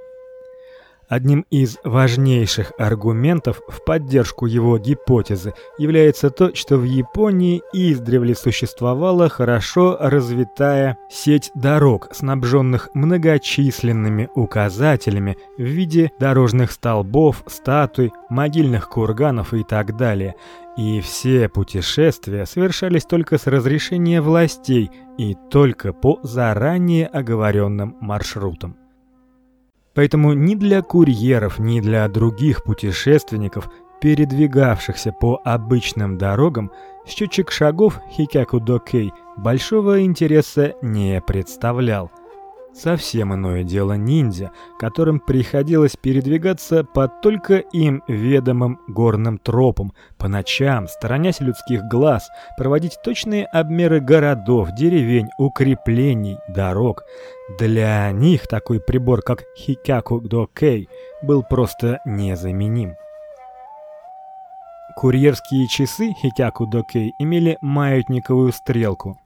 S1: Одним из важнейших аргументов в поддержку его гипотезы является то, что в Японии издревле существовала хорошо развитая сеть дорог, снабженных многочисленными указателями в виде дорожных столбов, статуй, могильных курганов и так далее. И все путешествия совершались только с разрешения властей и только по заранее оговоренным маршрутам. Поэтому ни для курьеров, ни для других путешественников, передвигавшихся по обычным дорогам, счетчик шагов Хикяку Докей большого интереса не представлял. Совсем иное дело ниндзя, которым приходилось передвигаться по только им ведомым горным тропам, по ночам, сторонясь людских глаз, проводить точные обмеры городов, деревень, укреплений, дорог. Для них такой прибор, как Хикяку Докей, был просто незаменим. Курьерские часы Хикяку Докей имели маятниковую стрелку.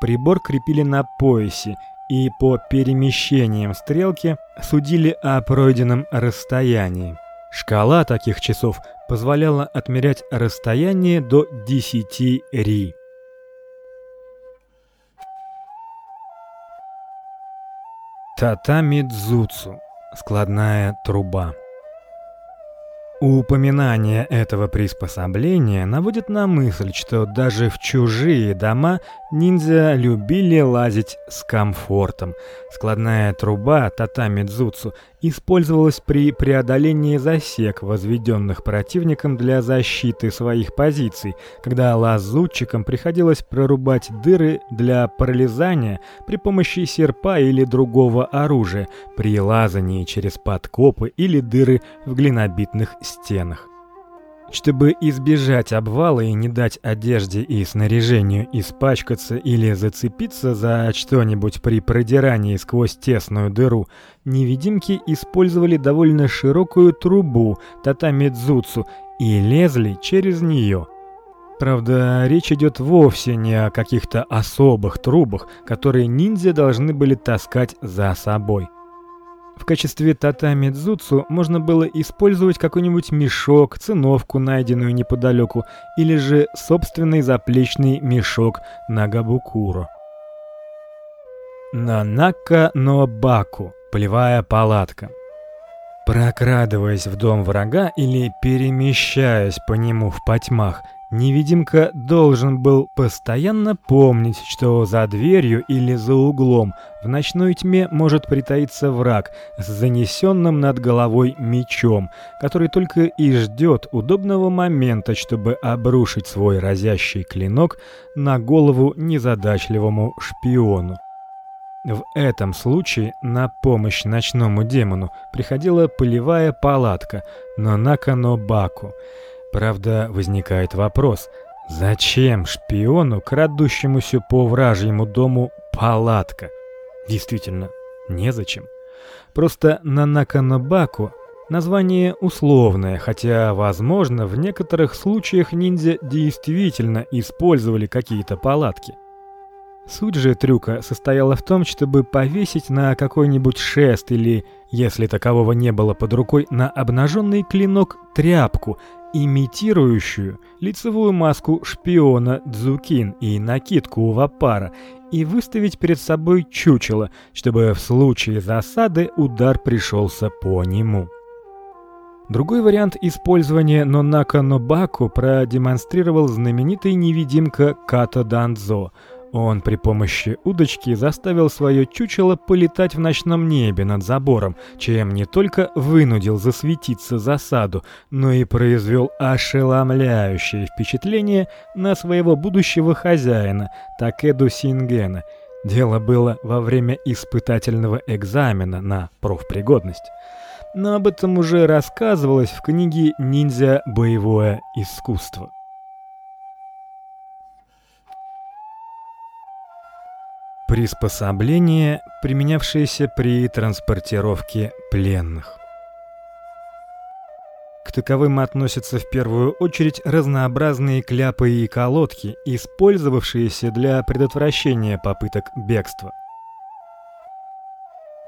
S1: Прибор крепили на поясе и по перемещениям стрелки судили о пройденном расстоянии. Шкала таких часов позволяла отмерять расстояние до 10 ри. Татами-дзуцу. Складная труба. Упоминание этого приспособления наводит на мысль, что даже в чужие дома ниндзя любили лазить с комфортом. Складная труба татами-дзуцу использовалась при преодолении засек, возведенных противником для защиты своих позиций, когда лазутчикам приходилось прорубать дыры для пролезания при помощи серпа или другого оружия при лазании через подкопы или дыры в глинобитных стенах. Чтобы избежать обвала и не дать одежде и снаряжению испачкаться или зацепиться за что-нибудь при продирании сквозь тесную дыру, невидимки использовали довольно широкую трубу татами-дзуцу и лезли через нее. Правда, речь идет вовсе не о каких-то особых трубах, которые ниндзя должны были таскать за собой. В качестве татами дзуцу можно было использовать какой-нибудь мешок, циновку, найденную неподалеку, или же собственный заплечный мешок нагабукуро. Нанака но баку полевая палатка. Прокрадываясь в дом врага или перемещаясь по нему в потьмах, Невидимка должен был постоянно помнить, что за дверью или за углом в ночной тьме может притаиться враг с занесенным над головой мечом, который только и ждет удобного момента, чтобы обрушить свой разящий клинок на голову незадачливому шпиону. В этом случае на помощь ночному демону приходила полевая палатка, на Канобаку. Правда, возникает вопрос: зачем шпиону, крадущемуся по вражьему дому, палатка? Действительно, незачем. Просто Нанаканабаку название условное, хотя, возможно, в некоторых случаях ниндзя действительно использовали какие-то палатки. Суть же трюка состояла в том, чтобы повесить на какой-нибудь шест или, если такового не было под рукой, на обнаженный клинок тряпку имитирующую лицевую маску шпиона Дзукин и накидку Увапара, и выставить перед собой чучело, чтобы в случае засады удар пришелся по нему. Другой вариант использования Нонака Нобаку продемонстрировал знаменитый невидимка Като Данзо – он при помощи удочки заставил свое чучело полетать в ночном небе над забором, чем не только вынудил засветиться засаду, но и произвел ошеломляющее впечатление на своего будущего хозяина Такеду Сингена. Дело было во время испытательного экзамена на профпригодность. Но об этом уже рассказывалось в книге Ниндзя боевое искусство. Приспособление, применявшееся при транспортировке пленных. К таковым относятся в первую очередь разнообразные кляпы и колодки, использовавшиеся для предотвращения попыток бегства.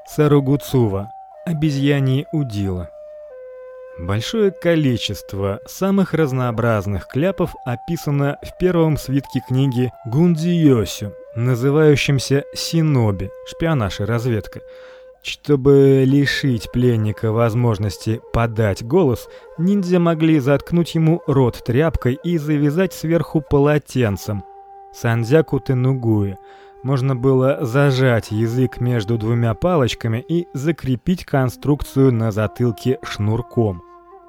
S1: Саругуцува обезьянье удила. Большое количество самых разнообразных кляпов описано в первом свитке книги Гундзиёсю называющимся Синоби, шпионаж и разведка. Чтобы лишить пленника возможности подать голос, ниндзя могли заткнуть ему рот тряпкой и завязать сверху полотенцем. Сандзяку тенугуи. Можно было зажать язык между двумя палочками и закрепить конструкцию на затылке шнурком.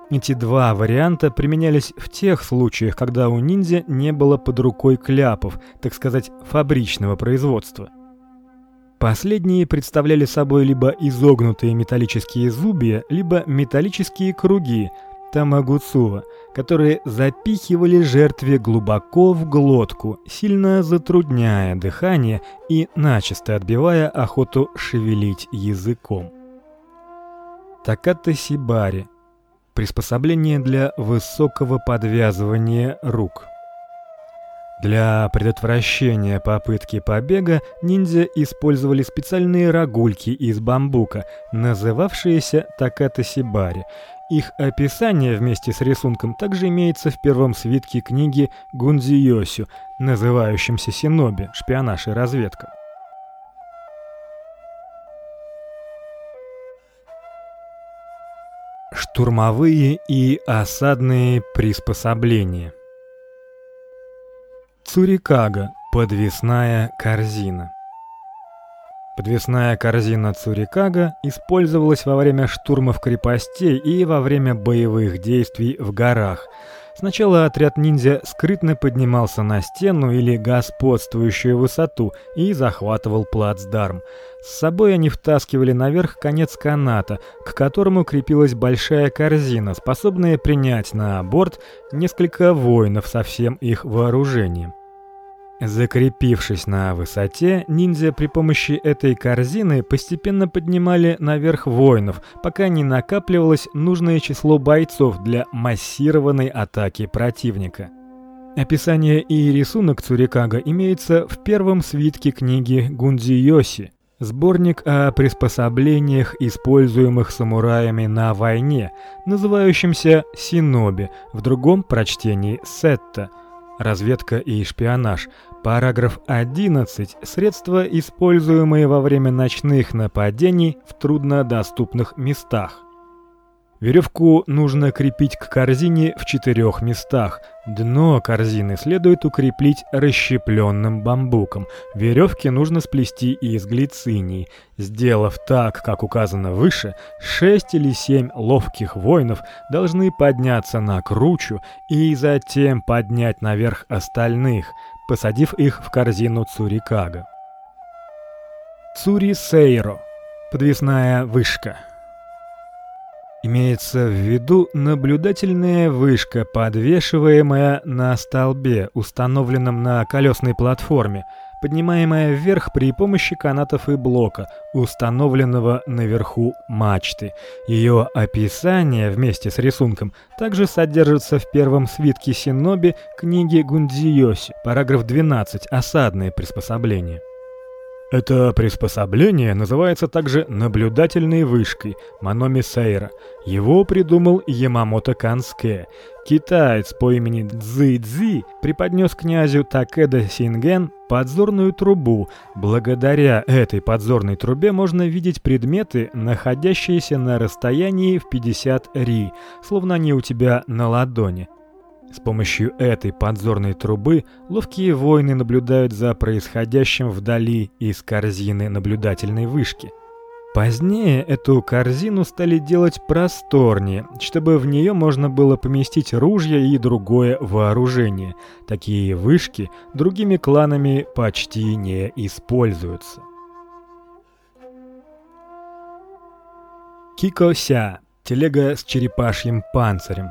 S1: Эти два варианта применялись в тех случаях, когда у ниндзя не было под рукой кляпов, так сказать, фабричного производства. Последние представляли собой либо изогнутые металлические зубья, либо металлические круги тамагуцува, которые запихивали жертве глубоко в глотку, сильно затрудняя дыхание и начисто отбивая охоту шевелить языком. Таката сибари приспособление для высокого подвязывания рук. Для предотвращения попытки побега ниндзя использовали специальные рогульки из бамбука, называвшиеся такатосибари. Их описание вместе с рисунком также имеется в первом свитке книги Гунзиёсю, называющемся Синоби, шпионаж и разведка. Штурмовые и осадные приспособления. Цурикага Подвесная корзина. Подвесная корзина Цурикага использовалась во время штурмов крепостей и во время боевых действий в горах. Сначала отряд ниндзя скрытно поднимался на стену или господствующую высоту и захватывал плацдарм. С собой они втаскивали наверх конец каната, к которому крепилась большая корзина, способная принять на борт несколько воинов со всем их вооружением. Закрепившись на высоте, ниндзя при помощи этой корзины постепенно поднимали наверх воинов, пока не накапливалось нужное число бойцов для массированной атаки противника. Описание и рисунок Цурикага имеется в первом свитке книги Гундзиёси, сборник о приспособлениях, используемых самураями на войне, называющемся Синоби, в другом прочтении Сетта – разведка и шпионаж. Параграф 11. Средства, используемые во время ночных нападений в труднодоступных местах. Веревку нужно крепить к корзине в четырех местах. Дно корзины следует укрепить расщепленным бамбуком. Веревки нужно сплести из глицинии. Сделав так, как указано выше, шесть или семь ловких воинов должны подняться на кручу и затем поднять наверх остальных, посадив их в корзину цурикага. Цури Сейро. Подвесная вышка. Имеется в виду наблюдательная вышка, подвешиваемая на столбе, установленном на колесной платформе, поднимаемая вверх при помощи канатов и блока, установленного наверху мачты. Ее описание вместе с рисунком также содержится в первом свитке Синоби книги Гундзиёси, параграф 12, осадное приспособление. Это приспособление называется также наблюдательной вышкой Маноми Сейра. Его придумал Ямамото Канске. Китаец по имени Цзи Цзи преподнес князю Такеда Синген подзорную трубу. Благодаря этой подзорной трубе можно видеть предметы, находящиеся на расстоянии в 50 ри, словно они у тебя на ладони. С помощью этой подзорной трубы ловкие воины наблюдают за происходящим вдали из корзины наблюдательной вышки. Позднее эту корзину стали делать просторнее, чтобы в нее можно было поместить ружья и другое вооружение. Такие вышки другими кланами почти не используются. Кикося телега с черепашьим панцирем.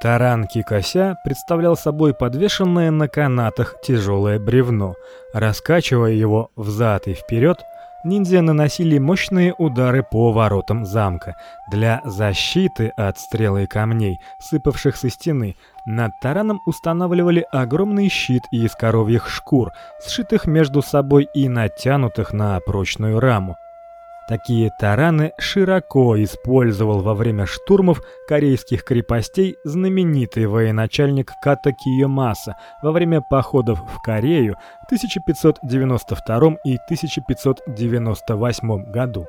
S1: Таран Кикося представлял собой подвешенное на канатах тяжелое бревно. Раскачивая его взад и вперед, ниндзя наносили мощные удары по воротам замка. Для защиты от стрел и камней, сыпавших со стены, над тараном устанавливали огромный щит из коровьих шкур, сшитых между собой и натянутых на прочную раму. Такие тараны широко использовал во время штурмов корейских крепостей знаменитый военачальник Ката Киёмаса во время походов в Корею в 1592 и 1598 году.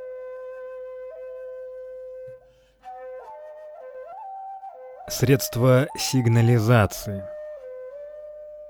S1: Средства сигнализации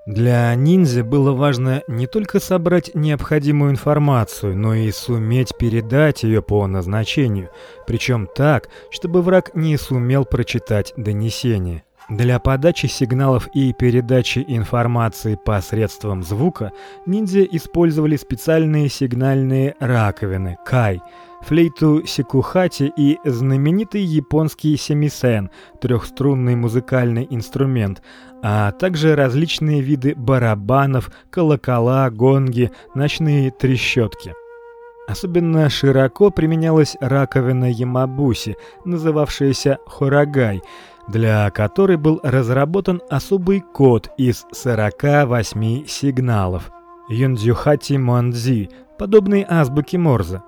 S1: для ниндзя было важно не только собрать необходимую информацию, но и суметь передать ее по назначению, причем так, чтобы враг не сумел прочитать донесение. Для подачи сигналов и передачи информации посредством звука ниндзя использовали специальные сигнальные раковины кай – флейту сикухати и знаменитый японский семисен, трехструнный музыкальный инструмент, а также различные виды барабанов, колокола, гонги, ночные трещотки. Особенно широко применялась раковина ямабуси, называвшаяся хорагай, для которой был разработан особый код из 48 сигналов. Юндзюхати Монзи, подобный азбуке Морзе.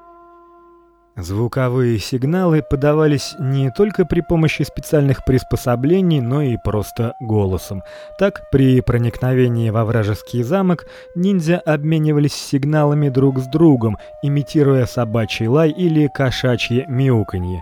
S1: Звуковые сигналы подавались не только при помощи специальных приспособлений, но и просто голосом. Так, при проникновении во вражеский замок ниндзя обменивались сигналами друг с другом, имитируя собачий лай или кошачье мяуканье.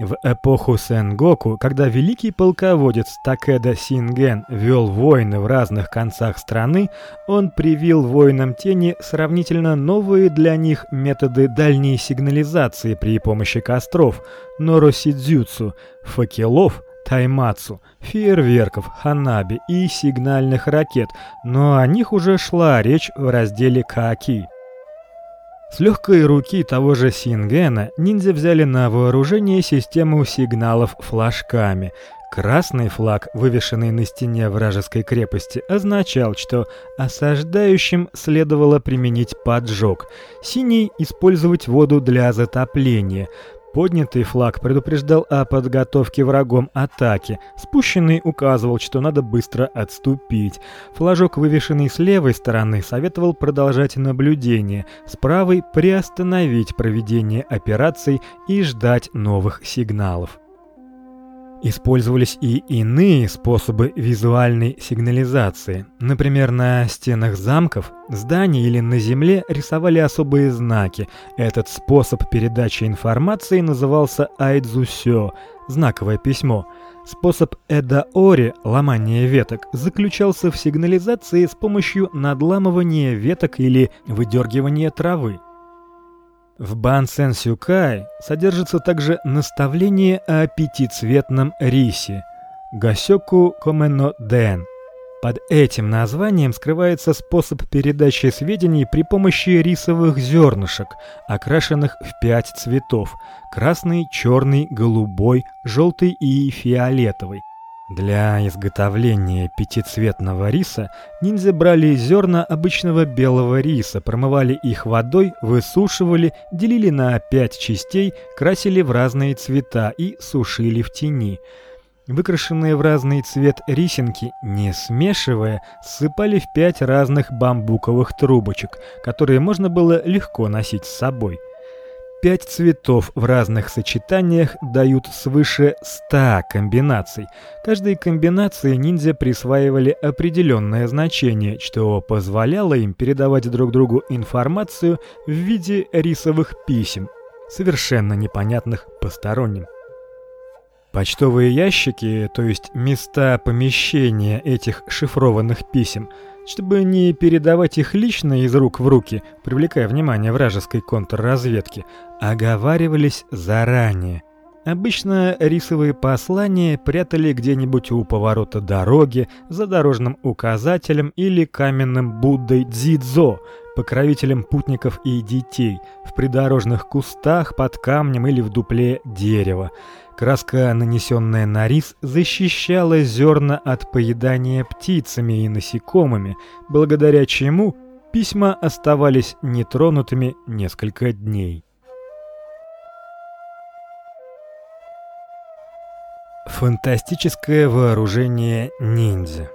S1: В эпоху Сэнгоку, когда великий полководец Такеда Синген вел войны в разных концах страны, он привил воинам тени сравнительно новые для них методы дальней сигнализации при помощи костров, норосидзюцу, факелов, таймацу, фейерверков, ханаби и сигнальных ракет, но о них уже шла речь в разделе Кааки. С легкой руки того же Сингена ниндзя взяли на вооружение систему сигналов флажками. Красный флаг, вывешенный на стене вражеской крепости, означал, что осаждающим следовало применить поджог. Синий использовать воду для затопления. Поднятый флаг предупреждал о подготовке врагом атаки. Спущенный указывал, что надо быстро отступить. Флажок, вывешенный с левой стороны, советовал продолжать наблюдение, с правой приостановить проведение операций и ждать новых сигналов. Использовались и иные способы визуальной сигнализации. Например, на стенах замков, зданий или на земле рисовали особые знаки. Этот способ передачи информации назывался айдзусё знаковое письмо. Способ эдаори ломания веток заключался в сигнализации с помощью надламывания веток или выдергивания травы. В Бансен Сюкай содержится также наставление о пятицветном рисе Гасёку Комено Дэн. Под этим названием скрывается способ передачи сведений при помощи рисовых зернышек, окрашенных в пять цветов: красный, черный, голубой, желтый и фиолетовый. Для изготовления пятицветного риса ниндзя брали зерна обычного белого риса, промывали их водой, высушивали, делили на пять частей, красили в разные цвета и сушили в тени. Выкрашенные в разный цвет рисинки, не смешивая, сыпали в пять разных бамбуковых трубочек, которые можно было легко носить с собой. Пять цветов в разных сочетаниях дают свыше ста комбинаций. Каждой комбинации ниндзя присваивали определенное значение, что позволяло им передавать друг другу информацию в виде рисовых писем, совершенно непонятных посторонним. Почтовые ящики, то есть места помещения этих шифрованных писем, чтобы не передавать их лично из рук в руки, привлекая внимание вражеской контрразведки, оговаривались заранее. Обычно рисовые послания прятали где-нибудь у поворота дороги, за дорожным указателем или каменным Буддой Дзидзо, покровителем путников и детей, в придорожных кустах, под камнем или в дупле дерева. Краска, нанесенная на рис, защищала зерна от поедания птицами и насекомыми, благодаря чему письма оставались нетронутыми несколько дней. Фантастическое вооружение ниндзя.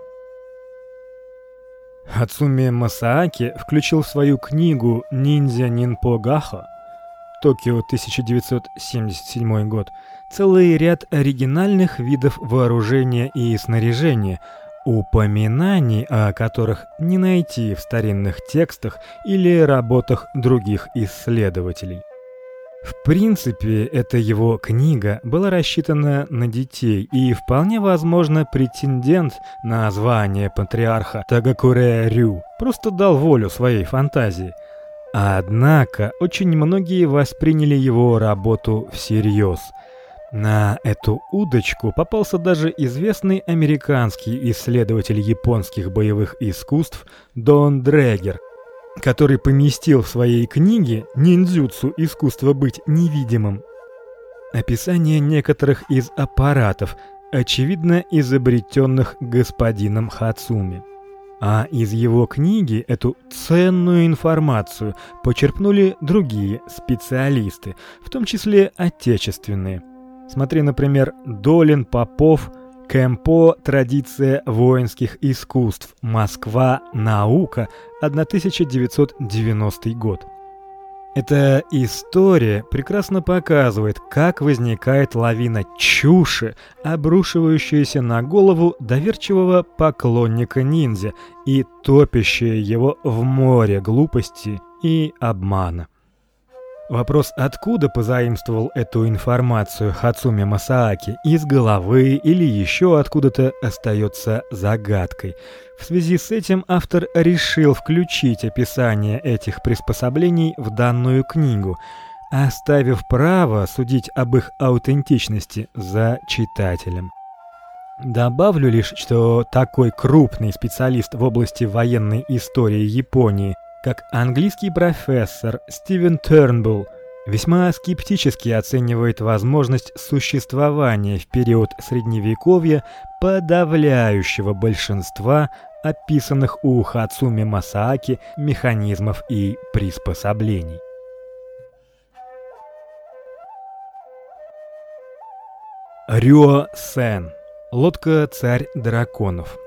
S1: Хацуми Масааки включил в свою книгу Ниндзя Нинпо Гахо Токио 1977 год целый ряд оригинальных видов вооружения и снаряжения, упоминаний о которых не найти в старинных текстах или работах других исследователей. В принципе, эта его книга была рассчитана на детей, и вполне возможно, претендент на звание патриарха Тагакуре Рю просто дал волю своей фантазии. Однако, очень многие восприняли его работу всерьез. На эту удочку попался даже известный американский исследователь японских боевых искусств Дон Дрегер, который поместил в своей книге Ниндзюцу искусство быть невидимым описание некоторых из аппаратов, очевидно изобретенных господином Хацуми. А из его книги эту ценную информацию почерпнули другие специалисты, в том числе отечественные. Смотри, например, Долин, Попов, Кэмпо Традиция воинских искусств. Москва. Наука. 1990 год. Эта история прекрасно показывает, как возникает лавина чуши, обрушивающаяся на голову доверчивого поклонника ниндзя и топящая его в море глупости и обмана. Вопрос, откуда позаимствовал эту информацию Хацуми Масааки, из головы или еще откуда-то остается загадкой. В связи с этим автор решил включить описание этих приспособлений в данную книгу, оставив право судить об их аутентичности за читателем. Добавлю лишь, что такой крупный специалист в области военной истории Японии как английский профессор Стивен Тернбулл весьма скептически оценивает возможность существования в период средневековья подавляющего большинства описанных у Хацуми Масааки механизмов и приспособлений. Рюо Сен. Лодка Царь драконов.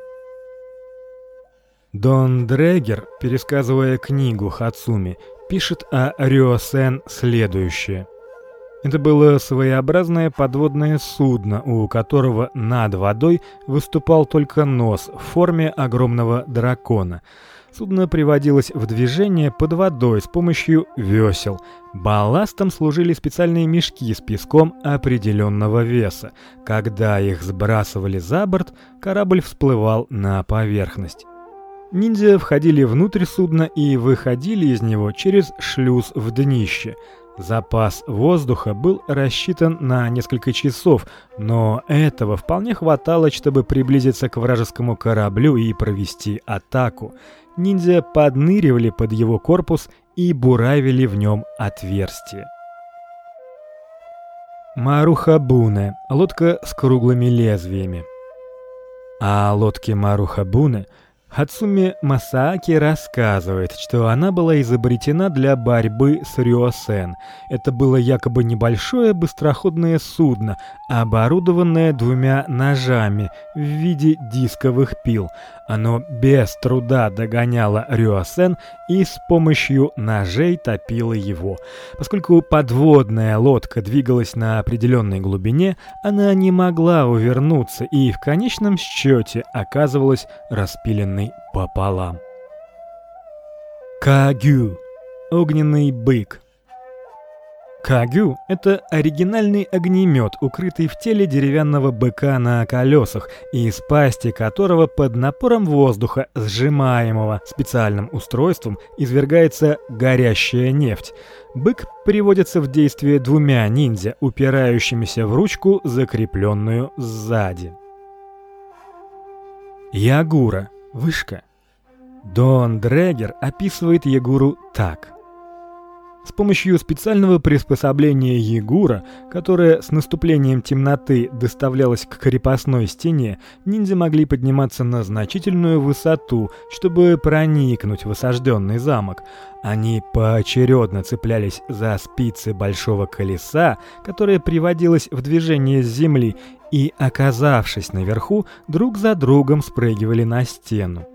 S1: Дон Дрегер, пересказывая книгу Хацуми, пишет о Рёсен следующее: это было своеобразное подводное судно, у которого над водой выступал только нос в форме огромного дракона. Судно приводилось в движение под водой с помощью весел. Балластом служили специальные мешки с песком определенного веса. Когда их сбрасывали за борт, корабль всплывал на поверхность. Ниндзя входили внутрь судна и выходили из него через шлюз в днище. Запас воздуха был рассчитан на несколько часов, но этого вполне хватало, чтобы приблизиться к вражескому кораблю и провести атаку. Ниндзя подныривали под его корпус и буравили в нем отверстия. Марухабуне лодка с круглыми лезвиями. А лодки Марухабуне – Хацуми Масааки рассказывает, что она была изобретена для борьбы с Рёсен. Это было якобы небольшое быстроходное судно, оборудованное двумя ножами в виде дисковых пил. Оно без труда догоняло Рюасен и с помощью ножей топило его. Поскольку подводная лодка двигалась на определенной глубине, она не могла увернуться и в конечном счете оказывалась распиленной пополам. Кагю огненный бык Кагю – это оригинальный огнемет, укрытый в теле деревянного быка на колесах, из пасти которого под напором воздуха, сжимаемого специальным устройством, извергается горящая нефть. Бык приводится в действие двумя ниндзя, упирающимися в ручку, закрепленную сзади. Ягура – вышка. Дон Дрегер описывает Ягуру так – с помощью специального приспособления Егура, которое с наступлением темноты доставлялось к крепостной стене, ниндзя могли подниматься на значительную высоту, чтобы проникнуть в осажденный замок. Они поочередно цеплялись за спицы большого колеса, которое приводилось в движение с земли, и, оказавшись наверху, друг за другом спрыгивали на стену.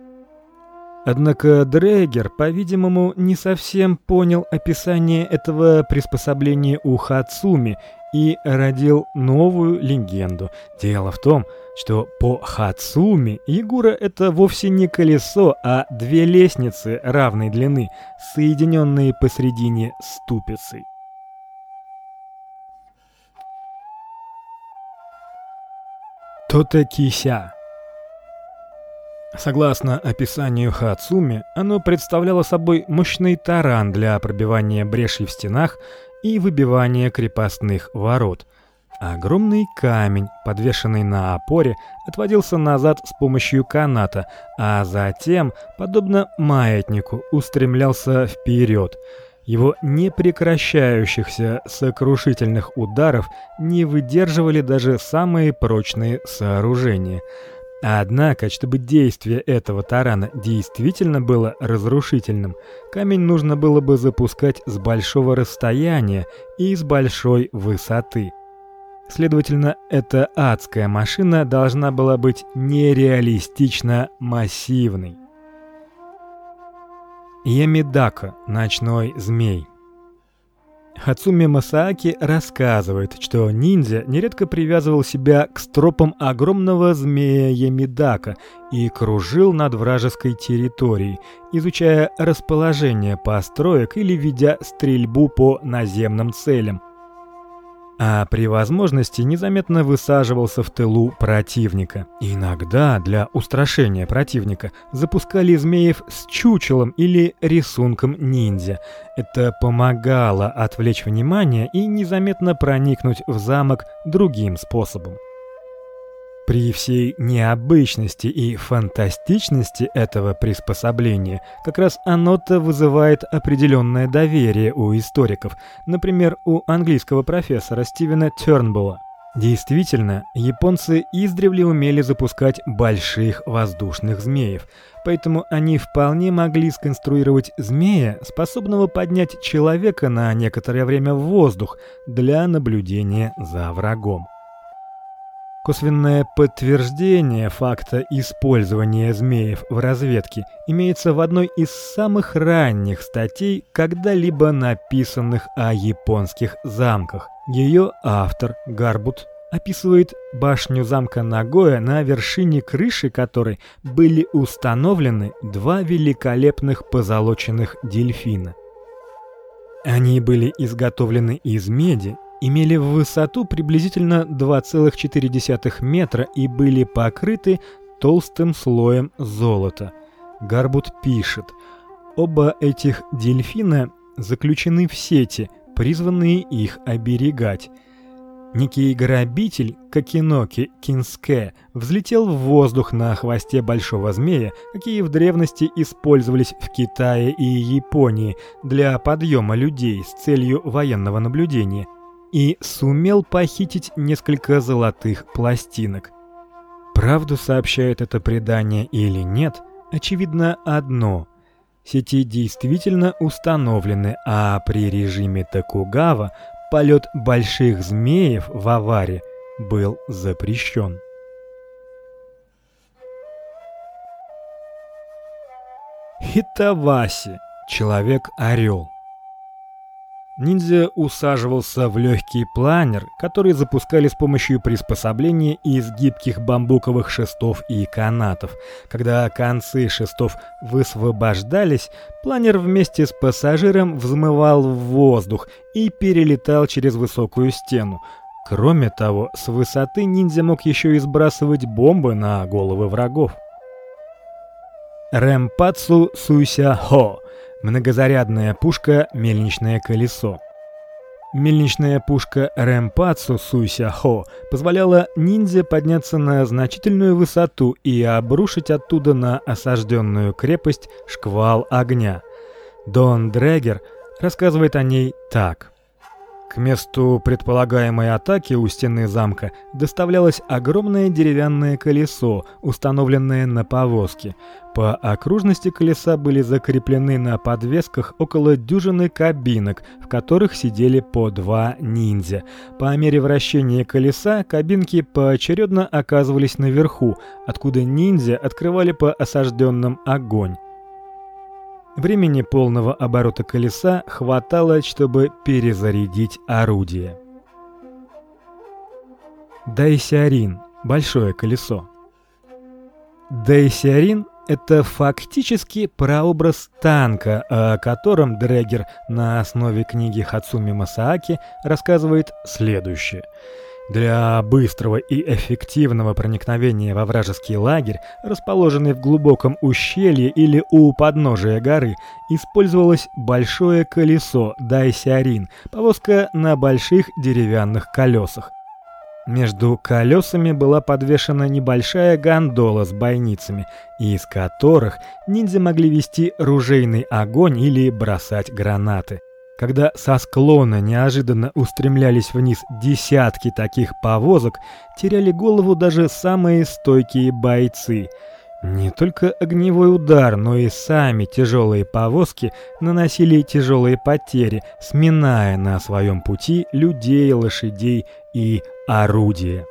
S1: Однако Дрейгер, по-видимому, не совсем понял описание этого приспособления у Хацуми и родил новую легенду. Дело в том, что по Хацуми Ягура это вовсе не колесо, а две лестницы равной длины, соединенные посредине ступицей. Тотекися Согласно описанию Хацуми, оно представляло собой мощный таран для пробивания брешей в стенах и выбивания крепостных ворот. Огромный камень, подвешенный на опоре, отводился назад с помощью каната, а затем, подобно маятнику, устремлялся вперед. Его непрекращающихся сокрушительных ударов не выдерживали даже самые прочные сооружения. Однако, чтобы действие этого тарана действительно было разрушительным, камень нужно было бы запускать с большого расстояния и с большой высоты. Следовательно, эта адская машина должна была быть нереалистично массивной. Ямидака, ночной змей. Хацуми Масааки рассказывает, что ниндзя нередко привязывал себя к стропам огромного змея Ямидака и кружил над вражеской территорией, изучая расположение построек или ведя стрельбу по наземным целям а при возможности незаметно высаживался в тылу противника. Иногда для устрашения противника запускали змеев с чучелом или рисунком ниндзя. Это помогало отвлечь внимание и незаметно проникнуть в замок другим способом. При всей необычности и фантастичности этого приспособления, как раз оно-то вызывает определенное доверие у историков, например, у английского профессора Стивена Тёрнбулла. Действительно, японцы издревле умели запускать больших воздушных змеев, поэтому они вполне могли сконструировать змея, способного поднять человека на некоторое время в воздух для наблюдения за врагом. Косвенное подтверждение факта использования змеев в разведке имеется в одной из самых ранних статей, когда-либо написанных о японских замках. Ее автор Гарбут описывает башню замка Нагоя, на вершине крыши которой были установлены два великолепных позолоченных дельфина. Они были изготовлены из меди имели высоту приблизительно 2,4 метра и были покрыты толстым слоем золота. Гарбут пишет: "Оба этих дельфина заключены в сети, призванные их оберегать. Некий грабитель Кокиноки Кинске взлетел в воздух на хвосте большого змея, какие в древности использовались в Китае и Японии для подъема людей с целью военного наблюдения и сумел похитить несколько золотых пластинок. Правду сообщает это предание или нет, очевидно одно: сети действительно установлены, а при режиме Токугава полет больших змеев в аваре был запрещен. Хитаваси, человек-орел. Ниндзя усаживался в легкий планер, который запускали с помощью приспособления из гибких бамбуковых шестов и канатов. Когда концы шестов высвобождались, планер вместе с пассажиром взмывал в воздух и перелетал через высокую стену. Кроме того, с высоты ниндзя мог еще и сбрасывать бомбы на головы врагов. Рэмпацу Суйся Хо Многозарядная пушка «Мельничное колесо». Мельничная пушка Рэмпацу Суйся Хо позволяла ниндзя подняться на значительную высоту и обрушить оттуда на осажденную крепость шквал огня. Дон Дрегер рассказывает о ней так: к месту предполагаемой атаки у стены замка доставлялось огромное деревянное колесо, установленное на повозке. По окружности колеса были закреплены на подвесках около дюжины кабинок, в которых сидели по два ниндзя. По мере вращения колеса кабинки поочередно оказывались наверху, откуда ниндзя открывали по осажденным огонь. Времени полного оборота колеса хватало, чтобы перезарядить орудие. Дайсиарин большое колесо. Дайсиарин это фактически прообраз танка, о котором Дрегер на основе книги Хацуми Масааки рассказывает следующее. Для быстрого и эффективного проникновения во вражеский лагерь, расположенный в глубоком ущелье или у подножия горы, использовалось большое колесо Дайсярин, повозка на больших деревянных колесах. Между колесами была подвешена небольшая гондола с бойницами, из которых ниндзя могли вести ружейный огонь или бросать гранаты. Когда со склона неожиданно устремлялись вниз десятки таких повозок, теряли голову даже самые стойкие бойцы. Не только огневой удар, но и сами тяжелые повозки наносили тяжелые потери, сминая на своем пути людей, лошадей и орудия.